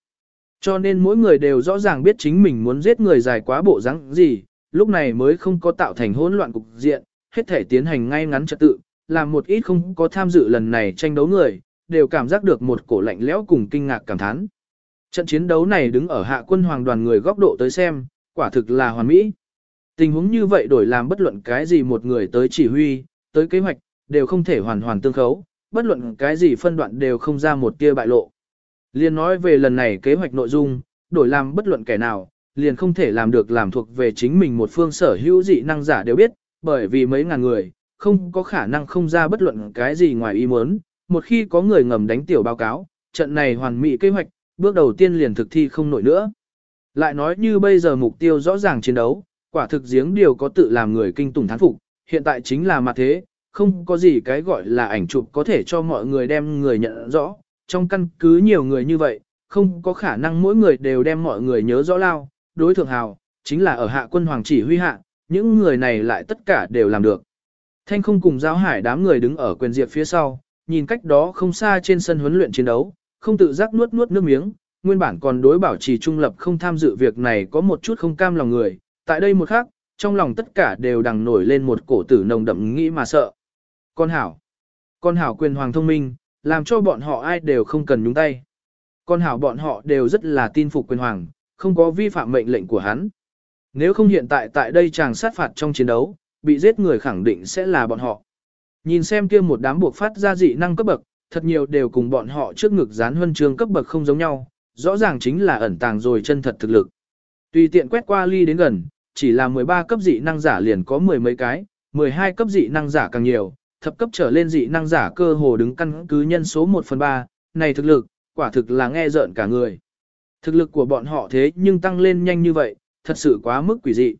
Cho nên mỗi người đều rõ ràng biết chính mình muốn giết người dài quá bộ dáng gì, lúc này mới không có tạo thành hỗn loạn cục diện, hết thể tiến hành ngay ngắn trật tự, làm một ít không có tham dự lần này tranh đấu người, đều cảm giác được một cổ lạnh lẽo cùng kinh ngạc cảm thán. Trận chiến đấu này đứng ở hạ quân hoàng đoàn người góc độ tới xem, quả thực là hoàn mỹ. Tình huống như vậy đổi làm bất luận cái gì một người tới chỉ huy, tới kế hoạch, đều không thể hoàn hoàn tương khấu, bất luận cái gì phân đoạn đều không ra một tia bại lộ. Liên nói về lần này kế hoạch nội dung, đổi làm bất luận kẻ nào, liền không thể làm được làm thuộc về chính mình một phương sở hữu dị năng giả đều biết, bởi vì mấy ngàn người, không có khả năng không ra bất luận cái gì ngoài ý muốn, một khi có người ngầm đánh tiểu báo cáo, trận này hoàn mỹ kế hoạch, bước đầu tiên liền thực thi không nổi nữa. Lại nói như bây giờ mục tiêu rõ ràng chiến đấu, quả thực giếng điều có tự làm người kinh tủng thán phục, hiện tại chính là mặt thế, không có gì cái gọi là ảnh chụp có thể cho mọi người đem người nhận rõ, trong căn cứ nhiều người như vậy, không có khả năng mỗi người đều đem mọi người nhớ rõ lao, đối thượng hào, chính là ở hạ quân hoàng chỉ huy hạ, những người này lại tất cả đều làm được. Thanh không cùng giáo hải đám người đứng ở quyền diệp phía sau, nhìn cách đó không xa trên sân huấn luyện chiến đấu, không tự giác nuốt nuốt nước miếng, nguyên bản còn đối bảo trì trung lập không tham dự việc này có một chút không cam lòng người, tại đây một khắc, trong lòng tất cả đều đằng nổi lên một cổ tử nồng đậm nghĩ mà sợ. Con hảo, con hảo quyền hoàng thông minh, làm cho bọn họ ai đều không cần nhúng tay. Con hảo bọn họ đều rất là tin phục quyền hoàng, không có vi phạm mệnh lệnh của hắn. Nếu không hiện tại tại đây chàng sát phạt trong chiến đấu, bị giết người khẳng định sẽ là bọn họ. Nhìn xem kia một đám buộc phát ra dị năng cấp bậc, thật nhiều đều cùng bọn họ trước ngực dán huân chương cấp bậc không giống nhau, rõ ràng chính là ẩn tàng rồi chân thật thực lực. Tùy tiện quét qua ly đến gần, chỉ là 13 cấp dị năng giả liền có mười mấy cái, 12 cấp dị năng giả càng nhiều, thập cấp trở lên dị năng giả cơ hồ đứng căn cứ nhân số 1 phần 3, này thực lực, quả thực là nghe rợn cả người. Thực lực của bọn họ thế nhưng tăng lên nhanh như vậy, thật sự quá mức quỷ dị.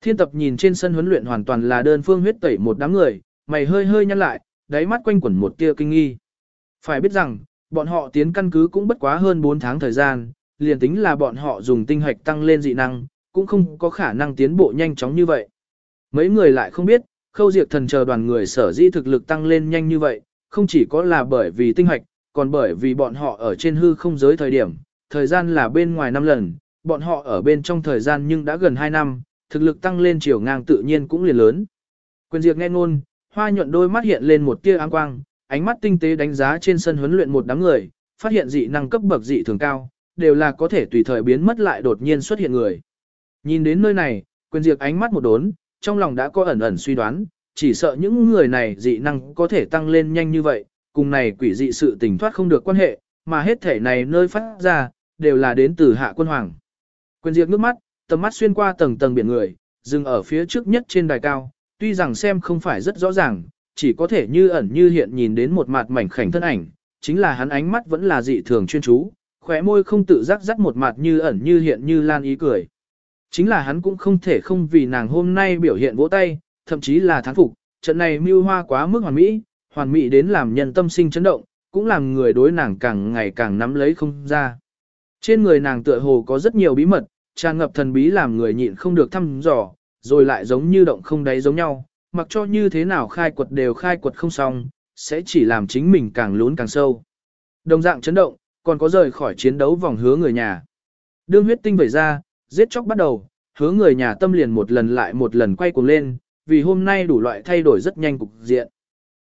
Thiên tập nhìn trên sân huấn luyện hoàn toàn là đơn phương huyết tẩy một đám người, mày hơi hơi nhăn lại, đáy mắt quanh quẩn một tia kinh nghi. Phải biết rằng, bọn họ tiến căn cứ cũng bất quá hơn 4 tháng thời gian, liền tính là bọn họ dùng tinh hạch tăng lên dị năng, cũng không có khả năng tiến bộ nhanh chóng như vậy. Mấy người lại không biết, khâu diệt thần chờ đoàn người sở di thực lực tăng lên nhanh như vậy, không chỉ có là bởi vì tinh hạch, còn bởi vì bọn họ ở trên hư không giới thời điểm, thời gian là bên ngoài 5 lần, bọn họ ở bên trong thời gian nhưng đã gần 2 năm, thực lực tăng lên chiều ngang tự nhiên cũng liền lớn. Quyền diệt nghe ngôn, hoa nhuận đôi mắt hiện lên một tia áng quang, ánh mắt tinh tế đánh giá trên sân huấn luyện một đám người, phát hiện dị năng cấp bậc dị thường cao, đều là có thể tùy thời biến mất lại đột nhiên xuất hiện người. Nhìn đến nơi này, quyền diệt ánh mắt một đốn, trong lòng đã có ẩn ẩn suy đoán, chỉ sợ những người này dị năng có thể tăng lên nhanh như vậy, cùng này quỷ dị sự tình thoát không được quan hệ, mà hết thể này nơi phát ra, đều là đến từ hạ quân hoàng. Quyền diệt nước mắt, tầm mắt xuyên qua tầng tầng biển người, dừng ở phía trước nhất trên đài cao, tuy rằng xem không phải rất rõ ràng, chỉ có thể như ẩn như hiện nhìn đến một mặt mảnh khảnh thân ảnh, chính là hắn ánh mắt vẫn là dị thường chuyên chú, khóe môi không tự giác dắt một mặt như ẩn như hiện như lan ý cười. Chính là hắn cũng không thể không vì nàng hôm nay biểu hiện vỗ tay, thậm chí là thán phục, trận này mưu hoa quá mức hoàn mỹ, hoàn mỹ đến làm nhân tâm sinh chấn động, cũng làm người đối nàng càng ngày càng nắm lấy không ra. Trên người nàng tựa hồ có rất nhiều bí mật, tràn ngập thần bí làm người nhịn không được thăm dò, rồi lại giống như động không đáy giống nhau, mặc cho như thế nào khai quật đều khai quật không xong, sẽ chỉ làm chính mình càng lún càng sâu. Đồng dạng chấn động, còn có rời khỏi chiến đấu vòng hứa người nhà. Đương huyết tinh vẩy ra, giết chóc bắt đầu, hứa người nhà tâm liền một lần lại một lần quay cuồng lên, vì hôm nay đủ loại thay đổi rất nhanh cục diện.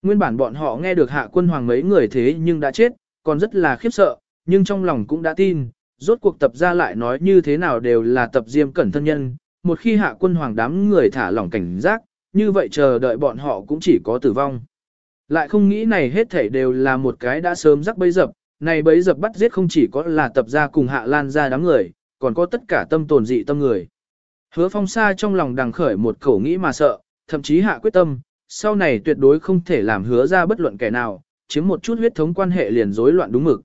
Nguyên bản bọn họ nghe được hạ quân hoàng mấy người thế nhưng đã chết, còn rất là khiếp sợ, nhưng trong lòng cũng đã tin, rốt cuộc tập ra lại nói như thế nào đều là tập diêm cẩn thân nhân, một khi hạ quân hoàng đám người thả lỏng cảnh giác, như vậy chờ đợi bọn họ cũng chỉ có tử vong. Lại không nghĩ này hết thảy đều là một cái đã sớm rắc bấy dập, này bấy dập bắt giết không chỉ có là tập ra cùng hạ lan ra đám người, còn có tất cả tâm tồn dị tâm người. Hứa phong xa trong lòng đằng khởi một khẩu nghĩ mà sợ, thậm chí hạ quyết tâm, sau này tuyệt đối không thể làm hứa ra bất luận kẻ nào, chiếm một chút huyết thống quan hệ liền rối loạn đúng mực.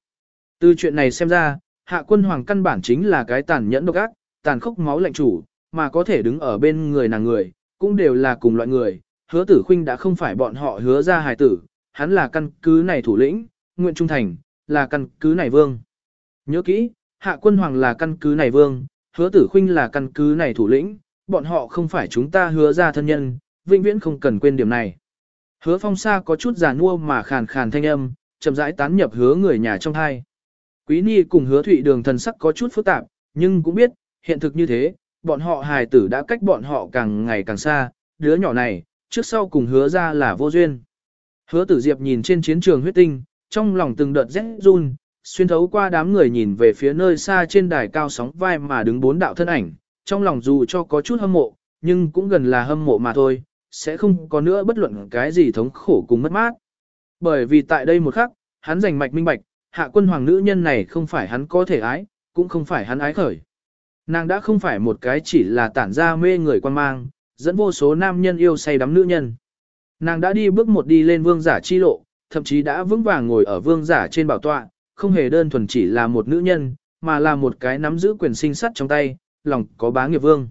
Từ chuyện này xem ra, hạ quân hoàng căn bản chính là cái tàn nhẫn độc ác, tàn khốc máu lạnh chủ, mà có thể đứng ở bên người nàng người, cũng đều là cùng loại người. Hứa tử khuynh đã không phải bọn họ hứa ra hài tử, hắn là căn cứ này thủ lĩnh, nguyện trung thành, là căn cứ này vương. Nhớ kỹ, hạ quân hoàng là căn cứ này vương, hứa tử khuynh là căn cứ này thủ lĩnh, bọn họ không phải chúng ta hứa ra thân nhân, vĩnh viễn không cần quên điểm này. Hứa phong sa có chút giả nua mà khàn khàn thanh âm, chậm rãi tán nhập hứa người nhà trong hai. Quý Ni cùng hứa thụy đường thần sắc có chút phức tạp, nhưng cũng biết, hiện thực như thế, bọn họ hài tử đã cách bọn họ càng ngày càng xa, đứa nhỏ này, trước sau cùng hứa ra là vô duyên. Hứa tử diệp nhìn trên chiến trường huyết tinh, trong lòng từng đợt rét run, xuyên thấu qua đám người nhìn về phía nơi xa trên đài cao sóng vai mà đứng bốn đạo thân ảnh, trong lòng dù cho có chút hâm mộ, nhưng cũng gần là hâm mộ mà thôi, sẽ không có nữa bất luận cái gì thống khổ cùng mất mát. Bởi vì tại đây một khắc, hắn giành mạch minh bạch, hạ quân hoàng nữ nhân này không phải hắn có thể ái, cũng không phải hắn ái khởi. Nàng đã không phải một cái chỉ là tản ra mê người quan mang, dẫn vô số nam nhân yêu say đắm nữ nhân. Nàng đã đi bước một đi lên vương giả chi lộ, thậm chí đã vững vàng ngồi ở vương giả trên bảo tọa, không hề đơn thuần chỉ là một nữ nhân, mà là một cái nắm giữ quyền sinh sắt trong tay, lòng có bá nghiệp vương.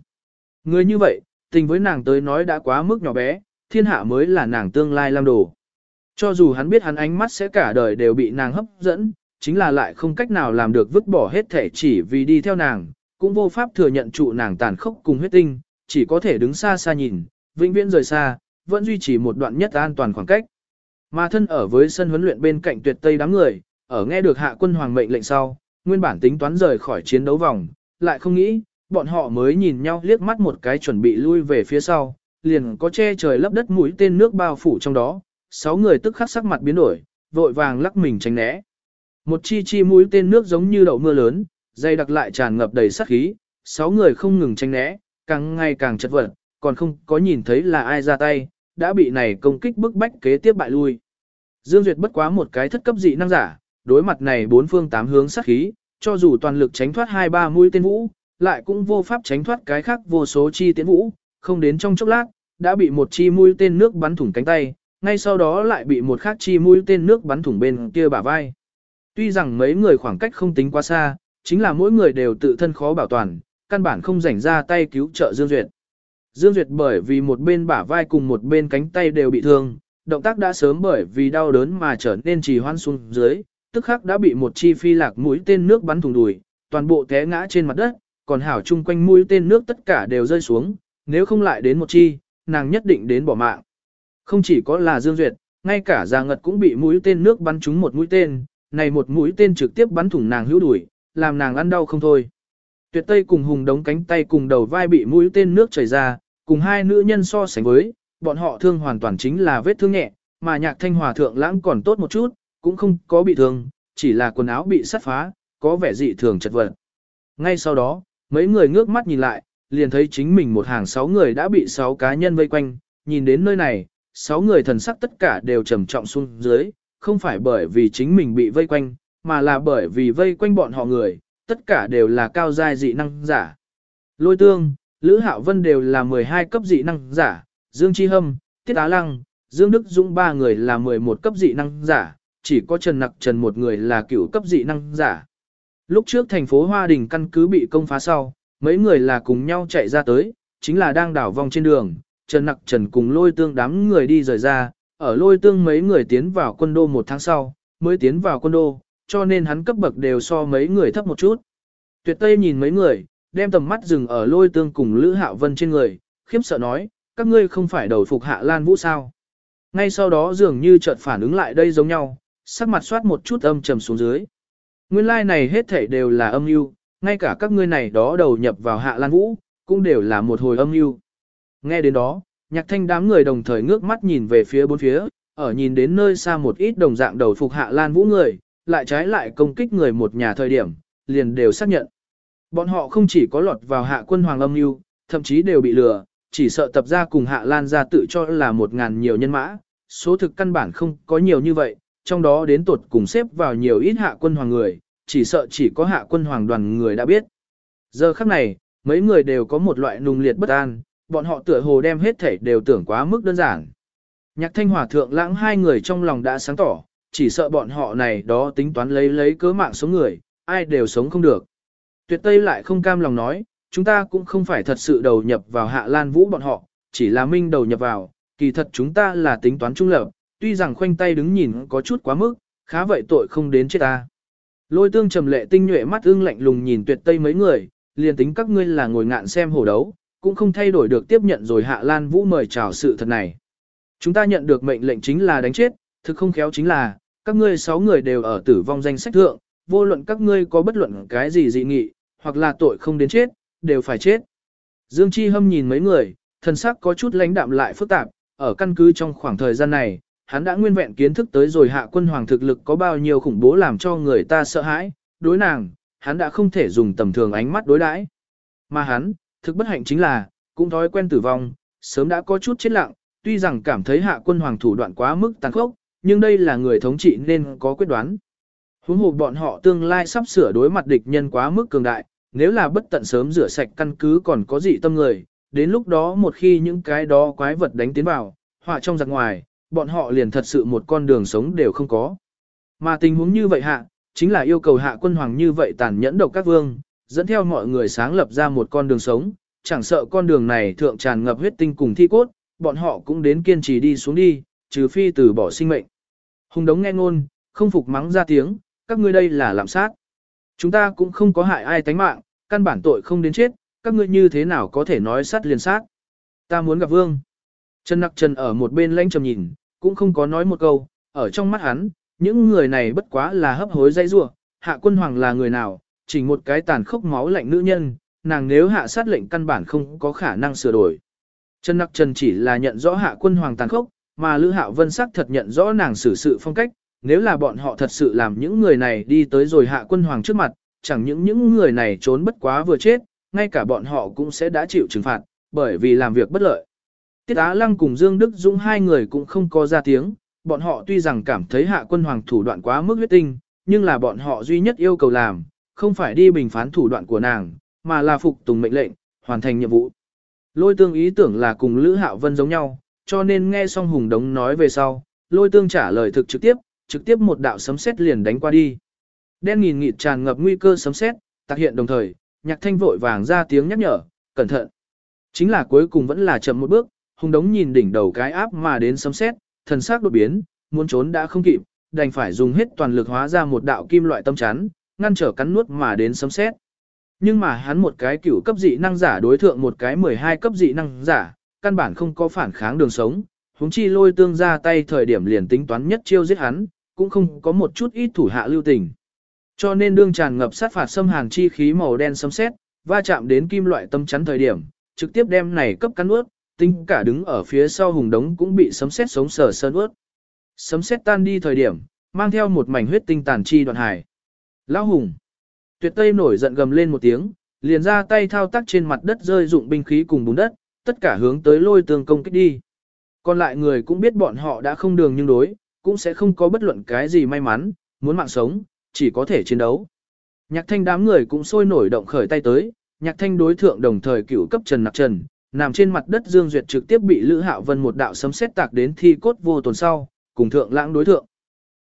Người như vậy, tình với nàng tới nói đã quá mức nhỏ bé, thiên hạ mới là nàng tương lai lam đồ. Cho dù hắn biết hắn ánh mắt sẽ cả đời đều bị nàng hấp dẫn, chính là lại không cách nào làm được vứt bỏ hết thể chỉ vì đi theo nàng, cũng vô pháp thừa nhận trụ nàng tàn khốc cùng huyết tinh, chỉ có thể đứng xa xa nhìn, vĩnh viễn rời xa, vẫn duy trì một đoạn nhất an toàn khoảng cách. Mà thân ở với sân huấn luyện bên cạnh tuyệt tây đám người, ở nghe được hạ quân hoàng mệnh lệnh sau, nguyên bản tính toán rời khỏi chiến đấu vòng, lại không nghĩ, bọn họ mới nhìn nhau liếc mắt một cái chuẩn bị lui về phía sau, liền có che trời lấp đất mũi tên nước bao phủ trong đó, sáu người tức khắc sắc mặt biến đổi, vội vàng lắc mình tránh né. Một chi chi mũi tên nước giống như đậu mưa lớn, dây đặc lại tràn ngập đầy sát khí, sáu người không ngừng tranh né, càng ngày càng chật vật, còn không có nhìn thấy là ai ra tay, đã bị này công kích bức bách kế tiếp bại lui. Dương Duyệt bất quá một cái thất cấp dị năng giả, đối mặt này bốn phương tám hướng sát khí, cho dù toàn lực tránh thoát hai ba mũi tên vũ, lại cũng vô pháp tránh thoát cái khác vô số chi tiến vũ, không đến trong chốc lát, đã bị một chi mũi tên nước bắn thủng cánh tay, ngay sau đó lại bị một khác chi mũi tên nước bắn thủng bên kia bả vai. Tuy rằng mấy người khoảng cách không tính quá xa, chính là mỗi người đều tự thân khó bảo toàn, căn bản không rảnh ra tay cứu trợ Dương Duyệt. Dương Duyệt bởi vì một bên bả vai cùng một bên cánh tay đều bị thương, động tác đã sớm bởi vì đau đớn mà trở nên trì hoãn xuống dưới, tức khắc đã bị một chi phi lạc mũi tên nước bắn thủng đùi, toàn bộ té ngã trên mặt đất, còn hảo chung quanh mũi tên nước tất cả đều rơi xuống, nếu không lại đến một chi, nàng nhất định đến bỏ mạng. Không chỉ có là Dương Duyệt, ngay cả Già Ngật cũng bị mũi tên nước bắn trúng một mũi tên, này một mũi tên trực tiếp bắn thủng nàng hữu đùi, làm nàng ăn đau không thôi. Tuyệt Tây cùng Hùng đống cánh tay cùng đầu vai bị mũi tên nước chảy ra, cùng hai nữ nhân so sánh với, bọn họ thương hoàn toàn chính là vết thương nhẹ, mà nhạc thanh hòa thượng lãng còn tốt một chút, cũng không có bị thương, chỉ là quần áo bị sắt phá, có vẻ dị thường chật vật. Ngay sau đó, mấy người ngước mắt nhìn lại, liền thấy chính mình một hàng sáu người đã bị sáu cá nhân vây quanh, nhìn đến nơi này, sáu người thần sắc tất cả đều trầm trọng xuống dưới, không phải bởi vì chính mình bị vây quanh, mà là bởi vì vây quanh bọn họ người, tất cả đều là cao giai dị năng giả. Lôi tương, Lữ Hạo Vân đều là 12 cấp dị năng giả, Dương Chi Hâm, Tiết Á Lăng, Dương Đức Dũng ba người là 11 cấp dị năng giả, chỉ có Trần Nặc Trần một người là cửu cấp dị năng giả. Lúc trước thành phố Hoa Đình căn cứ bị công phá sau, mấy người là cùng nhau chạy ra tới, chính là đang đảo vòng trên đường, Trần Nặc Trần cùng lôi tương đám người đi rời ra, ở lôi tương mấy người tiến vào quân đô một tháng sau, mới tiến vào quân đô, cho nên hắn cấp bậc đều so mấy người thấp một chút. Tuyệt Tây nhìn mấy người, đem tầm mắt dừng ở lôi tương cùng Lữ Hạo Vân trên người, khiếp sợ nói, các ngươi không phải đầu phục hạ Lan Vũ sao. Ngay sau đó dường như chợt phản ứng lại đây giống nhau, sắc mặt soát một chút âm trầm xuống dưới. Nguyên lai like này hết thảy đều là âm mưu, ngay cả các ngươi này đó đầu nhập vào hạ Lan Vũ, cũng đều là một hồi âm mưu. Nghe đến đó, nhạc thanh đám người đồng thời ngước mắt nhìn về phía bốn phía, ở nhìn đến nơi xa một ít đồng dạng đầu phục hạ Lan Vũ người, lại trái lại công kích người một nhà thời điểm, liền đều xác nhận. Bọn họ không chỉ có lọt vào hạ quân hoàng âm mưu, thậm chí đều bị lừa, chỉ sợ tập ra cùng hạ lan ra tự cho là một ngàn nhiều nhân mã, số thực căn bản không có nhiều như vậy, trong đó đến tuột cùng xếp vào nhiều ít hạ quân hoàng người, chỉ sợ chỉ có hạ quân hoàng đoàn người đã biết. Giờ khắc này, mấy người đều có một loại nung liệt bất an, bọn họ tựa hồ đem hết thể đều tưởng quá mức đơn giản. Nhạc thanh hòa thượng lãng hai người trong lòng đã sáng tỏ, chỉ sợ bọn họ này đó tính toán lấy lấy cớ mạng số người, ai đều sống không được. Tuyệt Tây lại không cam lòng nói, chúng ta cũng không phải thật sự đầu nhập vào hạ lan vũ bọn họ, chỉ là minh đầu nhập vào, kỳ thật chúng ta là tính toán trung lập, tuy rằng khoanh tay đứng nhìn có chút quá mức, khá vậy tội không đến chết ta. Lôi tương trầm lệ tinh nhuệ mắt ương lạnh lùng nhìn tuyệt tây mấy người, liền tính các ngươi là ngồi ngạn xem hổ đấu, cũng không thay đổi được tiếp nhận rồi hạ lan vũ mời chào sự thật này. Chúng ta nhận được mệnh lệnh chính là đánh chết, thực không khéo chính là, các ngươi sáu người đều ở tử vong danh sách thượng, vô luận các ngươi có bất luận cái gì dị nghị, hoặc là tội không đến chết, đều phải chết. Dương Chi Hâm nhìn mấy người, thần sắc có chút lãnh đạm lại phức tạp, ở căn cứ trong khoảng thời gian này, hắn đã nguyên vẹn kiến thức tới rồi hạ quân hoàng thực lực có bao nhiêu khủng bố làm cho người ta sợ hãi, đối nàng, hắn đã không thể dùng tầm thường ánh mắt đối đãi. Mà hắn, thực bất hạnh chính là, cũng thói quen tử vong, sớm đã có chút chết lặng, tuy rằng cảm thấy hạ quân hoàng thủ đoạn quá mức tàn khốc, nhưng đây là người thống trị nên có quyết đoán. Huống hồ bọn họ tương lai sắp sửa đối mặt địch nhân quá mức cường đại, nếu là bất tận sớm rửa sạch căn cứ còn có dị tâm người, đến lúc đó một khi những cái đó quái vật đánh tiến vào, họa trong giặc ngoài, bọn họ liền thật sự một con đường sống đều không có. Mà tình huống như vậy hạ, chính là yêu cầu hạ quân hoàng như vậy tàn nhẫn độc các vương, dẫn theo mọi người sáng lập ra một con đường sống, chẳng sợ con đường này thượng tràn ngập huyết tinh cùng thi cốt, bọn họ cũng đến kiên trì đi xuống đi, trừ phi từ bỏ sinh mệnh. Hùng đống nghe ngôn, không phục mắng ra tiếng, các ngươi đây là lạm sát. Chúng ta cũng không có hại ai tánh mạng, căn bản tội không đến chết, các ngươi như thế nào có thể nói sát liền sát. Ta muốn gặp vương. Trần Nặc Trần ở một bên lãnh trầm nhìn, cũng không có nói một câu, ở trong mắt hắn, những người này bất quá là hấp hối dây rua, hạ quân hoàng là người nào, chỉ một cái tàn khốc máu lạnh nữ nhân, nàng nếu hạ sát lệnh căn bản không có khả năng sửa đổi. Trần Nặc Trần chỉ là nhận rõ hạ quân hoàng tàn khốc, mà Lữ Hạo Vân sắc thật nhận rõ nàng xử sự phong cách, nếu là bọn họ thật sự làm những người này đi tới rồi hạ quân hoàng trước mặt, chẳng những những người này trốn bất quá vừa chết, ngay cả bọn họ cũng sẽ đã chịu trừng phạt, bởi vì làm việc bất lợi. Tiết Á Lăng cùng Dương Đức Dũng hai người cũng không có ra tiếng, bọn họ tuy rằng cảm thấy hạ quân hoàng thủ đoạn quá mức huyết tinh, nhưng là bọn họ duy nhất yêu cầu làm, không phải đi bình phán thủ đoạn của nàng, mà là phục tùng mệnh lệnh, hoàn thành nhiệm vụ. Lôi tương ý tưởng là cùng Lữ Hạo Vân giống nhau, cho nên nghe xong Hùng Đống nói về sau, lôi tương trả lời thực trực tiếp, trực tiếp một đạo sấm sét liền đánh qua đi. Đen nghìn nghịt tràn ngập nguy cơ sấm sét, tác hiện đồng thời, nhạc thanh vội vàng ra tiếng nhắc nhở, cẩn thận. Chính là cuối cùng vẫn là chậm một bước, Hùng Đống nhìn đỉnh đầu cái áp mà đến sấm sét, thần sắc đột biến, muốn trốn đã không kịp, đành phải dùng hết toàn lực hóa ra một đạo kim loại tâm chắn, ngăn trở cắn nuốt mà đến sấm sét. Nhưng mà hắn một cái cửu cấp dị năng giả đối thượng một cái 12 cấp dị năng giả, căn bản không có phản kháng đường sống, huống chi lôi tương ra tay thời điểm liền tính toán nhất chiêu giết hắn, cũng không có một chút ít thủ hạ lưu tình. Cho nên đương tràn ngập sát phạt xâm hàn chi khí màu đen sấm sét, va chạm đến kim loại tâm chắn thời điểm, trực tiếp đem này cấp cắn ướt, tinh cả đứng ở phía sau hùng đống cũng bị sấm sét sống sờ sơn ướt. Sấm sét tan đi thời điểm, mang theo một mảnh huyết tinh tàn chi đoạn hải. Lão hùng. Tuyệt Tây nổi giận gầm lên một tiếng, liền ra tay thao tác trên mặt đất rơi dụng binh khí cùng bùn đất, tất cả hướng tới lôi tương công kích đi. Còn lại người cũng biết bọn họ đã không đường nhưng đối, cũng sẽ không có bất luận cái gì may mắn, muốn mạng sống, chỉ có thể chiến đấu. Nhạc thanh đám người cũng sôi nổi động khởi tay tới, nhạc thanh đối thượng đồng thời cựu cấp trần nặc trần, nằm trên mặt đất Dương Duyệt trực tiếp bị Lữ Hạo Vân một đạo sấm sét tạc đến thi cốt vô tồn sau, cùng thượng lãng đối thượng.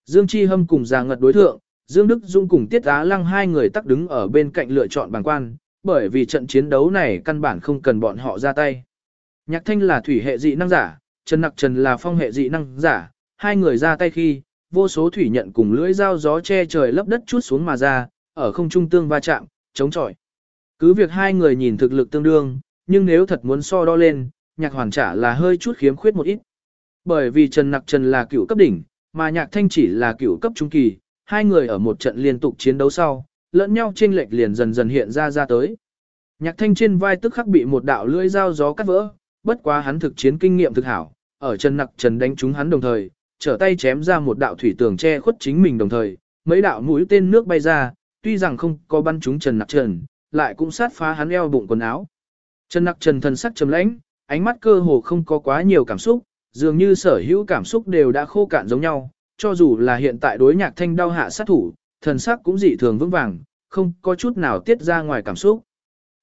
Dương Chi Hâm cùng Già Ngật đối thượng, Dương Đức Dung cùng Tiết Á Lăng hai người tắc đứng ở bên cạnh lựa chọn bằng quan, bởi vì trận chiến đấu này căn bản không cần bọn họ ra tay. Nhạc Thanh là thủy hệ dị năng giả, Trần Nặc Trần là phong hệ dị năng giả, hai người ra tay khi, vô số thủy nhận cùng lưỡi dao gió che trời lấp đất chút xuống mà ra, ở không trung tương va chạm, chống chọi. Cứ việc hai người nhìn thực lực tương đương, nhưng nếu thật muốn so đo lên, nhạc hoàn trả là hơi chút khiếm khuyết một ít. Bởi vì Trần Nặc Trần là cựu cấp đỉnh, mà nhạc thanh chỉ là cựu cấp trung kỳ, hai người ở một trận liên tục chiến đấu sau, lẫn nhau chênh lệch liền dần dần hiện ra ra tới. Nhạc thanh trên vai tức khắc bị một đạo lưỡi dao gió cắt vỡ, bất quá hắn thực chiến kinh nghiệm thực hảo, ở chân Nặc Trần đánh trúng hắn đồng thời, trở tay chém ra một đạo thủy tường che khuất chính mình đồng thời, mấy đạo mũi tên nước bay ra, tuy rằng không có bắn trúng Trần Nặc Trần, lại cũng sát phá hắn eo bụng quần áo. Trần Nặc Trần thần sắc trầm lãnh, ánh mắt cơ hồ không có quá nhiều cảm xúc, dường như sở hữu cảm xúc đều đã khô cạn giống nhau, cho dù là hiện tại đối nhạc thanh đau hạ sát thủ, thần sắc cũng dị thường vững vàng, không có chút nào tiết ra ngoài cảm xúc.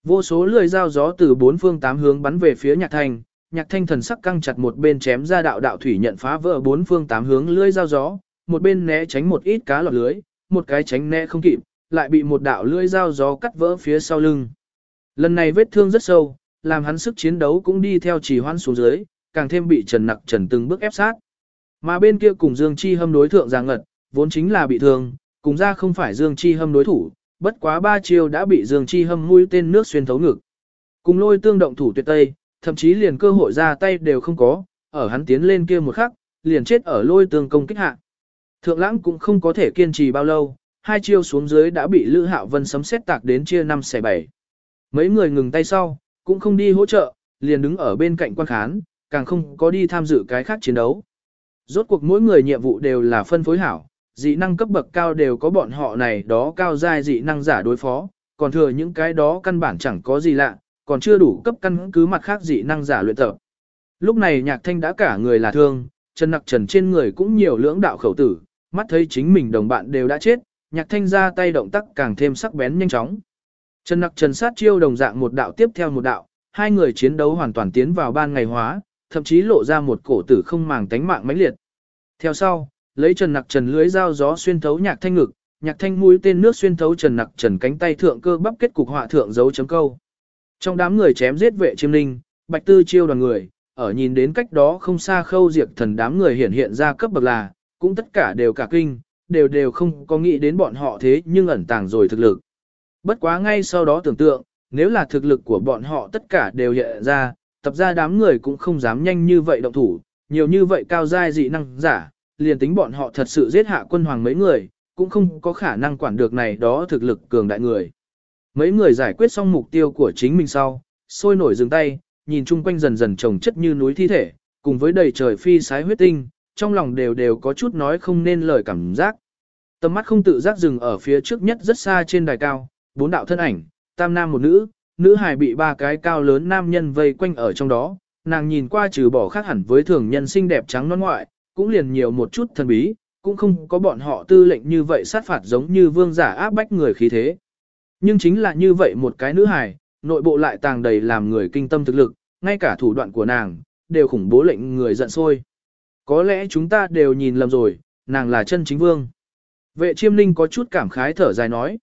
Vô số lưỡi dao gió từ bốn phương tám hướng bắn về phía nhạc thanh, nhạc thanh thần sắc căng chặt một bên chém ra đạo đạo thủy nhận phá vỡ bốn phương tám hướng lưỡi dao gió, một bên né tránh một ít cá lọt lưới, một cái tránh né không kịp, lại bị một đạo lưỡi dao gió cắt vỡ phía sau lưng. Lần này vết thương rất sâu, làm hắn sức chiến đấu cũng đi theo trì hoãn xuống dưới, càng thêm bị Trần Nặc Trần từng bước ép sát. Mà bên kia cùng Dương Chi Hâm đối thượng giang ngật, vốn chính là bị thương, cùng ra không phải Dương Chi Hâm đối thủ, bất quá ba chiêu đã bị Dương Chi Hâm mũi tên nước xuyên thấu ngực. Cùng lôi tương động thủ tuyệt tây, thậm chí liền cơ hội ra tay đều không có, ở hắn tiến lên kia một khắc, liền chết ở lôi tương công kích hạ. Thượng lãng cũng không có thể kiên trì bao lâu, hai chiêu xuống dưới đã bị Lữ Hạo Vân sấm xét tạc đến chia năm xẻ bảy. Mấy người ngừng tay sau, cũng không đi hỗ trợ, liền đứng ở bên cạnh quan khán, càng không có đi tham dự cái khác chiến đấu. Rốt cuộc mỗi người nhiệm vụ đều là phân phối hảo, dị năng cấp bậc cao đều có bọn họ này đó cao giai dị năng giả đối phó, còn thừa những cái đó căn bản chẳng có gì lạ, còn chưa đủ cấp căn cứ mặt khác dị năng giả luyện tập. Lúc này nhạc thanh đã cả người là thương, chân nặc trần trên người cũng nhiều lưỡng đạo khẩu tử, mắt thấy chính mình đồng bạn đều đã chết, nhạc thanh ra tay động tác càng thêm sắc bén nhanh chóng. Trần nặc trần sát chiêu đồng dạng một đạo tiếp theo một đạo, hai người chiến đấu hoàn toàn tiến vào ban ngày hóa, thậm chí lộ ra một cổ tử không màng tánh mạng mãnh liệt. Theo sau, lấy trần nặc trần lưới dao gió xuyên thấu nhạc thanh ngực, nhạc thanh mũi tên nước xuyên thấu trần nặc trần cánh tay thượng cơ bắp kết cục họa thượng dấu chấm câu. Trong đám người chém giết vệ chiêm linh, bạch tư chiêu đoàn người, ở nhìn đến cách đó không xa khâu diệt thần đám người hiện hiện ra cấp bậc là, cũng tất cả đều cả kinh, đều đều không có nghĩ đến bọn họ thế nhưng ẩn tàng rồi thực lực. Bất quá ngay sau đó tưởng tượng, nếu là thực lực của bọn họ tất cả đều hiện ra, tập ra đám người cũng không dám nhanh như vậy động thủ, nhiều như vậy cao giai dị năng giả, liền tính bọn họ thật sự giết hạ quân hoàng mấy người, cũng không có khả năng quản được này đó thực lực cường đại người. Mấy người giải quyết xong mục tiêu của chính mình sau, sôi nổi dừng tay, nhìn chung quanh dần dần trồng chất như núi thi thể, cùng với đầy trời phi sái huyết tinh, trong lòng đều đều có chút nói không nên lời cảm giác. Tầm mắt không tự giác dừng ở phía trước nhất rất xa trên đài cao, bốn đạo thân ảnh, tam nam một nữ, nữ hài bị ba cái cao lớn nam nhân vây quanh ở trong đó, nàng nhìn qua trừ bỏ khác hẳn với thường nhân xinh đẹp trắng non ngoại, cũng liền nhiều một chút thần bí, cũng không có bọn họ tư lệnh như vậy sát phạt giống như vương giả áp bách người khí thế. Nhưng chính là như vậy một cái nữ hài, nội bộ lại tàng đầy làm người kinh tâm thực lực, ngay cả thủ đoạn của nàng, đều khủng bố lệnh người giận sôi. Có lẽ chúng ta đều nhìn lầm rồi, nàng là chân chính vương. Vệ chiêm linh có chút cảm khái thở dài nói.